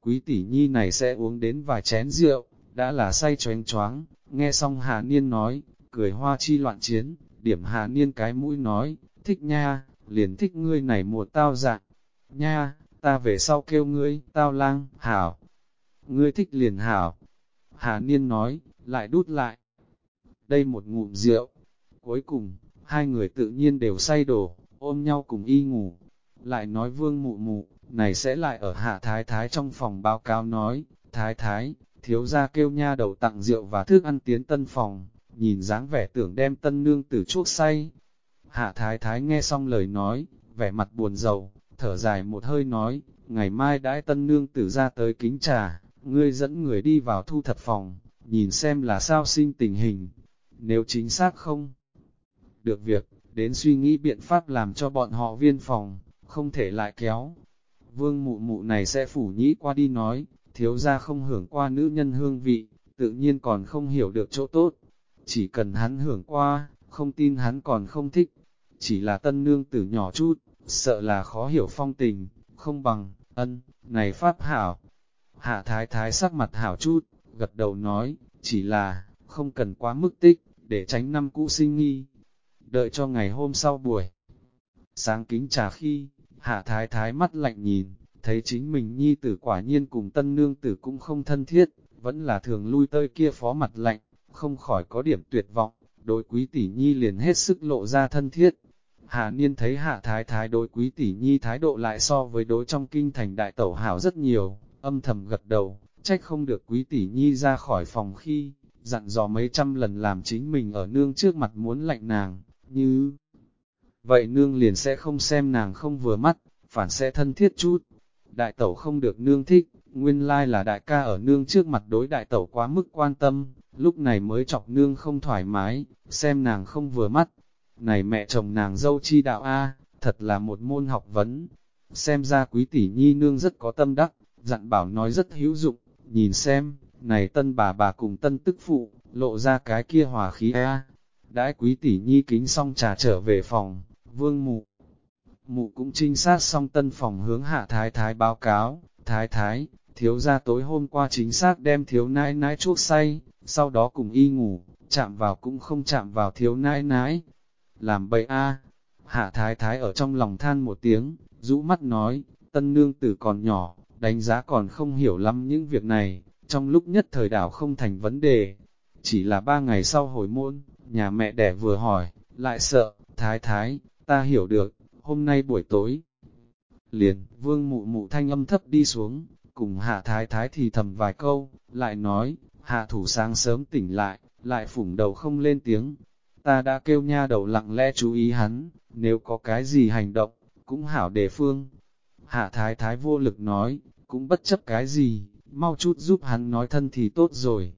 Quý tỷ nhi này sẽ uống đến vài chén rượu, đã là say choáng choáng, nghe xong Hà Niên nói, cười hoa chi loạn chiến, điểm Hà Niên cái mũi nói, thích nha, liền thích ngươi này mùa tao dạng, nha, ta về sau kêu ngươi, tao lang, hảo, ngươi thích liền hảo. Hà Niên nói, lại đút lại. Đây một ngụm rượu. Cuối cùng, hai người tự nhiên đều say đổ, ôm nhau cùng y ngủ. Lại nói vương mụ mụ, này sẽ lại ở hạ thái thái trong phòng báo cáo nói, thái thái, thiếu gia kêu nha đầu tặng rượu và thức ăn tiến tân phòng, nhìn dáng vẻ tưởng đem tân nương tử chuốc say. Hạ thái thái nghe xong lời nói, vẻ mặt buồn rầu, thở dài một hơi nói, ngày mai đãi tân nương tử ra tới kính trà, ngươi dẫn người đi vào thu thật phòng, nhìn xem là sao sinh tình hình. Nếu chính xác không được việc, đến suy nghĩ biện pháp làm cho bọn họ viên phòng, không thể lại kéo. Vương mụ mụ này sẽ phủ nhĩ qua đi nói, thiếu ra không hưởng qua nữ nhân hương vị, tự nhiên còn không hiểu được chỗ tốt. Chỉ cần hắn hưởng qua, không tin hắn còn không thích. Chỉ là tân nương tử nhỏ chút, sợ là khó hiểu phong tình, không bằng, ân, này pháp hảo. Hạ thái thái sắc mặt hảo chút, gật đầu nói, chỉ là, không cần quá mức tích, để tránh năm cũ sinh nghi. Đợi cho ngày hôm sau buổi. Sáng kính trà khi, hạ thái thái mắt lạnh nhìn, thấy chính mình nhi tử quả nhiên cùng tân nương tử cũng không thân thiết, vẫn là thường lui tơi kia phó mặt lạnh, không khỏi có điểm tuyệt vọng, đối quý tỷ nhi liền hết sức lộ ra thân thiết. Hà niên thấy hạ thái thái đối quý tỷ nhi thái độ lại so với đối trong kinh thành đại tẩu hảo rất nhiều, âm thầm gật đầu, trách không được quý tỷ nhi ra khỏi phòng khi, dặn dò mấy trăm lần làm chính mình ở nương trước mặt muốn lạnh nàng, như... Vậy nương liền sẽ không xem nàng không vừa mắt, phản sẽ thân thiết chút. Đại tẩu không được nương thích, nguyên lai là đại ca ở nương trước mặt đối đại tẩu quá mức quan tâm, lúc này mới chọc nương không thoải mái, xem nàng không vừa mắt. Này mẹ chồng nàng dâu chi đạo A, thật là một môn học vấn. Xem ra quý tỷ nhi nương rất có tâm đắc, dặn bảo nói rất hữu dụng, nhìn xem, này tân bà bà cùng tân tức phụ, lộ ra cái kia hòa khí A. Đãi quý tỷ nhi kính xong trà trở về phòng, vương mụ. Mụ cũng trinh sát xong tân phòng hướng hạ thái thái báo cáo, thái thái, thiếu gia tối hôm qua chính xác đem thiếu nãi nãi chuốc say, sau đó cùng y ngủ, chạm vào cũng không chạm vào thiếu nãi nãi. Làm bậy a hạ thái thái ở trong lòng than một tiếng, rũ mắt nói, tân nương tử còn nhỏ, đánh giá còn không hiểu lắm những việc này, trong lúc nhất thời đảo không thành vấn đề. Chỉ là ba ngày sau hồi môn, nhà mẹ đẻ vừa hỏi, lại sợ, thái thái, ta hiểu được, hôm nay buổi tối. Liền, vương mụ mụ thanh âm thấp đi xuống, cùng hạ thái thái thì thầm vài câu, lại nói, hạ thủ sáng sớm tỉnh lại, lại phủng đầu không lên tiếng. Ta đã kêu nha đầu lặng lẽ chú ý hắn, nếu có cái gì hành động, cũng hảo đề phương. Hạ thái thái vô lực nói, cũng bất chấp cái gì, mau chút giúp hắn nói thân thì tốt rồi.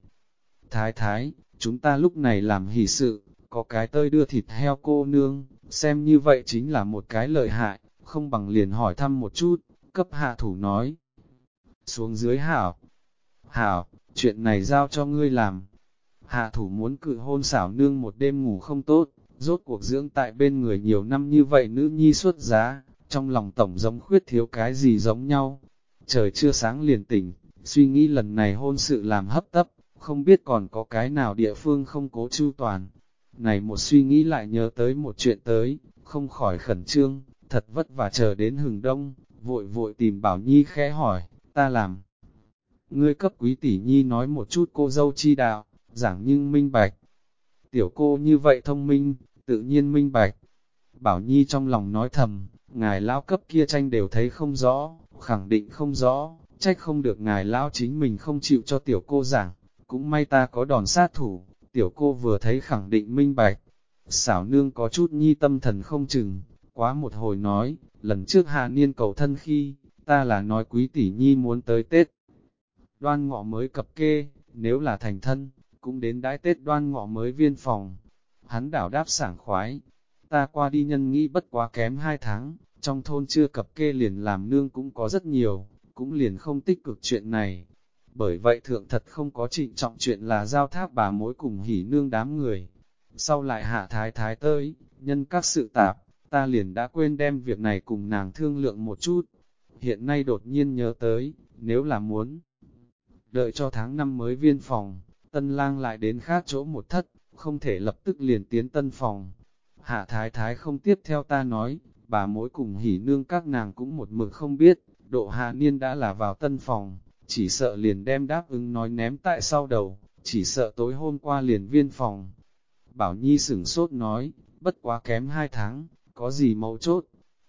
Thái thái, chúng ta lúc này làm hỷ sự, có cái tơi đưa thịt heo cô nương, xem như vậy chính là một cái lợi hại, không bằng liền hỏi thăm một chút, cấp hạ thủ nói. Xuống dưới hảo, hảo, chuyện này giao cho ngươi làm. Hạ thủ muốn cự hôn xảo nương một đêm ngủ không tốt, rốt cuộc dưỡng tại bên người nhiều năm như vậy nữ nhi xuất giá, trong lòng tổng giống khuyết thiếu cái gì giống nhau. Trời chưa sáng liền tỉnh, suy nghĩ lần này hôn sự làm hấp tấp, không biết còn có cái nào địa phương không cố chu toàn. Này một suy nghĩ lại nhớ tới một chuyện tới, không khỏi khẩn trương, thật vất vả chờ đến hừng đông, vội vội tìm Bảo Nhi khẽ hỏi, ta làm. Ngươi cấp quý tỷ Nhi nói một chút cô dâu chi đạo, giảng nhưng minh bạch. Tiểu cô như vậy thông minh, tự nhiên minh bạch. Bảo Nhi trong lòng nói thầm, ngài lão cấp kia tranh đều thấy không rõ, khẳng định không rõ, trách không được ngài lão chính mình không chịu cho tiểu cô giảng, cũng may ta có đòn sát thủ, tiểu cô vừa thấy khẳng định minh bạch. Xảo nương có chút nhi tâm thần không chừng, quá một hồi nói, lần trước hạ niên cầu thân khi, ta là nói quý tỷ nhi muốn tới Tết. Đoan ngọ mới cập kê, nếu là thành thân, cũng đến đái Tết đoan ngọ mới viên phòng. Hắn đảo đáp sảng khoái, ta qua đi nhân nghĩ bất quá kém hai tháng, trong thôn chưa cập kê liền làm nương cũng có rất nhiều, cũng liền không tích cực chuyện này. Bởi vậy thượng thật không có trịnh trọng chuyện là giao tháp bà mối cùng hỉ nương đám người. Sau lại hạ thái thái tới, nhân các sự tạp, ta liền đã quên đem việc này cùng nàng thương lượng một chút. Hiện nay đột nhiên nhớ tới, nếu là muốn, đợi cho tháng năm mới viên phòng, tân lang lại đến khác chỗ một thất, không thể lập tức liền tiến tân phòng. Hạ thái thái không tiếp theo ta nói, bà mối cùng hỉ nương các nàng cũng một mực không biết, độ hạ niên đã là vào tân phòng, chỉ sợ liền đem đáp ứng nói ném tại sau đầu, chỉ sợ tối hôm qua liền viên phòng. Bảo Nhi sửng sốt nói, bất quá kém hai tháng, có gì mấu chốt.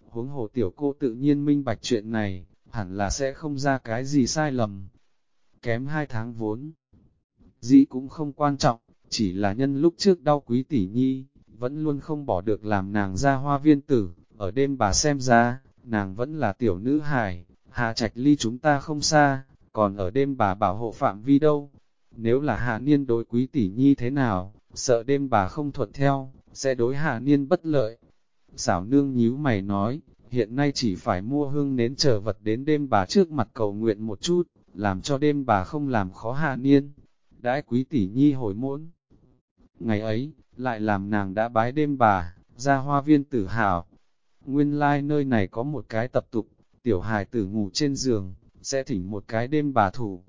Huống hồ tiểu cô tự nhiên minh bạch chuyện này, hẳn là sẽ không ra cái gì sai lầm. Kém hai tháng vốn. Dĩ cũng không quan trọng, chỉ là nhân lúc trước đau quý tỷ nhi, vẫn luôn không bỏ được làm nàng ra hoa viên tử, ở đêm bà xem ra, nàng vẫn là tiểu nữ hài, hạ trạch ly chúng ta không xa, còn ở đêm bà bảo hộ phạm vi đâu. Nếu là hạ niên đối quý tỷ nhi thế nào, sợ đêm bà không thuận theo, sẽ đối hạ niên bất lợi. Xảo nương nhíu mày nói, hiện nay chỉ phải mua hương nến chờ vật đến đêm bà trước mặt cầu nguyện một chút, làm cho đêm bà không làm khó hạ niên. Đãi quý tỷ nhi hồi muộn. Ngày ấy, lại làm nàng đã bái đêm bà, ra hoa viên tử hào. Nguyên lai like nơi này có một cái tập tục, tiểu hài tử ngủ trên giường, sẽ thỉnh một cái đêm bà thủ.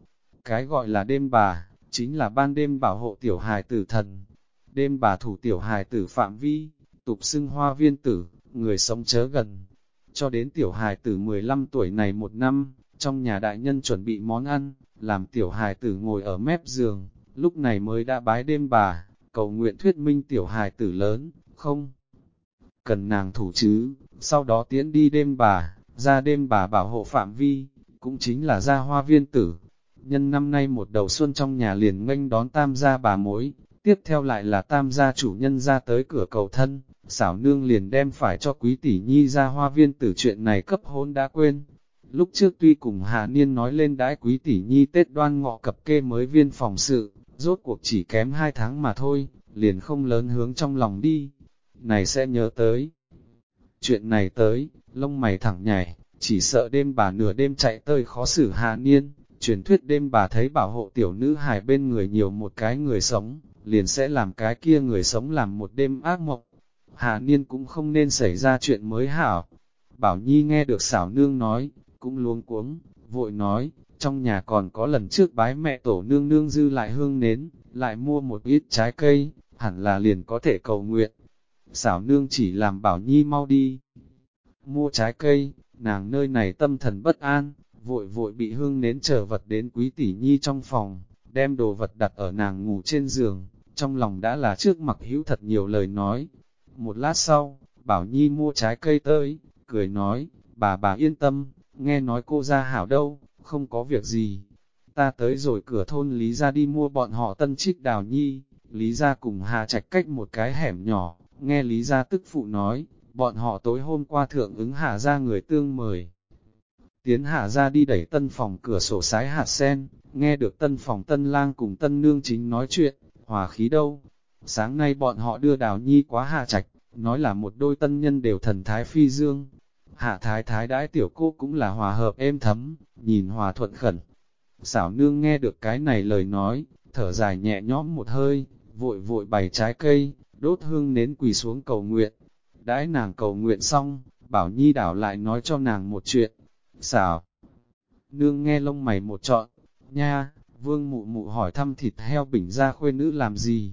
Cái gọi là đêm bà, chính là ban đêm bảo hộ tiểu hài tử thần. Đêm bà thủ tiểu hài tử phạm vi, tục xưng hoa viên tử, người sống chớ gần. Cho đến tiểu hài tử 15 tuổi này một năm, trong nhà đại nhân chuẩn bị món ăn, làm tiểu hài tử ngồi ở mép giường, lúc này mới đã bái đêm bà, cầu nguyện thuyết minh tiểu hài tử lớn, không? Cần nàng thủ chứ, sau đó tiến đi đêm bà, ra đêm bà bảo hộ phạm vi, cũng chính là ra hoa viên tử. Nhân năm nay một đầu xuân trong nhà liền nghênh đón tam gia bà mối, tiếp theo lại là tam gia chủ nhân ra tới cửa cầu thân, xảo nương liền đem phải cho quý tỷ nhi ra hoa viên tử chuyện này cấp hôn đã quên. Lúc trước tuy cùng Hà Niên nói lên đãi quý tỷ nhi Tết đoan ngọ cập kê mới viên phòng sự, rốt cuộc chỉ kém hai tháng mà thôi, liền không lớn hướng trong lòng đi. Này sẽ nhớ tới. Chuyện này tới, lông mày thẳng nhảy, chỉ sợ đêm bà nửa đêm chạy tơi khó xử Hà Niên, truyền thuyết đêm bà thấy bảo hộ tiểu nữ hài bên người nhiều một cái người sống, liền sẽ làm cái kia người sống làm một đêm ác mộng. Hà Niên cũng không nên xảy ra chuyện mới hảo. Bảo Nhi nghe được xảo nương nói, cũng luống cuống, vội nói, trong nhà còn có lần trước bái mẹ tổ nương nương dư lại hương nến, lại mua một ít trái cây, hẳn là liền có thể cầu nguyện. Xảo nương chỉ làm Bảo Nhi mau đi. Mua trái cây, nàng nơi này tâm thần bất an, vội vội bị hương nến trở vật đến quý tỷ nhi trong phòng, đem đồ vật đặt ở nàng ngủ trên giường, trong lòng đã là trước mặt hữu thật nhiều lời nói. Một lát sau, Bảo Nhi mua trái cây tới, cười nói, bà bà yên tâm, nghe nói cô ra hảo đâu, không có việc gì. Ta tới rồi cửa thôn Lý ra đi mua bọn họ tân trích đào nhi, Lý ra cùng Hà Trạch cách một cái hẻm nhỏ, nghe Lý ra tức phụ nói, bọn họ tối hôm qua thượng ứng Hà ra người tương mời. Tiến Hà ra đi đẩy tân phòng cửa sổ sái hạt sen, nghe được tân phòng tân lang cùng tân nương chính nói chuyện, hòa khí đâu. Sáng nay bọn họ đưa đào nhi quá Hà Trạch, nói là một đôi tân nhân đều thần thái phi dương. Hạ thái thái đãi tiểu cô cũng là hòa hợp êm thấm, nhìn hòa thuận khẩn. Xảo nương nghe được cái này lời nói, thở dài nhẹ nhõm một hơi, vội vội bày trái cây, đốt hương nến quỳ xuống cầu nguyện. Đãi nàng cầu nguyện xong, bảo nhi đảo lại nói cho nàng một chuyện. Xảo, nương nghe lông mày một trọn, nha, vương mụ mụ hỏi thăm thịt heo bình ra khuê nữ làm gì.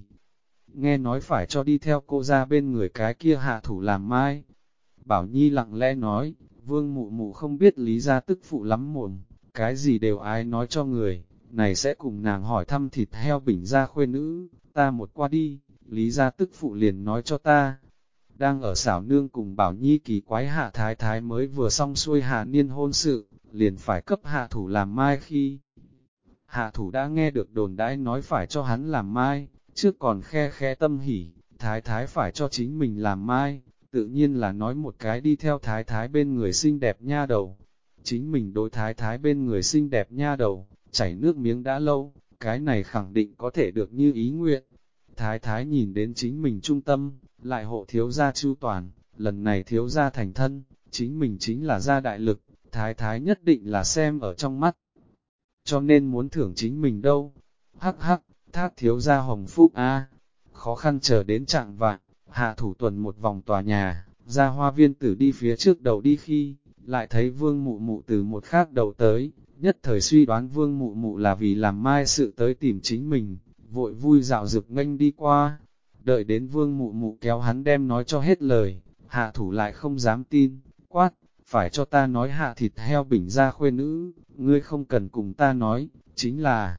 Nghe nói phải cho đi theo cô ra bên người cái kia hạ thủ làm mai. Bảo Nhi lặng lẽ nói, vương mụ mụ không biết lý ra tức phụ lắm mồm, cái gì đều ai nói cho người, này sẽ cùng nàng hỏi thăm thịt heo bình ra khuê nữ, ta một qua đi, lý ra tức phụ liền nói cho ta. Đang ở xảo nương cùng Bảo Nhi kỳ quái hạ thái thái mới vừa xong xuôi hạ niên hôn sự, liền phải cấp hạ thủ làm mai khi. Hạ thủ đã nghe được đồn đãi nói phải cho hắn làm mai, trước còn khe khe tâm hỉ, thái thái phải cho chính mình làm mai, tự nhiên là nói một cái đi theo thái thái bên người xinh đẹp nha đầu. Chính mình đối thái thái bên người xinh đẹp nha đầu, chảy nước miếng đã lâu, cái này khẳng định có thể được như ý nguyện. Thái thái nhìn đến chính mình trung tâm, lại hộ thiếu gia chu toàn, lần này thiếu gia thành thân, chính mình chính là gia đại lực, thái thái nhất định là xem ở trong mắt. Cho nên muốn thưởng chính mình đâu. Hắc hắc, thác thiếu gia hồng phúc a khó khăn chờ đến trạng vạn, hạ thủ tuần một vòng tòa nhà, ra hoa viên tử đi phía trước đầu đi khi, lại thấy vương mụ mụ từ một khác đầu tới, nhất thời suy đoán vương mụ mụ là vì làm mai sự tới tìm chính mình, vội vui dạo dực nganh đi qua, đợi đến vương mụ mụ kéo hắn đem nói cho hết lời, hạ thủ lại không dám tin, quát, phải cho ta nói hạ thịt heo bình ra khuê nữ, ngươi không cần cùng ta nói, chính là,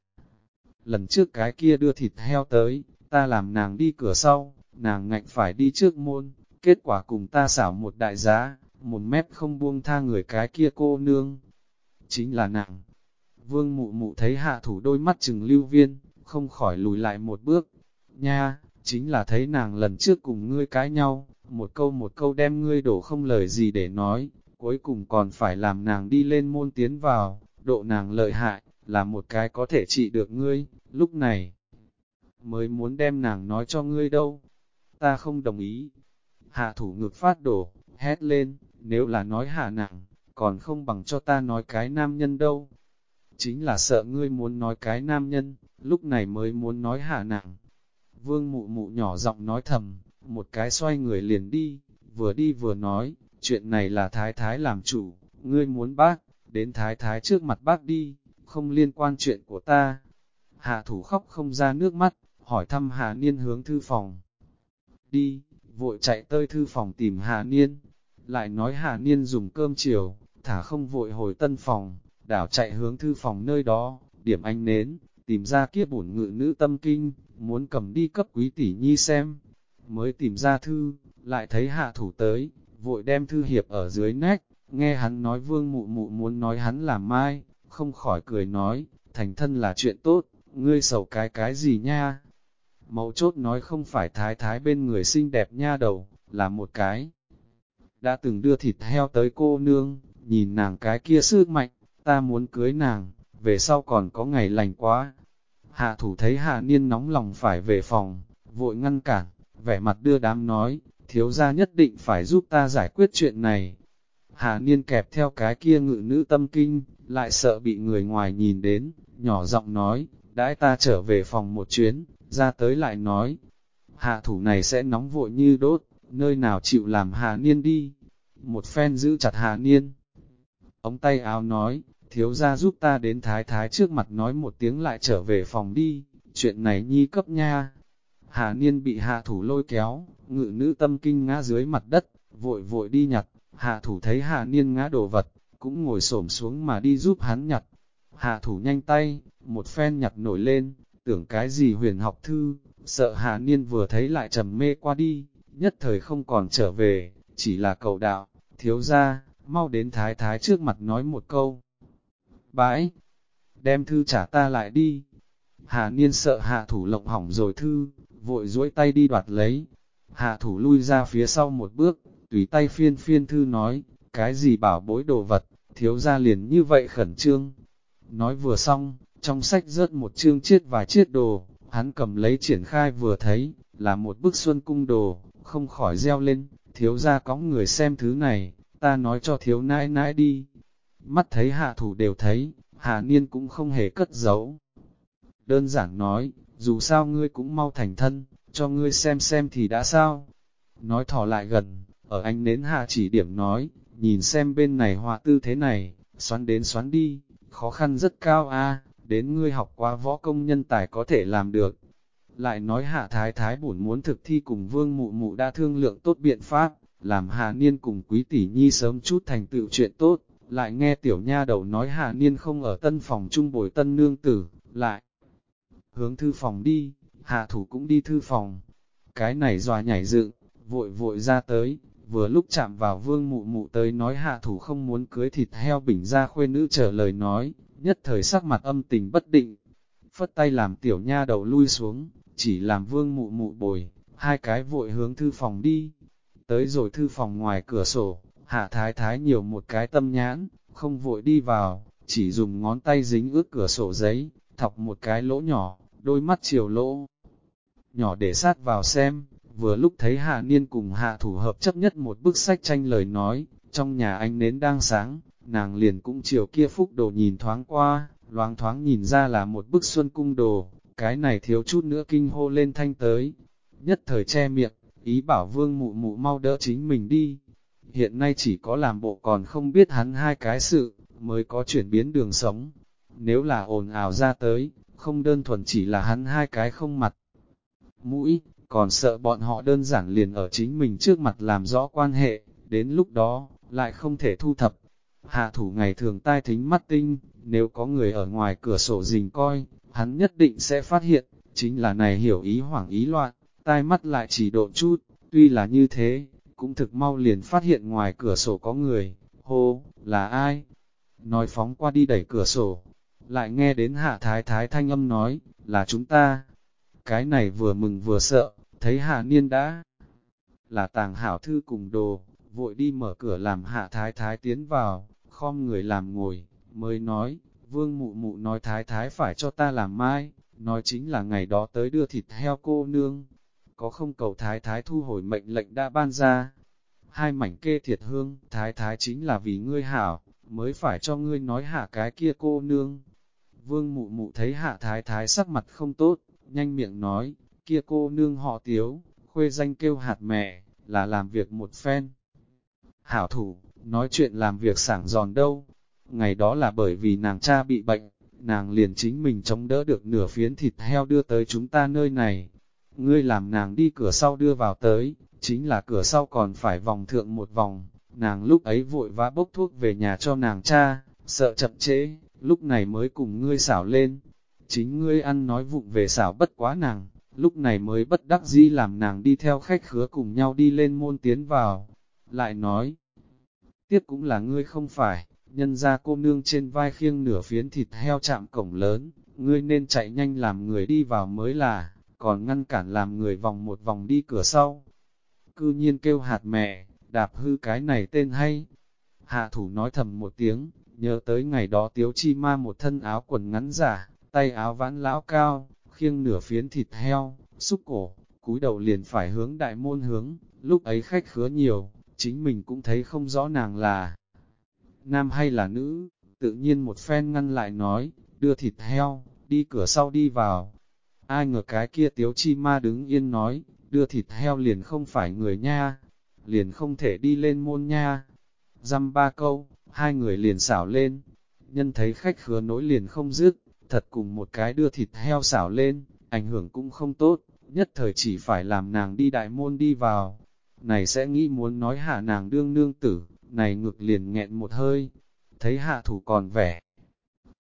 lần trước cái kia đưa thịt heo tới, ta làm nàng đi cửa sau, nàng ngạnh phải đi trước môn, kết quả cùng ta xảo một đại giá, một mép không buông tha người cái kia cô nương. Chính là nàng. Vương mụ mụ thấy hạ thủ đôi mắt chừng lưu viên, không khỏi lùi lại một bước. Nha, chính là thấy nàng lần trước cùng ngươi cãi nhau, một câu một câu đem ngươi đổ không lời gì để nói, cuối cùng còn phải làm nàng đi lên môn tiến vào, độ nàng lợi hại, là một cái có thể trị được ngươi, lúc này mới muốn đem nàng nói cho ngươi đâu. Ta không đồng ý. Hạ thủ ngược phát đổ, hét lên, nếu là nói hạ nặng, còn không bằng cho ta nói cái nam nhân đâu. Chính là sợ ngươi muốn nói cái nam nhân, lúc này mới muốn nói hạ nặng. Vương mụ mụ nhỏ giọng nói thầm, một cái xoay người liền đi, vừa đi vừa nói, chuyện này là thái thái làm chủ, ngươi muốn bác, đến thái thái trước mặt bác đi, không liên quan chuyện của ta. Hạ thủ khóc không ra nước mắt, hỏi thăm Hạ Niên hướng thư phòng. Đi, vội chạy tới thư phòng tìm Hà Niên, lại nói Hà Niên dùng cơm chiều, thả không vội hồi tân phòng, đảo chạy hướng thư phòng nơi đó, điểm anh nến, tìm ra kia bổn ngự nữ tâm kinh, muốn cầm đi cấp quý tỷ nhi xem. Mới tìm ra thư, lại thấy hạ thủ tới, vội đem thư hiệp ở dưới nách, nghe hắn nói vương mụ mụ muốn nói hắn làm mai, không khỏi cười nói, thành thân là chuyện tốt, ngươi sầu cái cái gì nha. Mẫu chốt nói không phải thái thái bên người xinh đẹp nha đầu, là một cái. Đã từng đưa thịt heo tới cô nương, nhìn nàng cái kia sức mạnh, ta muốn cưới nàng, về sau còn có ngày lành quá. Hạ thủ thấy hạ niên nóng lòng phải về phòng, vội ngăn cản, vẻ mặt đưa đám nói, thiếu gia nhất định phải giúp ta giải quyết chuyện này. Hạ niên kẹp theo cái kia ngự nữ tâm kinh, lại sợ bị người ngoài nhìn đến, nhỏ giọng nói, đãi ta trở về phòng một chuyến, ra tới lại nói, hạ thủ này sẽ nóng vội như đốt, nơi nào chịu làm hạ niên đi. Một phen giữ chặt hạ niên. Ông tay áo nói, thiếu ra giúp ta đến thái thái trước mặt nói một tiếng lại trở về phòng đi, chuyện này nhi cấp nha. Hạ niên bị hạ thủ lôi kéo, ngự nữ tâm kinh ngã dưới mặt đất, vội vội đi nhặt, hạ thủ thấy hạ niên ngã đồ vật, cũng ngồi xổm xuống mà đi giúp hắn nhặt. Hạ thủ nhanh tay, một phen nhặt nổi lên, tưởng cái gì huyền học thư, sợ hạ niên vừa thấy lại trầm mê qua đi, nhất thời không còn trở về, chỉ là cầu đạo, thiếu ra, mau đến thái thái trước mặt nói một câu. Bãi, đem thư trả ta lại đi. Hạ niên sợ hạ thủ lộng hỏng rồi thư, vội duỗi tay đi đoạt lấy. Hạ thủ lui ra phía sau một bước, tùy tay phiên phiên thư nói, cái gì bảo bối đồ vật, thiếu ra liền như vậy khẩn trương. Nói vừa xong, trong sách rớt một chương chiết vài chiết đồ, hắn cầm lấy triển khai vừa thấy, là một bức xuân cung đồ, không khỏi reo lên, thiếu ra có người xem thứ này, ta nói cho thiếu nãi nãi đi. Mắt thấy hạ thủ đều thấy, hạ niên cũng không hề cất giấu. Đơn giản nói, dù sao ngươi cũng mau thành thân, cho ngươi xem xem thì đã sao. Nói thỏ lại gần, ở anh nến hạ chỉ điểm nói, nhìn xem bên này họa tư thế này, xoắn đến xoắn đi, khó khăn rất cao a đến ngươi học qua võ công nhân tài có thể làm được. Lại nói hạ thái thái bổn muốn thực thi cùng vương mụ mụ đã thương lượng tốt biện pháp, làm Hà Niên cùng quý tỷ nhi sớm chút thành tựu chuyện tốt, lại nghe tiểu nha đầu nói Hà Niên không ở tân phòng trung bồi tân nương tử, lại hướng thư phòng đi, hạ thủ cũng đi thư phòng. Cái này dòa nhảy dựng, vội vội ra tới, vừa lúc chạm vào vương mụ mụ tới nói hạ thủ không muốn cưới thịt heo bình ra khuê nữ trở lời nói, nhất thời sắc mặt âm tình bất định. Phất tay làm tiểu nha đầu lui xuống, chỉ làm vương mụ mụ bồi, hai cái vội hướng thư phòng đi. Tới rồi thư phòng ngoài cửa sổ, hạ thái thái nhiều một cái tâm nhãn, không vội đi vào, chỉ dùng ngón tay dính ướt cửa sổ giấy, thọc một cái lỗ nhỏ, đôi mắt chiều lỗ. Nhỏ để sát vào xem, vừa lúc thấy hạ niên cùng hạ thủ hợp chấp nhất một bức sách tranh lời nói, trong nhà anh nến đang sáng, nàng liền cũng chiều kia phúc đồ nhìn thoáng qua, loáng thoáng nhìn ra là một bức xuân cung đồ, cái này thiếu chút nữa kinh hô lên thanh tới. Nhất thời che miệng, ý bảo vương mụ mụ mau đỡ chính mình đi. Hiện nay chỉ có làm bộ còn không biết hắn hai cái sự, mới có chuyển biến đường sống. Nếu là ồn ào ra tới, không đơn thuần chỉ là hắn hai cái không mặt. Mũi, còn sợ bọn họ đơn giản liền ở chính mình trước mặt làm rõ quan hệ, đến lúc đó, lại không thể thu thập. Hạ thủ ngày thường tai thính mắt tinh, nếu có người ở ngoài cửa sổ rình coi, hắn nhất định sẽ phát hiện, chính là này hiểu ý hoảng ý loạn, tai mắt lại chỉ độ chút, tuy là như thế, cũng thực mau liền phát hiện ngoài cửa sổ có người, hô, là ai? Nói phóng qua đi đẩy cửa sổ, lại nghe đến hạ thái thái thanh âm nói, là chúng ta. Cái này vừa mừng vừa sợ, thấy hạ niên đã là tàng hảo thư cùng đồ, vội đi mở cửa làm hạ thái thái tiến vào, khom người làm ngồi, mới nói, vương mụ mụ nói thái thái phải cho ta làm mai, nói chính là ngày đó tới đưa thịt heo cô nương, có không cầu thái thái thu hồi mệnh lệnh đã ban ra. Hai mảnh kê thiệt hương, thái thái chính là vì ngươi hảo, mới phải cho ngươi nói hạ cái kia cô nương. Vương mụ mụ thấy hạ thái thái sắc mặt không tốt, nhanh miệng nói, kia cô nương họ tiếu, khuê danh kêu hạt mẹ, là làm việc một phen. Hảo thủ, nói chuyện làm việc sảng giòn đâu. Ngày đó là bởi vì nàng cha bị bệnh, nàng liền chính mình chống đỡ được nửa phiến thịt heo đưa tới chúng ta nơi này. Ngươi làm nàng đi cửa sau đưa vào tới, chính là cửa sau còn phải vòng thượng một vòng. Nàng lúc ấy vội vã bốc thuốc về nhà cho nàng cha, sợ chậm trễ, lúc này mới cùng ngươi xảo lên. Chính ngươi ăn nói vụng về xảo bất quá nàng, lúc này mới bất đắc dĩ làm nàng đi theo khách khứa cùng nhau đi lên môn tiến vào. Lại nói, tiếp cũng là ngươi không phải, nhân ra cô nương trên vai khiêng nửa phiến thịt heo chạm cổng lớn, ngươi nên chạy nhanh làm người đi vào mới là, còn ngăn cản làm người vòng một vòng đi cửa sau. Cư nhiên kêu hạt mẹ, đạp hư cái này tên hay. Hạ thủ nói thầm một tiếng, nhớ tới ngày đó tiếu chi ma một thân áo quần ngắn giả, tay áo vãn lão cao, khiêng nửa phiến thịt heo, xúc cổ, cúi đầu liền phải hướng đại môn hướng, lúc ấy khách khứa nhiều, chính mình cũng thấy không rõ nàng là nam hay là nữ, tự nhiên một phen ngăn lại nói, đưa thịt heo, đi cửa sau đi vào. Ai ngờ cái kia tiếu chi ma đứng yên nói, đưa thịt heo liền không phải người nha, liền không thể đi lên môn nha. Dăm ba câu, hai người liền xảo lên, nhân thấy khách khứa nối liền không dứt, thật cùng một cái đưa thịt heo xảo lên, ảnh hưởng cũng không tốt, nhất thời chỉ phải làm nàng đi đại môn đi vào. Này sẽ nghĩ muốn nói hạ nàng đương nương tử, này ngược liền nghẹn một hơi, thấy hạ thủ còn vẻ.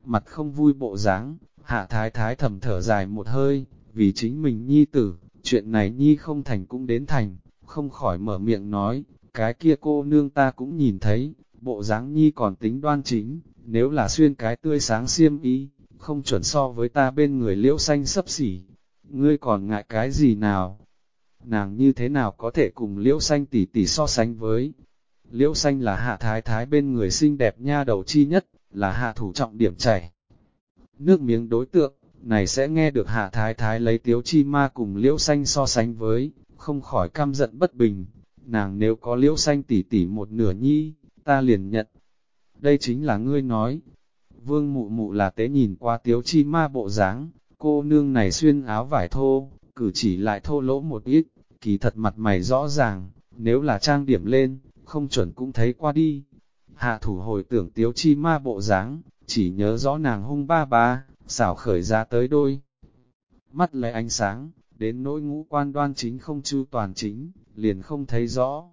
Mặt không vui bộ dáng, hạ thái thái thầm thở dài một hơi, vì chính mình nhi tử, chuyện này nhi không thành cũng đến thành, không khỏi mở miệng nói, cái kia cô nương ta cũng nhìn thấy, bộ dáng nhi còn tính đoan chính, nếu là xuyên cái tươi sáng xiêm ý, không chuẩn so với ta bên người liễu xanh sấp xỉ, ngươi còn ngại cái gì nào? Nàng như thế nào có thể cùng liễu xanh tỷ tỷ so sánh với? Liễu xanh là hạ thái thái bên người xinh đẹp nha đầu chi nhất, là hạ thủ trọng điểm chảy. Nước miếng đối tượng, này sẽ nghe được hạ thái thái lấy tiếu chi ma cùng liễu xanh so sánh với, không khỏi căm giận bất bình. Nàng nếu có liễu xanh tỷ tỷ một nửa nhi, ta liền nhận. Đây chính là ngươi nói. Vương mụ mụ là tế nhìn qua tiếu chi ma bộ dáng, cô nương này xuyên áo vải thô, cử chỉ lại thô lỗ một ít, kỳ thật mặt mày rõ ràng, nếu là trang điểm lên, không chuẩn cũng thấy qua đi. Hạ thủ hồi tưởng tiếu chi ma bộ dáng, chỉ nhớ rõ nàng hung ba ba, xảo khởi ra tới đôi. Mắt lấy ánh sáng, đến nỗi ngũ quan đoan chính không chu toàn chính, liền không thấy rõ.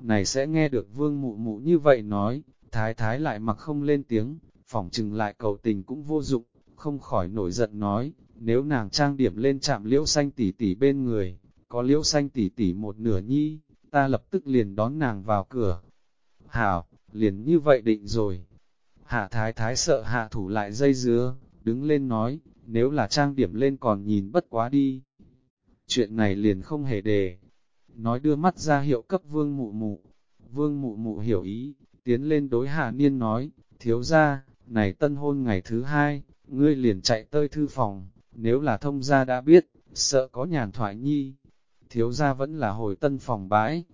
Này sẽ nghe được vương mụ mụ như vậy nói, thái thái lại mặc không lên tiếng, phỏng chừng lại cầu tình cũng vô dụng, không khỏi nổi giận nói, nếu nàng trang điểm lên chạm liễu xanh tỷ tỷ bên người, có liễu xanh tỷ tỷ một nửa nhi, ta lập tức liền đón nàng vào cửa. Hảo, liền như vậy định rồi. Hạ thái thái sợ hạ thủ lại dây dứa, đứng lên nói, nếu là trang điểm lên còn nhìn bất quá đi. Chuyện này liền không hề đề. Nói đưa mắt ra hiệu cấp vương mụ mụ. Vương mụ mụ hiểu ý, tiến lên đối hạ niên nói, thiếu ra, này tân hôn ngày thứ hai, ngươi liền chạy tới thư phòng, nếu là thông gia đã biết, sợ có nhàn thoại nhi. Thiếu gia vẫn là hồi tân phòng bãi.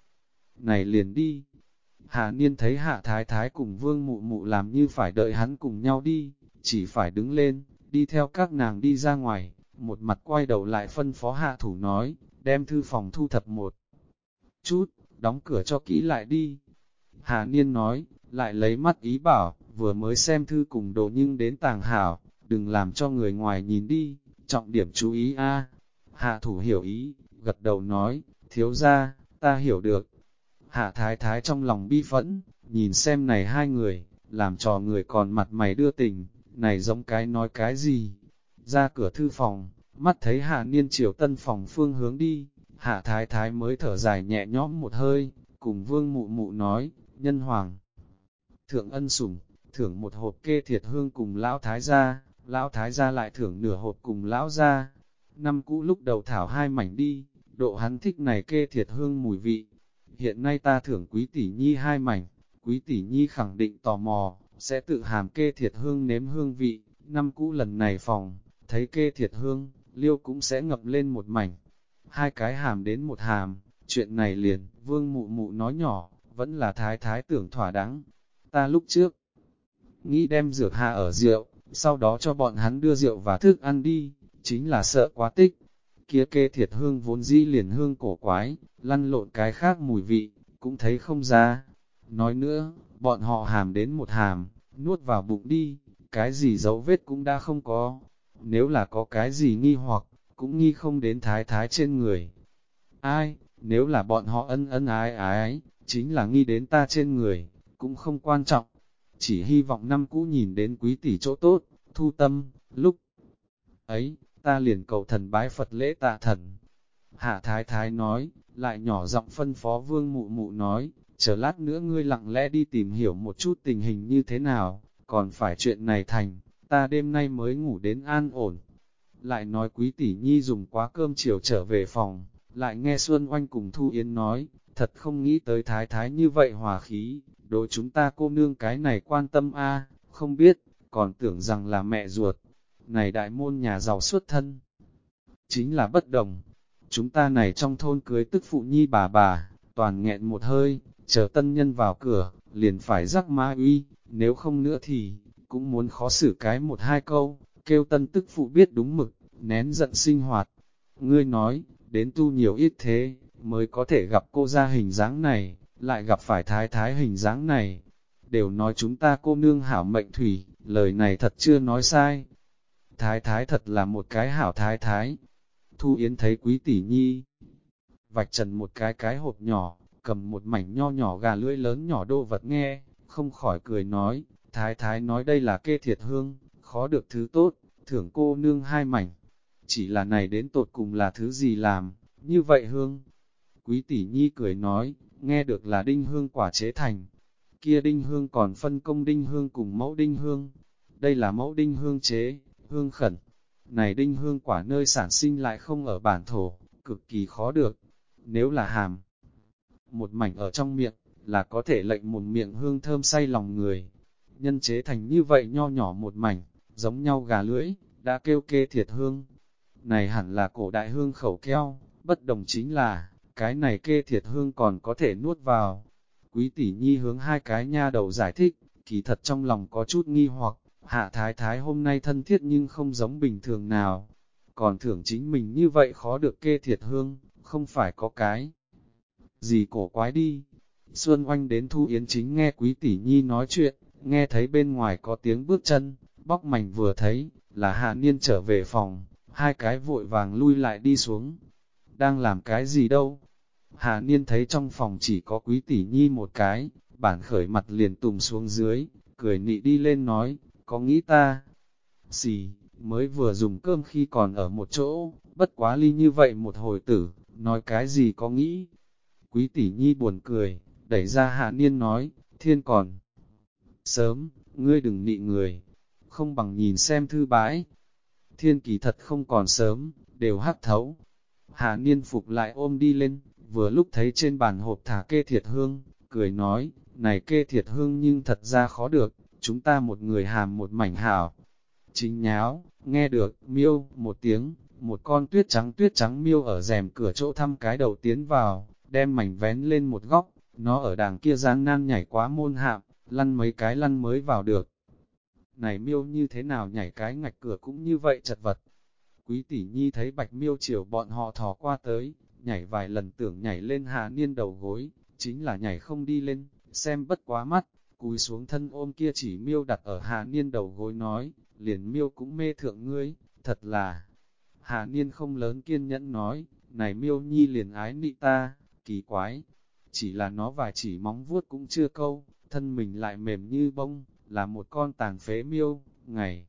Này liền đi. Hạ niên thấy hạ thái thái cùng vương mụ mụ làm như phải đợi hắn cùng nhau đi, chỉ phải đứng lên, đi theo các nàng đi ra ngoài, một mặt quay đầu lại phân phó hạ thủ nói, đem thư phòng thu thập một chút, đóng cửa cho kỹ lại đi. Hạ niên nói, lại lấy mắt ý bảo, vừa mới xem thư cùng đồ nhưng đến tàng hảo, đừng làm cho người ngoài nhìn đi, trọng điểm chú ý a. Hạ thủ hiểu ý, gật đầu nói, thiếu ra, ta hiểu được. Hạ thái thái trong lòng bi phẫn, nhìn xem này hai người, làm trò người còn mặt mày đưa tình, này giống cái nói cái gì. Ra cửa thư phòng, mắt thấy hạ niên triều tân phòng phương hướng đi, hạ thái thái mới thở dài nhẹ nhõm một hơi, cùng vương mụ mụ nói, nhân hoàng. Thượng ân sủng, thưởng một hộp kê thiệt hương cùng lão thái gia, lão thái gia lại thưởng nửa hộp cùng lão gia. Năm cũ lúc đầu thảo hai mảnh đi, độ hắn thích này kê thiệt hương mùi vị. hiện nay ta thưởng quý tỷ nhi hai mảnh, quý tỷ nhi khẳng định tò mò, sẽ tự hàm kê thiệt hương nếm hương vị, năm cũ lần này phòng, thấy kê thiệt hương, liêu cũng sẽ ngập lên một mảnh, hai cái hàm đến một hàm, chuyện này liền, vương mụ mụ nói nhỏ, vẫn là thái thái tưởng thỏa đáng, ta lúc trước, nghĩ đem dược hạ ở rượu, sau đó cho bọn hắn đưa rượu và thức ăn đi, chính là sợ quá tích, kia kê thiệt hương vốn dĩ liền hương cổ quái, lăn lộn cái khác mùi vị, cũng thấy không ra. Nói nữa, bọn họ hàm đến một hàm, nuốt vào bụng đi, cái gì dấu vết cũng đã không có. Nếu là có cái gì nghi hoặc, cũng nghi không đến thái thái trên người. Ai, nếu là bọn họ ân ân ái ái, chính là nghi đến ta trên người, cũng không quan trọng. Chỉ hy vọng năm cũ nhìn đến quý tỷ chỗ tốt, thu tâm, lúc ấy, ta liền cầu thần bái Phật lễ tạ thần. Hạ thái thái nói, lại nhỏ giọng phân phó vương mụ mụ nói, chờ lát nữa ngươi lặng lẽ đi tìm hiểu một chút tình hình như thế nào, còn phải chuyện này thành, ta đêm nay mới ngủ đến an ổn. Lại nói quý tỷ nhi dùng quá cơm chiều trở về phòng, lại nghe Xuân Oanh cùng Thu Yến nói, thật không nghĩ tới thái thái như vậy hòa khí, đối chúng ta cô nương cái này quan tâm a không biết, còn tưởng rằng là mẹ ruột. Này đại môn nhà giàu xuất thân, chính là bất đồng. Chúng ta này trong thôn cưới tức phụ nhi bà bà, toàn nghẹn một hơi, chờ tân nhân vào cửa, liền phải rắc ma uy, nếu không nữa thì, cũng muốn khó xử cái một hai câu, kêu tân tức phụ biết đúng mực, nén giận sinh hoạt. Ngươi nói, đến tu nhiều ít thế, mới có thể gặp cô ra hình dáng này, lại gặp phải thái thái hình dáng này. Đều nói chúng ta cô nương hảo mệnh thủy, lời này thật chưa nói sai. Thái thái thật là một cái hảo thái thái. Thu Yến thấy quý tỷ nhi, vạch trần một cái cái hộp nhỏ, cầm một mảnh nho nhỏ gà lưỡi lớn nhỏ đô vật nghe, không khỏi cười nói, thái thái nói đây là kê thiệt hương, khó được thứ tốt, thưởng cô nương hai mảnh. Chỉ là này đến tột cùng là thứ gì làm, như vậy hương. Quý tỷ nhi cười nói, nghe được là đinh hương quả chế thành. Kia đinh hương còn phân công đinh hương cùng mẫu đinh hương. Đây là mẫu đinh hương chế, hương khẩn. Này đinh hương quả nơi sản sinh lại không ở bản thổ, cực kỳ khó được. Nếu là hàm, một mảnh ở trong miệng, là có thể lệnh một miệng hương thơm say lòng người. Nhân chế thành như vậy nho nhỏ một mảnh, giống nhau gà lưỡi, đã kêu kê thiệt hương. Này hẳn là cổ đại hương khẩu keo, bất đồng chính là, cái này kê thiệt hương còn có thể nuốt vào. Quý tỷ nhi hướng hai cái nha đầu giải thích, kỳ thật trong lòng có chút nghi hoặc, hạ thái thái hôm nay thân thiết nhưng không giống bình thường nào. Còn thưởng chính mình như vậy khó được kê thiệt hương, không phải có cái gì cổ quái đi. Xuân oanh đến Thu Yến chính nghe quý tỷ nhi nói chuyện, nghe thấy bên ngoài có tiếng bước chân, bóc mảnh vừa thấy, là hạ niên trở về phòng, hai cái vội vàng lui lại đi xuống. Đang làm cái gì đâu? Hạ niên thấy trong phòng chỉ có quý tỷ nhi một cái, bản khởi mặt liền tùng xuống dưới, cười nị đi lên nói, có nghĩ ta? Xì, mới vừa dùng cơm khi còn ở một chỗ, bất quá ly như vậy một hồi tử, nói cái gì có nghĩ? Quý tỷ nhi buồn cười, đẩy ra hạ niên nói, thiên còn. Sớm, ngươi đừng nị người, không bằng nhìn xem thư bãi. Thiên kỳ thật không còn sớm, đều hắc thấu. Hạ niên phục lại ôm đi lên, vừa lúc thấy trên bàn hộp thả kê thiệt hương, cười nói, này kê thiệt hương nhưng thật ra khó được, chúng ta một người hàm một mảnh hảo. Chính nháo, nghe được, miêu, một tiếng, một con tuyết trắng tuyết trắng miêu ở rèm cửa chỗ thăm cái đầu tiến vào, đem mảnh vén lên một góc, nó ở đàng kia gian nan nhảy quá môn hạm, lăn mấy cái lăn mới vào được. Này miêu như thế nào nhảy cái ngạch cửa cũng như vậy chật vật. Quý tỷ nhi thấy bạch miêu chiều bọn họ thò qua tới, nhảy vài lần tưởng nhảy lên hà niên đầu gối, chính là nhảy không đi lên, xem bất quá mắt, cúi xuống thân ôm kia chỉ miêu đặt ở hà niên đầu gối nói, liền miêu cũng mê thượng ngươi, thật là. hà niên không lớn kiên nhẫn nói, này miêu nhi liền ái nị ta, kỳ quái, chỉ là nó vài chỉ móng vuốt cũng chưa câu, thân mình lại mềm như bông, là một con tàng phế miêu, ngày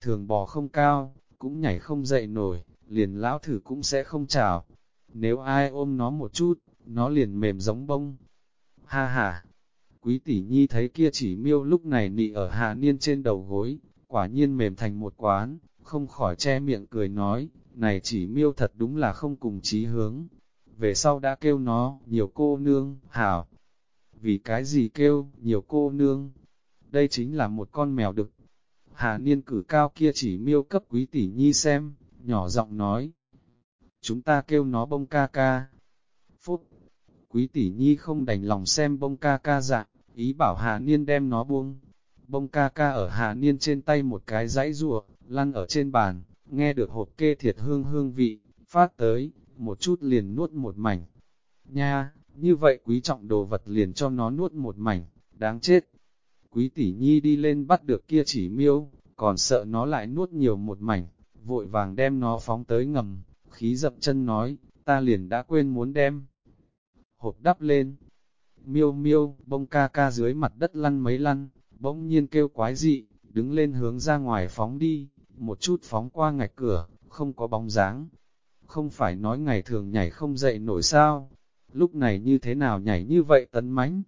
thường bò không cao, cũng nhảy không dậy nổi, liền lão thử cũng sẽ không chào. Nếu ai ôm nó một chút, nó liền mềm giống bông. Ha ha! Quý tỷ nhi thấy kia chỉ miêu lúc này nị ở hạ niên trên đầu gối, quả nhiên mềm thành một quán, không khỏi che miệng cười nói, này chỉ miêu thật đúng là không cùng chí hướng, về sau đã kêu nó, nhiều cô nương, hảo. Vì cái gì kêu, nhiều cô nương? Đây chính là một con mèo đực. Hà Niên cử cao kia chỉ miêu cấp quý tỷ nhi xem, nhỏ giọng nói. Chúng ta kêu nó bông ca ca. Phúc, quý tỷ nhi không đành lòng xem bông ca ca dạng, ý bảo Hà Niên đem nó buông. Bông ca ca ở Hà Niên trên tay một cái dãy rùa, lăn ở trên bàn, nghe được hộp kê thiệt hương hương vị, phát tới, một chút liền nuốt một mảnh. Nha, như vậy quý trọng đồ vật liền cho nó nuốt một mảnh, đáng chết. Quý tỷ nhi đi lên bắt được kia chỉ miêu, còn sợ nó lại nuốt nhiều một mảnh, vội vàng đem nó phóng tới ngầm, khí dập chân nói, ta liền đã quên muốn đem. Hộp đắp lên, miêu miêu, bông ca ca dưới mặt đất lăn mấy lăn, bỗng nhiên kêu quái dị, đứng lên hướng ra ngoài phóng đi, một chút phóng qua ngạch cửa, không có bóng dáng. Không phải nói ngày thường nhảy không dậy nổi sao, lúc này như thế nào nhảy như vậy tấn mánh?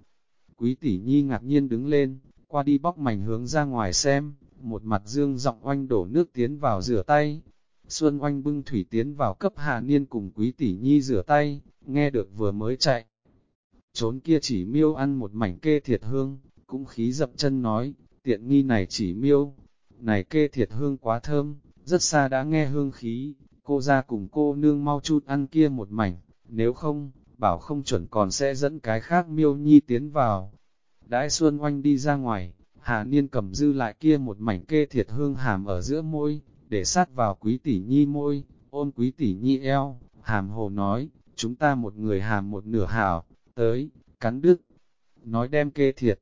Quý tỷ nhi ngạc nhiên đứng lên, qua đi bóc mảnh hướng ra ngoài xem, một mặt dương giọng oanh đổ nước tiến vào rửa tay. Xuân oanh bưng thủy tiến vào cấp Hà niên cùng quý tỷ nhi rửa tay, nghe được vừa mới chạy. Trốn kia chỉ miêu ăn một mảnh kê thiệt hương, cũng khí dập chân nói, tiện nghi này chỉ miêu, này kê thiệt hương quá thơm, rất xa đã nghe hương khí, cô ra cùng cô nương mau chút ăn kia một mảnh, nếu không, bảo không chuẩn còn sẽ dẫn cái khác miêu nhi tiến vào. Đãi Xuân Oanh đi ra ngoài, Hà Niên cầm dư lại kia một mảnh kê thiệt hương hàm ở giữa môi, để sát vào quý tỷ nhi môi, ôm quý tỷ nhi eo, hàm hồ nói, chúng ta một người hàm một nửa hảo, tới, cắn đứt, nói đem kê thiệt.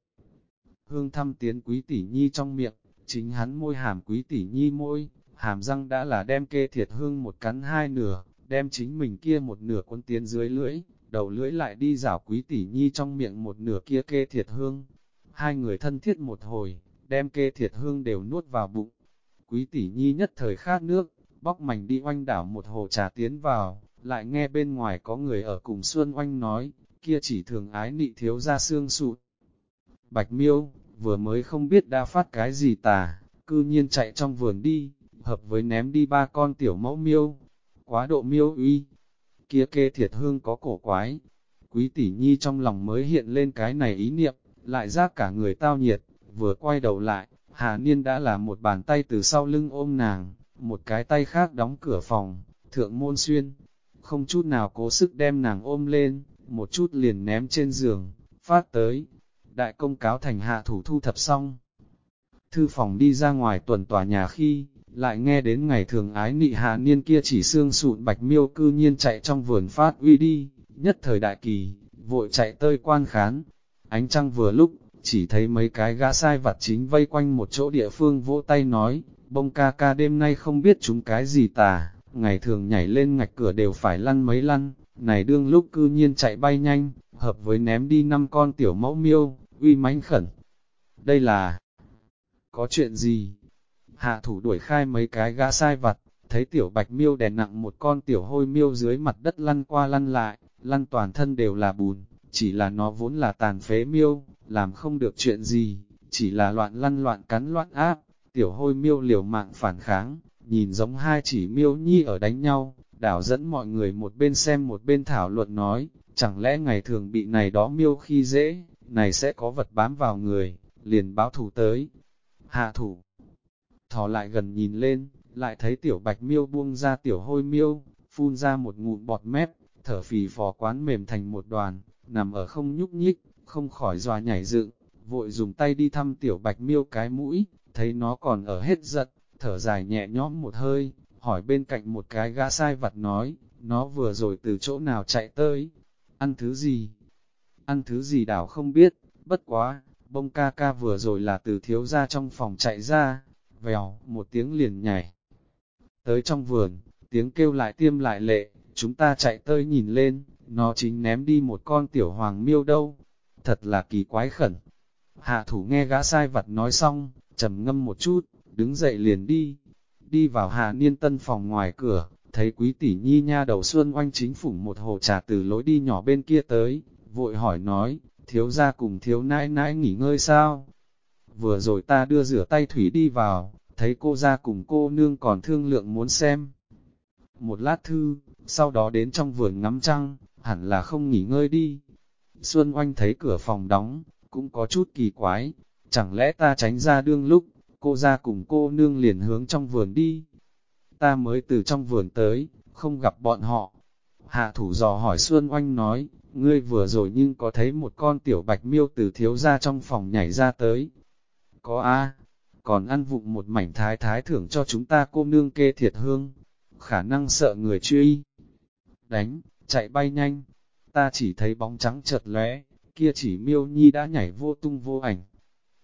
Hương thăm tiến quý tỷ nhi trong miệng, chính hắn môi hàm quý tỷ nhi môi, hàm răng đã là đem kê thiệt hương một cắn hai nửa, đem chính mình kia một nửa quân tiến dưới lưỡi, đầu lưỡi lại đi rảo quý tỷ nhi trong miệng một nửa kia kê thiệt hương. Hai người thân thiết một hồi, đem kê thiệt hương đều nuốt vào bụng. Quý tỷ nhi nhất thời khát nước, bóc mảnh đi oanh đảo một hồ trà tiến vào, lại nghe bên ngoài có người ở cùng Xuân Oanh nói, kia chỉ thường ái nị thiếu ra xương sụt. Bạch miêu, vừa mới không biết đã phát cái gì tà, cư nhiên chạy trong vườn đi, hợp với ném đi ba con tiểu mẫu miêu, quá độ miêu uy, kia kê thiệt hương có cổ quái. Quý tỷ nhi trong lòng mới hiện lên cái này ý niệm, lại giác cả người tao nhiệt, vừa quay đầu lại, Hà Niên đã là một bàn tay từ sau lưng ôm nàng, một cái tay khác đóng cửa phòng, thượng môn xuyên, không chút nào cố sức đem nàng ôm lên, một chút liền ném trên giường, phát tới. Đại công cáo thành hạ thủ thu thập xong. Thư phòng đi ra ngoài tuần tòa nhà khi, lại nghe đến ngày thường ái nị hạ niên kia chỉ xương sụn bạch miêu cư nhiên chạy trong vườn phát uy đi, nhất thời đại kỳ, vội chạy tơi quan khán. Ánh trăng vừa lúc, chỉ thấy mấy cái gã sai vặt chính vây quanh một chỗ địa phương vỗ tay nói, bông ca ca đêm nay không biết chúng cái gì tà, ngày thường nhảy lên ngạch cửa đều phải lăn mấy lăn, này đương lúc cư nhiên chạy bay nhanh, hợp với ném đi năm con tiểu mẫu miêu, uy mãnh khẩn. Đây là... Có chuyện gì? Hạ thủ đuổi khai mấy cái gã sai vặt, thấy tiểu bạch miêu đè nặng một con tiểu hôi miêu dưới mặt đất lăn qua lăn lại, lăn toàn thân đều là bùn, chỉ là nó vốn là tàn phế miêu, làm không được chuyện gì, chỉ là loạn lăn loạn cắn loạn áp, tiểu hôi miêu liều mạng phản kháng, nhìn giống hai chỉ miêu nhi ở đánh nhau, đảo dẫn mọi người một bên xem một bên thảo luận nói, chẳng lẽ ngày thường bị này đó miêu khi dễ, này sẽ có vật bám vào người, liền báo thủ tới. Hạ thủ, thò lại gần nhìn lên, lại thấy tiểu bạch miêu buông ra tiểu hôi miêu, phun ra một ngụm bọt mép, thở phì phò quán mềm thành một đoàn, nằm ở không nhúc nhích, không khỏi dòa nhảy dựng, vội dùng tay đi thăm tiểu bạch miêu cái mũi, thấy nó còn ở hết giận, thở dài nhẹ nhõm một hơi, hỏi bên cạnh một cái gã sai vặt nói, nó vừa rồi từ chỗ nào chạy tới, ăn thứ gì, ăn thứ gì đảo không biết, bất quá, bông ca ca vừa rồi là từ thiếu ra trong phòng chạy ra, vèo, một tiếng liền nhảy. Tới trong vườn, tiếng kêu lại tiêm lại lệ, chúng ta chạy tới nhìn lên, nó chính ném đi một con tiểu hoàng miêu đâu, thật là kỳ quái khẩn. Hạ thủ nghe gã sai vặt nói xong, trầm ngâm một chút, đứng dậy liền đi, đi vào hạ niên tân phòng ngoài cửa, thấy quý tỷ nhi nha đầu xuân oanh chính phủ một hồ trà từ lối đi nhỏ bên kia tới, vội hỏi nói, thiếu ra cùng thiếu nãi nãi nghỉ ngơi sao? Vừa rồi ta đưa rửa tay thủy đi vào, thấy cô ra cùng cô nương còn thương lượng muốn xem. Một lát thư, sau đó đến trong vườn ngắm trăng, hẳn là không nghỉ ngơi đi. Xuân Oanh thấy cửa phòng đóng, cũng có chút kỳ quái, chẳng lẽ ta tránh ra đương lúc, cô ra cùng cô nương liền hướng trong vườn đi. Ta mới từ trong vườn tới, không gặp bọn họ. Hạ thủ dò hỏi Xuân Oanh nói, ngươi vừa rồi nhưng có thấy một con tiểu bạch miêu từ thiếu ra trong phòng nhảy ra tới. Có a còn ăn vụng một mảnh thái thái thưởng cho chúng ta cô nương kê thiệt hương, khả năng sợ người truy. Đánh, chạy bay nhanh, ta chỉ thấy bóng trắng chợt lóe, kia chỉ miêu nhi đã nhảy vô tung vô ảnh.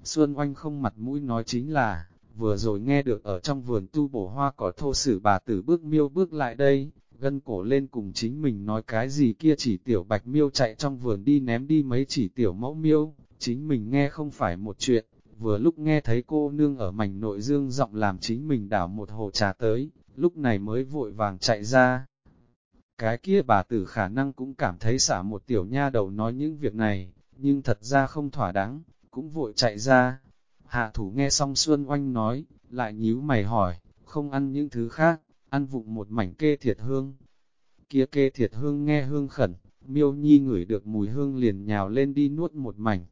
Xuân Oanh không mặt mũi nói chính là, vừa rồi nghe được ở trong vườn tu bổ hoa cỏ thô sử bà tử bước miêu bước lại đây, gân cổ lên cùng chính mình nói cái gì kia chỉ tiểu bạch miêu chạy trong vườn đi ném đi mấy chỉ tiểu mẫu miêu, chính mình nghe không phải một chuyện, vừa lúc nghe thấy cô nương ở mảnh nội dương giọng làm chính mình đảo một hồ trà tới, lúc này mới vội vàng chạy ra. Cái kia bà tử khả năng cũng cảm thấy xả một tiểu nha đầu nói những việc này, nhưng thật ra không thỏa đáng, cũng vội chạy ra. Hạ thủ nghe xong Xuân Oanh nói, lại nhíu mày hỏi, không ăn những thứ khác, ăn vụng một mảnh kê thiệt hương. Kia kê thiệt hương nghe hương khẩn, miêu nhi ngửi được mùi hương liền nhào lên đi nuốt một mảnh.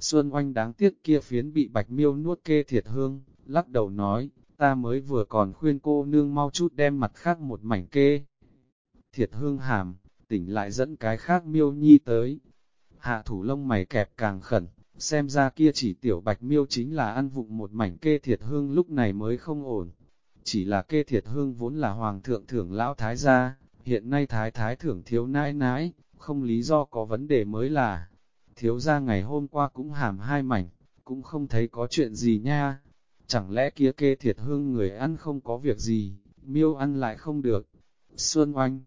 Xuân Oanh đáng tiếc kia phiến bị bạch miêu nuốt kê thiệt hương, lắc đầu nói, ta mới vừa còn khuyên cô nương mau chút đem mặt khác một mảnh kê. Thiệt hương hàm, tỉnh lại dẫn cái khác miêu nhi tới. Hạ thủ lông mày kẹp càng khẩn, xem ra kia chỉ tiểu bạch miêu chính là ăn vụng một mảnh kê thiệt hương lúc này mới không ổn. Chỉ là kê thiệt hương vốn là hoàng thượng thưởng lão thái gia, hiện nay thái thái thưởng thiếu nãi nãi, không lý do có vấn đề mới là. Thiếu gia ngày hôm qua cũng hàm hai mảnh, cũng không thấy có chuyện gì nha. Chẳng lẽ kia kê thiệt hương người ăn không có việc gì, miêu ăn lại không được. Xuân oanh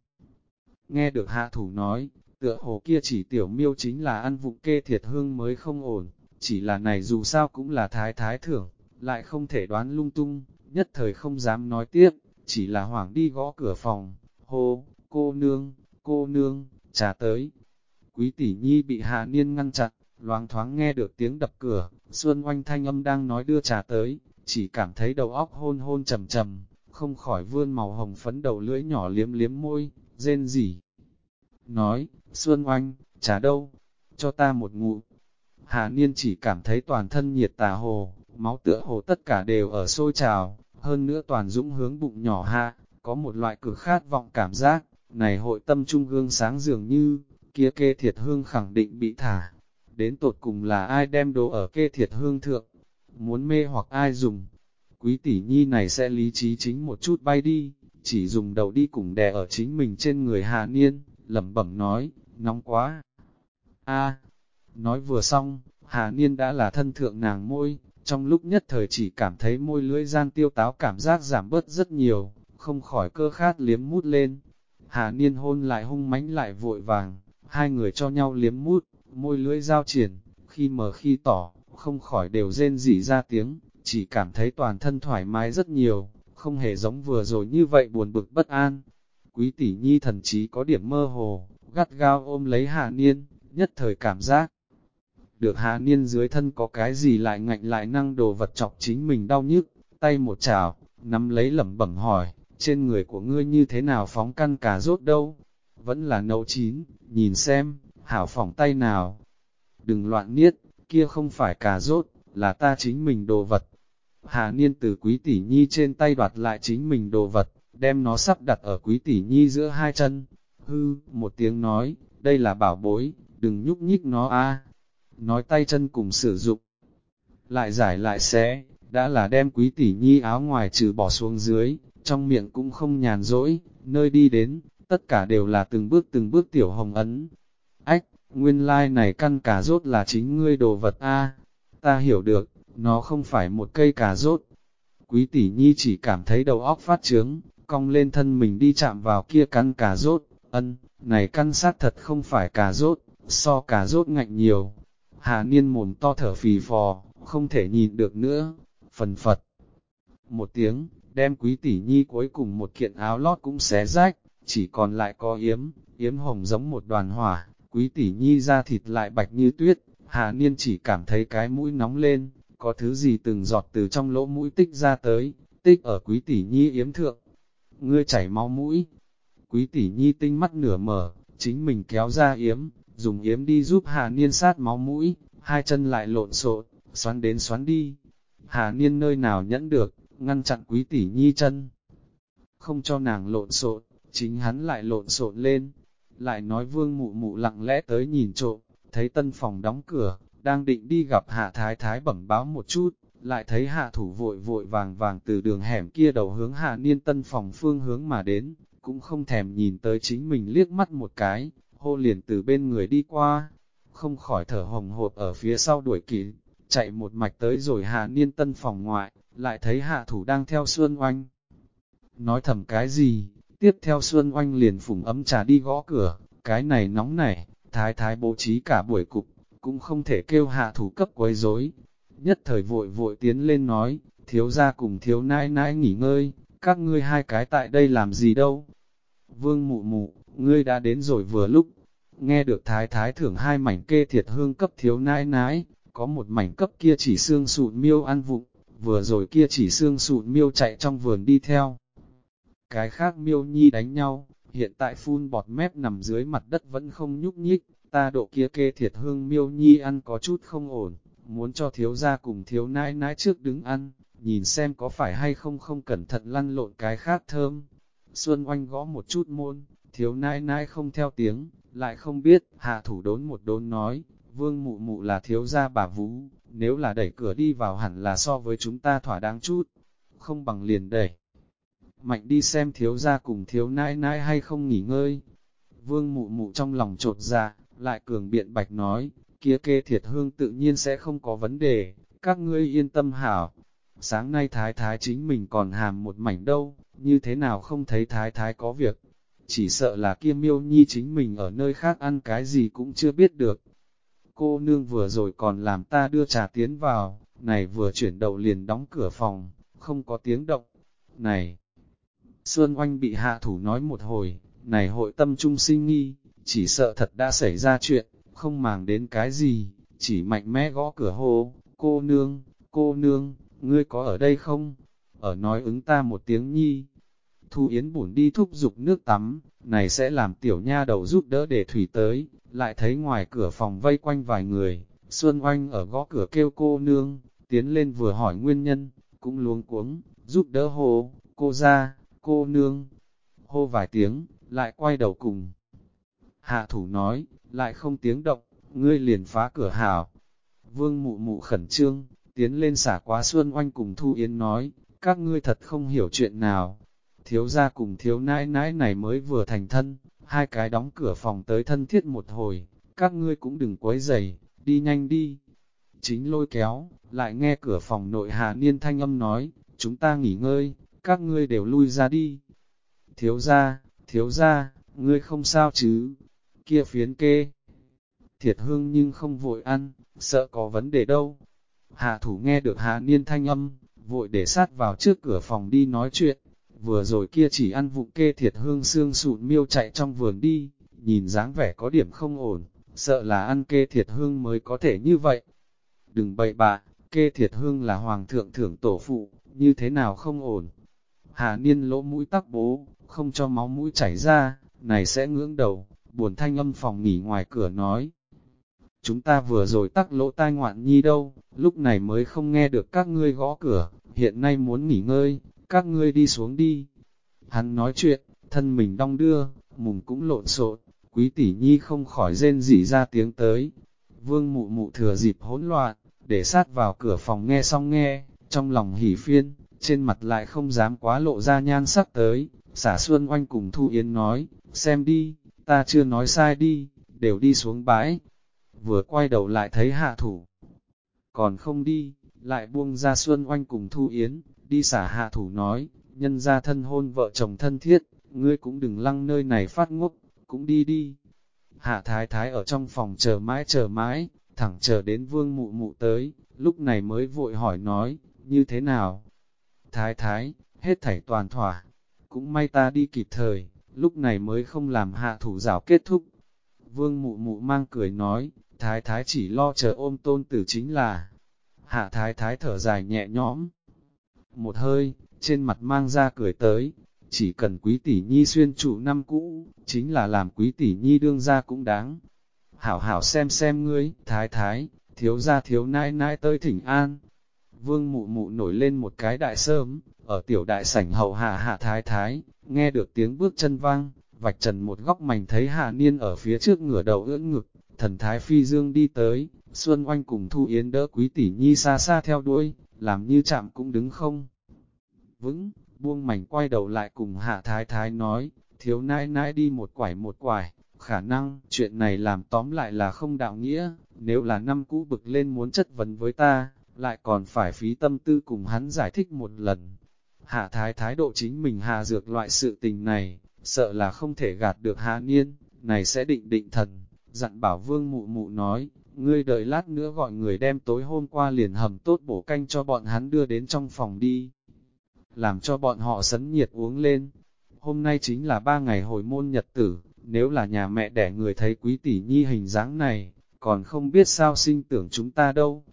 Nghe được hạ thủ nói, tựa hồ kia chỉ tiểu miêu chính là ăn vụng kê thiệt hương mới không ổn, chỉ là này dù sao cũng là thái thái thưởng, lại không thể đoán lung tung, nhất thời không dám nói tiếp, chỉ là hoảng đi gõ cửa phòng, hô, cô nương, cô nương, trả tới. Quý tỷ nhi bị hạ niên ngăn chặn, loáng thoáng nghe được tiếng đập cửa, Xuân oanh thanh âm đang nói đưa trà tới, chỉ cảm thấy đầu óc hôn hôn trầm trầm, không khỏi vươn màu hồng phấn đầu lưỡi nhỏ liếm liếm môi, rên rỉ. Nói, Xuân oanh, trà đâu? Cho ta một ngụ. Hà Niên chỉ cảm thấy toàn thân nhiệt tà hồ, máu tựa hồ tất cả đều ở sôi trào, hơn nữa toàn dũng hướng bụng nhỏ hạ, có một loại cực khát vọng cảm giác, này hội tâm trung gương sáng dường như, kia kê thiệt hương khẳng định bị thả. Đến tột cùng là ai đem đồ ở kê thiệt hương thượng, muốn mê hoặc ai dùng. Quý tỷ nhi này sẽ lý trí chính một chút bay đi, chỉ dùng đầu đi cùng đè ở chính mình trên người Hà Niên, lẩm bẩm nói, nóng quá. A, nói vừa xong, Hà Niên đã là thân thượng nàng môi, trong lúc nhất thời chỉ cảm thấy môi lưỡi gian tiêu táo cảm giác giảm bớt rất nhiều, không khỏi cơ khát liếm mút lên. Hà Niên hôn lại hung mãnh lại vội vàng, hai người cho nhau liếm mút, môi lưỡi giao triển, khi mở khi tỏ, không khỏi đều rên rỉ ra tiếng, chỉ cảm thấy toàn thân thoải mái rất nhiều, không hề giống vừa rồi như vậy buồn bực bất an. Quý tỷ nhi thần trí có điểm mơ hồ, gắt gao ôm lấy Hà Niên, nhất thời cảm giác. Được Hà Niên dưới thân có cái gì lại ngạnh lại năng đồ vật chọc chính mình đau nhức, tay một chảo, nắm lấy lẩm bẩm hỏi, trên người của ngươi như thế nào phóng căn cà rốt đâu? Vẫn là nấu chín, nhìn xem, hảo phỏng tay nào. Đừng loạn niết, kia không phải cà rốt, là ta chính mình đồ vật. Hà Niên từ quý tỷ nhi trên tay đoạt lại chính mình đồ vật, đem nó sắp đặt ở quý tỷ nhi giữa hai chân. Hư, một tiếng nói, đây là bảo bối, đừng nhúc nhích nó a. Nói tay chân cùng sử dụng. Lại giải lại xé, đã là đem quý tỷ nhi áo ngoài trừ bỏ xuống dưới, trong miệng cũng không nhàn rỗi, nơi đi đến, tất cả đều là từng bước từng bước tiểu hồng ấn. Ách, nguyên lai like này căn cả rốt là chính ngươi đồ vật a ta hiểu được, nó không phải một cây cà rốt. Quý tỷ nhi chỉ cảm thấy đầu óc phát trướng, cong lên thân mình đi chạm vào kia căn cà rốt, ân, này căn sát thật không phải cà rốt, so cà rốt ngạnh nhiều. Hà niên mồm to thở phì phò, không thể nhìn được nữa, phần phật. Một tiếng, đem quý tỷ nhi cuối cùng một kiện áo lót cũng xé rách, chỉ còn lại có yếm, yếm hồng giống một đoàn hỏa, quý tỷ nhi ra thịt lại bạch như tuyết, Hà Niên chỉ cảm thấy cái mũi nóng lên, có thứ gì từng giọt từ trong lỗ mũi tích ra tới, tích ở quý tỷ nhi yếm thượng. Ngươi chảy máu mũi. Quý tỷ nhi tinh mắt nửa mở, chính mình kéo ra yếm, dùng yếm đi giúp Hà Niên sát máu mũi, hai chân lại lộn xộn, xoắn đến xoắn đi. Hà Niên nơi nào nhẫn được, ngăn chặn quý tỷ nhi chân. Không cho nàng lộn xộn, chính hắn lại lộn xộn lên. Lại nói vương mụ mụ lặng lẽ tới nhìn trộm, thấy tân phòng đóng cửa, đang định đi gặp hạ thái thái bẩm báo một chút, lại thấy hạ thủ vội vội vàng vàng từ đường hẻm kia đầu hướng hạ niên tân phòng phương hướng mà đến, cũng không thèm nhìn tới chính mình liếc mắt một cái, hô liền từ bên người đi qua, không khỏi thở hồng hộp ở phía sau đuổi kịp, chạy một mạch tới rồi hạ niên tân phòng ngoại, lại thấy hạ thủ đang theo Xuân Oanh. Nói thầm cái gì, tiếp theo Xuân Oanh liền phủng ấm trà đi gõ cửa, cái này nóng này, thái thái bố trí cả buổi cục, cũng không thể kêu hạ thủ cấp quấy rối. Nhất thời vội vội tiến lên nói, thiếu ra cùng thiếu nãi nãi nghỉ ngơi, các ngươi hai cái tại đây làm gì đâu. Vương mụ mụ, ngươi đã đến rồi vừa lúc, nghe được thái thái thưởng hai mảnh kê thiệt hương cấp thiếu nãi nãi, có một mảnh cấp kia chỉ xương sụn miêu ăn vụng, vừa rồi kia chỉ xương sụn miêu chạy trong vườn đi theo. Cái khác miêu nhi đánh nhau, hiện tại phun bọt mép nằm dưới mặt đất vẫn không nhúc nhích, ta độ kia kê thiệt hương miêu nhi ăn có chút không ổn, muốn cho thiếu gia cùng thiếu nãi nãi trước đứng ăn, nhìn xem có phải hay không không cẩn thận lăn lộn cái khác thơm. Xuân oanh gõ một chút môn, thiếu nãi nãi không theo tiếng, lại không biết, hạ thủ đốn một đốn nói, vương mụ mụ là thiếu gia bà vũ, nếu là đẩy cửa đi vào hẳn là so với chúng ta thỏa đáng chút, không bằng liền đẩy. Mạnh đi xem thiếu gia cùng thiếu nãi nãi hay không nghỉ ngơi. Vương mụ mụ trong lòng trột ra, lại cường biện bạch nói, kia kê thiệt hương tự nhiên sẽ không có vấn đề, các ngươi yên tâm hảo. Sáng nay thái thái chính mình còn hàm một mảnh đâu, như thế nào không thấy thái thái có việc. Chỉ sợ là kia miêu nhi chính mình ở nơi khác ăn cái gì cũng chưa biết được. Cô nương vừa rồi còn làm ta đưa trà tiến vào, này vừa chuyển đầu liền đóng cửa phòng, không có tiếng động. Này! Xuân Oanh bị hạ thủ nói một hồi, này hội tâm trung sinh nghi, chỉ sợ thật đã xảy ra chuyện, không màng đến cái gì, chỉ mạnh mẽ gõ cửa hô, cô nương, cô nương, ngươi có ở đây không? Ở nói ứng ta một tiếng nhi. Thu Yến bổn đi thúc dục nước tắm, này sẽ làm tiểu nha đầu giúp đỡ để thủy tới, lại thấy ngoài cửa phòng vây quanh vài người, Xuân Oanh ở gõ cửa kêu cô nương, tiến lên vừa hỏi nguyên nhân, cũng luống cuống, giúp đỡ hô, cô ra, cô nương, hô vài tiếng, lại quay đầu cùng. Hạ thủ nói, lại không tiếng động, ngươi liền phá cửa hào. Vương mụ mụ khẩn trương, tiến lên xả quá Xuân Oanh cùng Thu Yến nói, các ngươi thật không hiểu chuyện nào. Thiếu gia cùng thiếu nãi nãi này mới vừa thành thân, hai cái đóng cửa phòng tới thân thiết một hồi, các ngươi cũng đừng quấy giày, đi nhanh đi. Chính lôi kéo, lại nghe cửa phòng nội hạ niên thanh âm nói, chúng ta nghỉ ngơi, các ngươi đều lui ra đi. Thiếu gia, thiếu gia, ngươi không sao chứ, kia phiến kê. Thiệt hương nhưng không vội ăn, sợ có vấn đề đâu. Hạ thủ nghe được hạ niên thanh âm, vội để sát vào trước cửa phòng đi nói chuyện. Vừa rồi kia chỉ ăn vụng kê thiệt hương xương sụn miêu chạy trong vườn đi, nhìn dáng vẻ có điểm không ổn, sợ là ăn kê thiệt hương mới có thể như vậy. Đừng bậy bạ, kê thiệt hương là hoàng thượng thưởng tổ phụ, như thế nào không ổn. Hà niên lỗ mũi tắc bố, không cho máu mũi chảy ra, này sẽ ngưỡng đầu, buồn thanh âm phòng nghỉ ngoài cửa nói. Chúng ta vừa rồi tắc lỗ tai ngoạn nhi đâu, lúc này mới không nghe được các ngươi gõ cửa, hiện nay muốn nghỉ ngơi, các ngươi đi xuống đi. Hắn nói chuyện, thân mình đong đưa, mùng cũng lộn xộn, quý tỷ nhi không khỏi rên rỉ ra tiếng tới. Vương mụ mụ thừa dịp hỗn loạn, để sát vào cửa phòng nghe xong nghe, trong lòng hỉ phiên, trên mặt lại không dám quá lộ ra nhan sắc tới. Xả Xuân Oanh cùng Thu Yến nói, xem đi, ta chưa nói sai đi, đều đi xuống bãi. Vừa quay đầu lại thấy hạ thủ. Còn không đi, lại buông ra Xuân Oanh cùng Thu Yến, đi xả hạ thủ nói, nhân ra thân hôn vợ chồng thân thiết, ngươi cũng đừng lăng nơi này phát ngốc, cũng đi đi. Hạ thái thái ở trong phòng chờ mãi chờ mãi, thẳng chờ đến vương mụ mụ tới, lúc này mới vội hỏi nói, như thế nào? Thái thái, hết thảy toàn thỏa, cũng may ta đi kịp thời, lúc này mới không làm hạ thủ rào kết thúc. Vương mụ mụ mang cười nói, thái thái chỉ lo chờ ôm tôn tử chính là, hạ thái thái thở dài nhẹ nhõm. Một hơi, trên mặt mang ra cười tới, chỉ cần quý tỷ nhi xuyên trụ năm cũ, chính là làm quý tỷ nhi đương ra cũng đáng. Hảo hảo xem xem ngươi, thái thái, thiếu ra thiếu nai nai tới thỉnh an. Vương mụ mụ nổi lên một cái đại sớm, ở tiểu đại sảnh hậu hạ hạ thái thái, nghe được tiếng bước chân vang, vạch trần một góc mảnh thấy hạ niên ở phía trước ngửa đầu ưỡn ngực, thần thái phi dương đi tới, Xuân Oanh cùng Thu Yến đỡ quý tỷ nhi xa xa theo đuôi, làm như chạm cũng đứng không. Vững, buông mảnh quay đầu lại cùng hạ thái thái nói, thiếu nãi nãi đi một quải một quải, khả năng chuyện này làm tóm lại là không đạo nghĩa, nếu là năm cũ bực lên muốn chất vấn với ta, lại còn phải phí tâm tư cùng hắn giải thích một lần. Hạ thái thái độ chính mình hạ dược loại sự tình này, sợ là không thể gạt được hạ niên, này sẽ định định thần, dặn bảo vương mụ mụ nói, ngươi đợi lát nữa gọi người đem tối hôm qua liền hầm tốt bổ canh cho bọn hắn đưa đến trong phòng đi. Làm cho bọn họ sấn nhiệt uống lên. Hôm nay chính là ba ngày hồi môn nhật tử, nếu là nhà mẹ đẻ người thấy quý tỷ nhi hình dáng này, còn không biết sao sinh tưởng chúng ta đâu.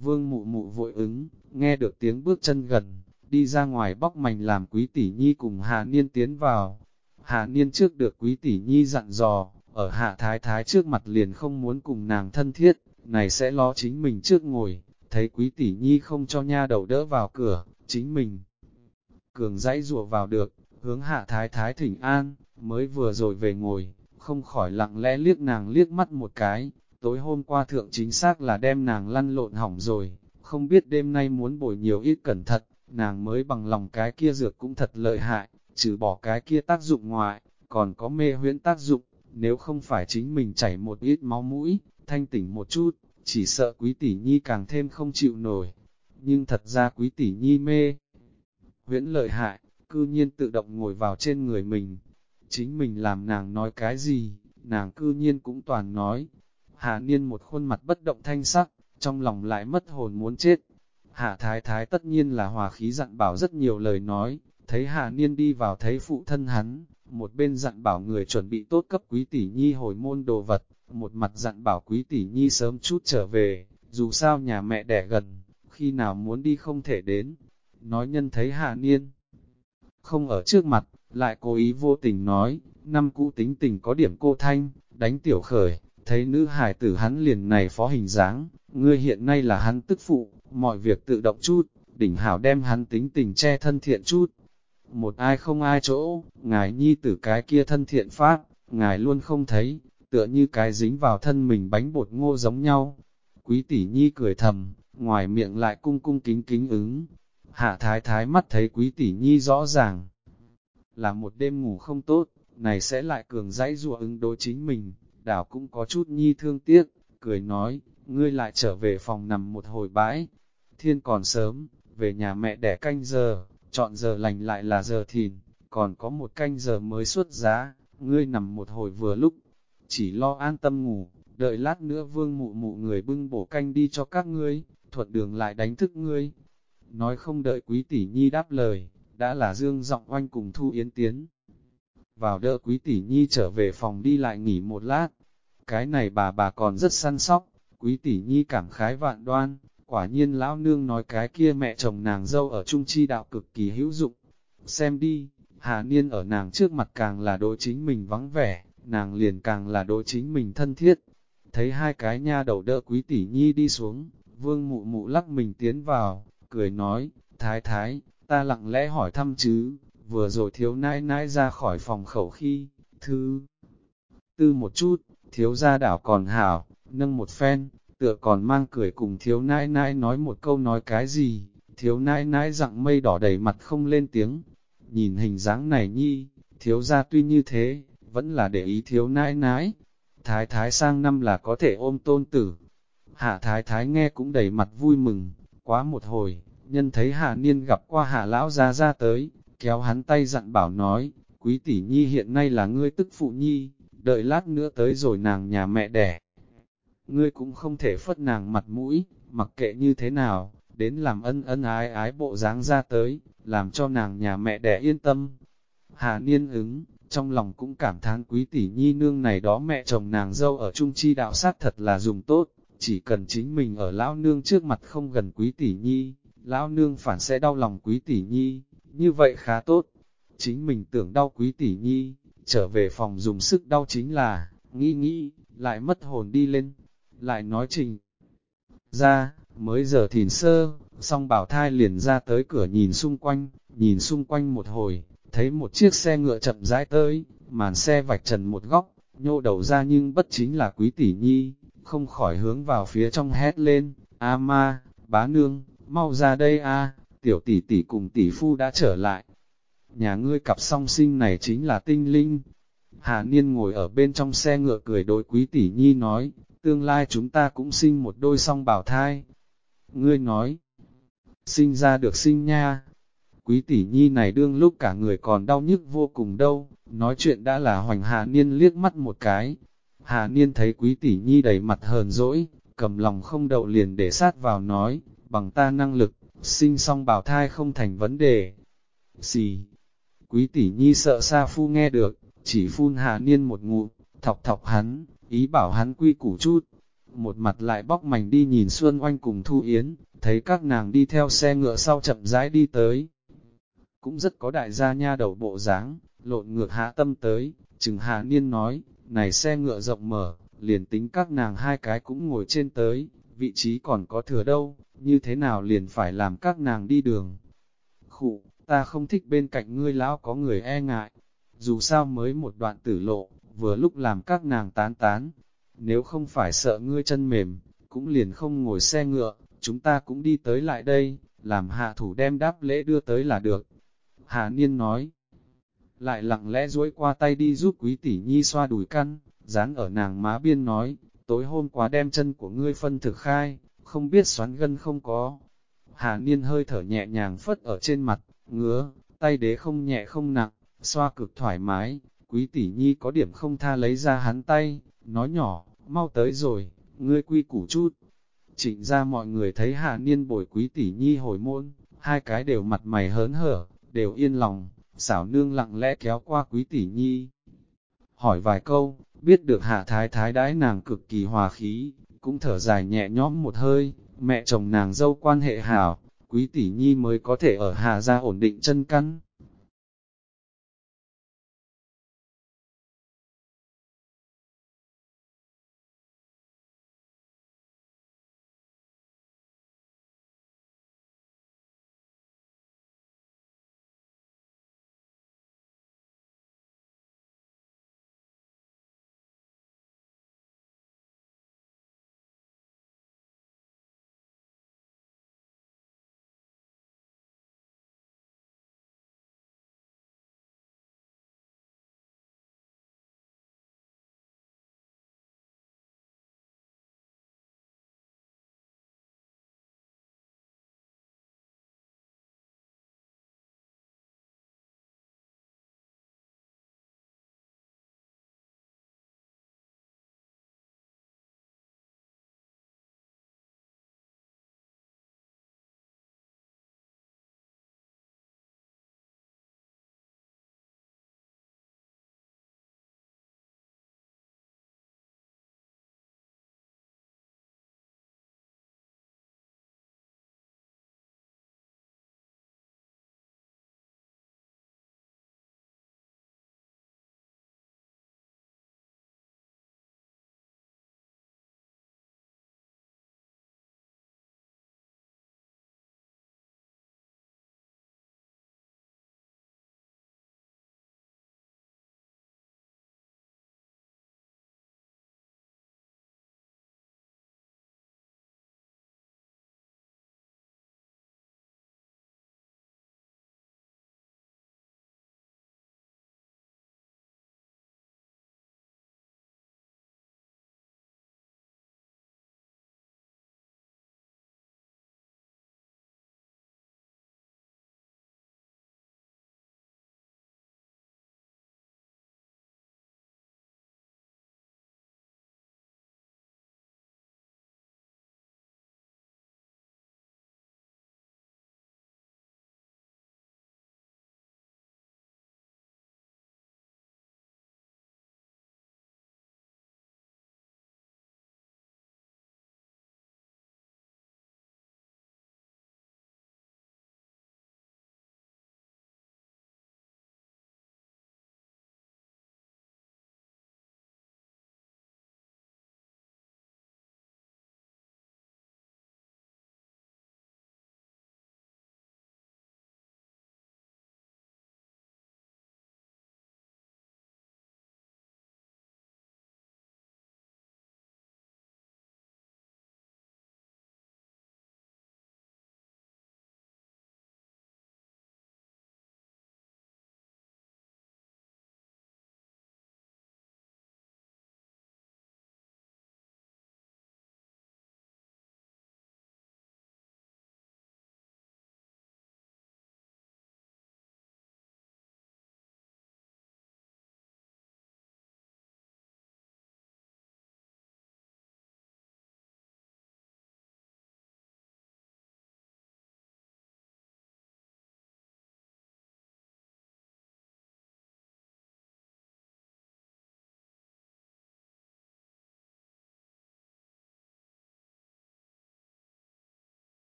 Vương mụ mụ vội ứng, nghe được tiếng bước chân gần, đi ra ngoài bóc mảnh làm quý tỷ nhi cùng Hà Niên tiến vào. Hà Niên trước được quý tỷ nhi dặn dò, ở hạ thái thái trước mặt liền không muốn cùng nàng thân thiết, này sẽ lo chính mình trước ngồi, thấy quý tỷ nhi không cho nha đầu đỡ vào cửa, chính mình. Cường dãy rùa vào được, hướng hạ thái thái thỉnh an, mới vừa rồi về ngồi, không khỏi lặng lẽ liếc nàng liếc mắt một cái, tối hôm qua thượng chính xác là đem nàng lăn lộn hỏng rồi, không biết đêm nay muốn bồi nhiều ít cẩn thận, nàng mới bằng lòng cái kia dược cũng thật lợi hại, trừ bỏ cái kia tác dụng ngoại, còn có mê huyễn tác dụng, nếu không phải chính mình chảy một ít máu mũi, thanh tỉnh một chút, chỉ sợ quý tỷ nhi càng thêm không chịu nổi. Nhưng thật ra quý tỷ nhi mê, huyễn lợi hại, cư nhiên tự động ngồi vào trên người mình. Chính mình làm nàng nói cái gì, nàng cư nhiên cũng toàn nói. Hạ niên một khuôn mặt bất động thanh sắc, trong lòng lại mất hồn muốn chết. Hạ thái thái tất nhiên là hòa khí dặn bảo rất nhiều lời nói, thấy hạ niên đi vào thấy phụ thân hắn, một bên dặn bảo người chuẩn bị tốt cấp quý tỷ nhi hồi môn đồ vật, một mặt dặn bảo quý tỷ nhi sớm chút trở về, dù sao nhà mẹ đẻ gần, khi nào muốn đi không thể đến. Nói nhân thấy hạ niên, không ở trước mặt, lại cố ý vô tình nói, năm cũ tính tình có điểm cô thanh, đánh tiểu khởi, thấy nữ hải tử hắn liền này phó hình dáng, ngươi hiện nay là hắn tức phụ, mọi việc tự động chút, đỉnh hảo đem hắn tính tình che thân thiện chút, một ai không ai chỗ, ngài nhi tử cái kia thân thiện phát, ngài luôn không thấy, tựa như cái dính vào thân mình bánh bột ngô giống nhau. Quý tỷ nhi cười thầm, ngoài miệng lại cung cung kính kính ứng. Hạ thái thái mắt thấy quý tỷ nhi rõ ràng, là một đêm ngủ không tốt, này sẽ lại cường dãy rùa ứng đối chính mình, đảo cũng có chút nhi thương tiếc, cười nói, ngươi lại trở về phòng nằm một hồi bãi. Thiên còn sớm, về nhà mẹ đẻ canh giờ, chọn giờ lành lại là giờ thìn, còn có một canh giờ mới xuất giá, ngươi nằm một hồi vừa lúc, chỉ lo an tâm ngủ, đợi lát nữa vương mụ mụ người bưng bổ canh đi cho các ngươi, thuật đường lại đánh thức ngươi. Nói không đợi quý tỷ nhi đáp lời, đã là dương giọng oanh cùng thu yến tiến. Vào đỡ quý tỷ nhi trở về phòng đi lại nghỉ một lát, cái này bà bà còn rất săn sóc, quý tỷ nhi cảm khái vạn đoan, Quả nhiên lão nương nói cái kia mẹ chồng nàng dâu ở trung chi đạo cực kỳ hữu dụng. Xem đi, Hà Niên ở nàng trước mặt càng là đối chính mình vắng vẻ, nàng liền càng là đối chính mình thân thiết. Thấy hai cái nha đầu đỡ quý tỷ nhi đi xuống, vương mụ mụ lắc mình tiến vào, cười nói, thái thái, ta lặng lẽ hỏi thăm chứ, vừa rồi thiếu nãi nãi ra khỏi phòng khẩu khi, thứ tư một chút, thiếu gia đảo còn hảo, nâng một phen, tựa còn mang cười cùng thiếu nãi nãi nói một câu nói cái gì, thiếu nãi nãi dặn mây đỏ đầy mặt không lên tiếng. Nhìn hình dáng này nhi, thiếu gia tuy như thế, vẫn là để ý thiếu nãi nãi. Thái thái sang năm là có thể ôm tôn tử. Hạ thái thái nghe cũng đầy mặt vui mừng, quá một hồi, nhân thấy hạ niên gặp qua hạ lão ra ra tới, kéo hắn tay dặn bảo nói, quý tỷ nhi hiện nay là ngươi tức phụ nhi, đợi lát nữa tới rồi nàng nhà mẹ đẻ ngươi cũng không thể phất nàng mặt mũi, mặc kệ như thế nào, đến làm ân ân ái ái bộ dáng ra tới, làm cho nàng nhà mẹ đẻ yên tâm. Hà Niên ứng, trong lòng cũng cảm thán quý tỷ nhi nương này đó mẹ chồng nàng dâu ở trung chi đạo sát thật là dùng tốt, chỉ cần chính mình ở lão nương trước mặt không gần quý tỷ nhi, lão nương phản sẽ đau lòng quý tỷ nhi, như vậy khá tốt. chính mình tưởng đau quý tỷ nhi, trở về phòng dùng sức đau chính là, nghĩ nghĩ, lại mất hồn đi lên, lại nói trình. Ra, mới giờ thìn sơ, xong bảo thai liền ra tới cửa nhìn xung quanh, nhìn xung quanh một hồi, thấy một chiếc xe ngựa chậm rãi tới, màn xe vạch trần một góc, nhô đầu ra nhưng bất chính là quý tỷ nhi, không khỏi hướng vào phía trong hét lên, A ma, bá nương, mau ra đây a tiểu tỷ tỷ cùng tỷ phu đã trở lại. Nhà ngươi cặp song sinh này chính là tinh linh. Hà Niên ngồi ở bên trong xe ngựa cười đối quý tỷ nhi nói, tương lai chúng ta cũng sinh một đôi song bảo thai. Ngươi nói, sinh ra được sinh nha. Quý tỷ nhi này đương lúc cả người còn đau nhức vô cùng đâu, nói chuyện đã là hoành Hà Niên liếc mắt một cái. Hà Niên thấy quý tỷ nhi đầy mặt hờn dỗi, cầm lòng không đậu liền để sát vào nói, bằng ta năng lực, sinh xong bảo thai không thành vấn đề. Xì, quý tỷ nhi sợ Sa Phu nghe được, chỉ phun Hà Niên một ngụm, thọc thọc hắn, ý bảo hắn quy củ chút. Một mặt lại bóc mảnh đi nhìn Xuân Oanh cùng Thu Yến, thấy các nàng đi theo xe ngựa sau chậm rãi đi tới. Cũng rất có đại gia nha đầu bộ dáng, lộn ngược hạ tâm tới, chừng Hà Niên nói, này xe ngựa rộng mở, liền tính các nàng hai cái cũng ngồi trên tới, vị trí còn có thừa đâu, như thế nào liền phải làm các nàng đi đường. Khụ, ta không thích bên cạnh ngươi lão có người e ngại, dù sao mới một đoạn tử lộ, vừa lúc làm các nàng tán tán. Nếu không phải sợ ngươi chân mềm, cũng liền không ngồi xe ngựa, chúng ta cũng đi tới lại đây, làm hạ thủ đem đáp lễ đưa tới là được. Hà Niên nói, lại lặng lẽ duỗi qua tay đi giúp quý tỷ nhi xoa đùi căn, dán ở nàng má biên nói, tối hôm qua đem chân của ngươi phân thực khai, không biết xoắn gân không có. Hà Niên hơi thở nhẹ nhàng phất ở trên mặt, ngứa, tay đế không nhẹ không nặng, xoa cực thoải mái, quý tỷ nhi có điểm không tha lấy ra hắn tay, nói nhỏ, mau tới rồi, ngươi quy củ chút. Trịnh ra mọi người thấy Hạ Niên bồi quý tỷ nhi hồi môn, hai cái đều mặt mày hớn hở, đều yên lòng, xảo nương lặng lẽ kéo qua quý tỷ nhi. Hỏi vài câu, biết được hạ thái thái đãi nàng cực kỳ hòa khí, cũng thở dài nhẹ nhõm một hơi, mẹ chồng nàng dâu quan hệ hảo, quý tỷ nhi mới có thể ở hà gia ổn định chân căn.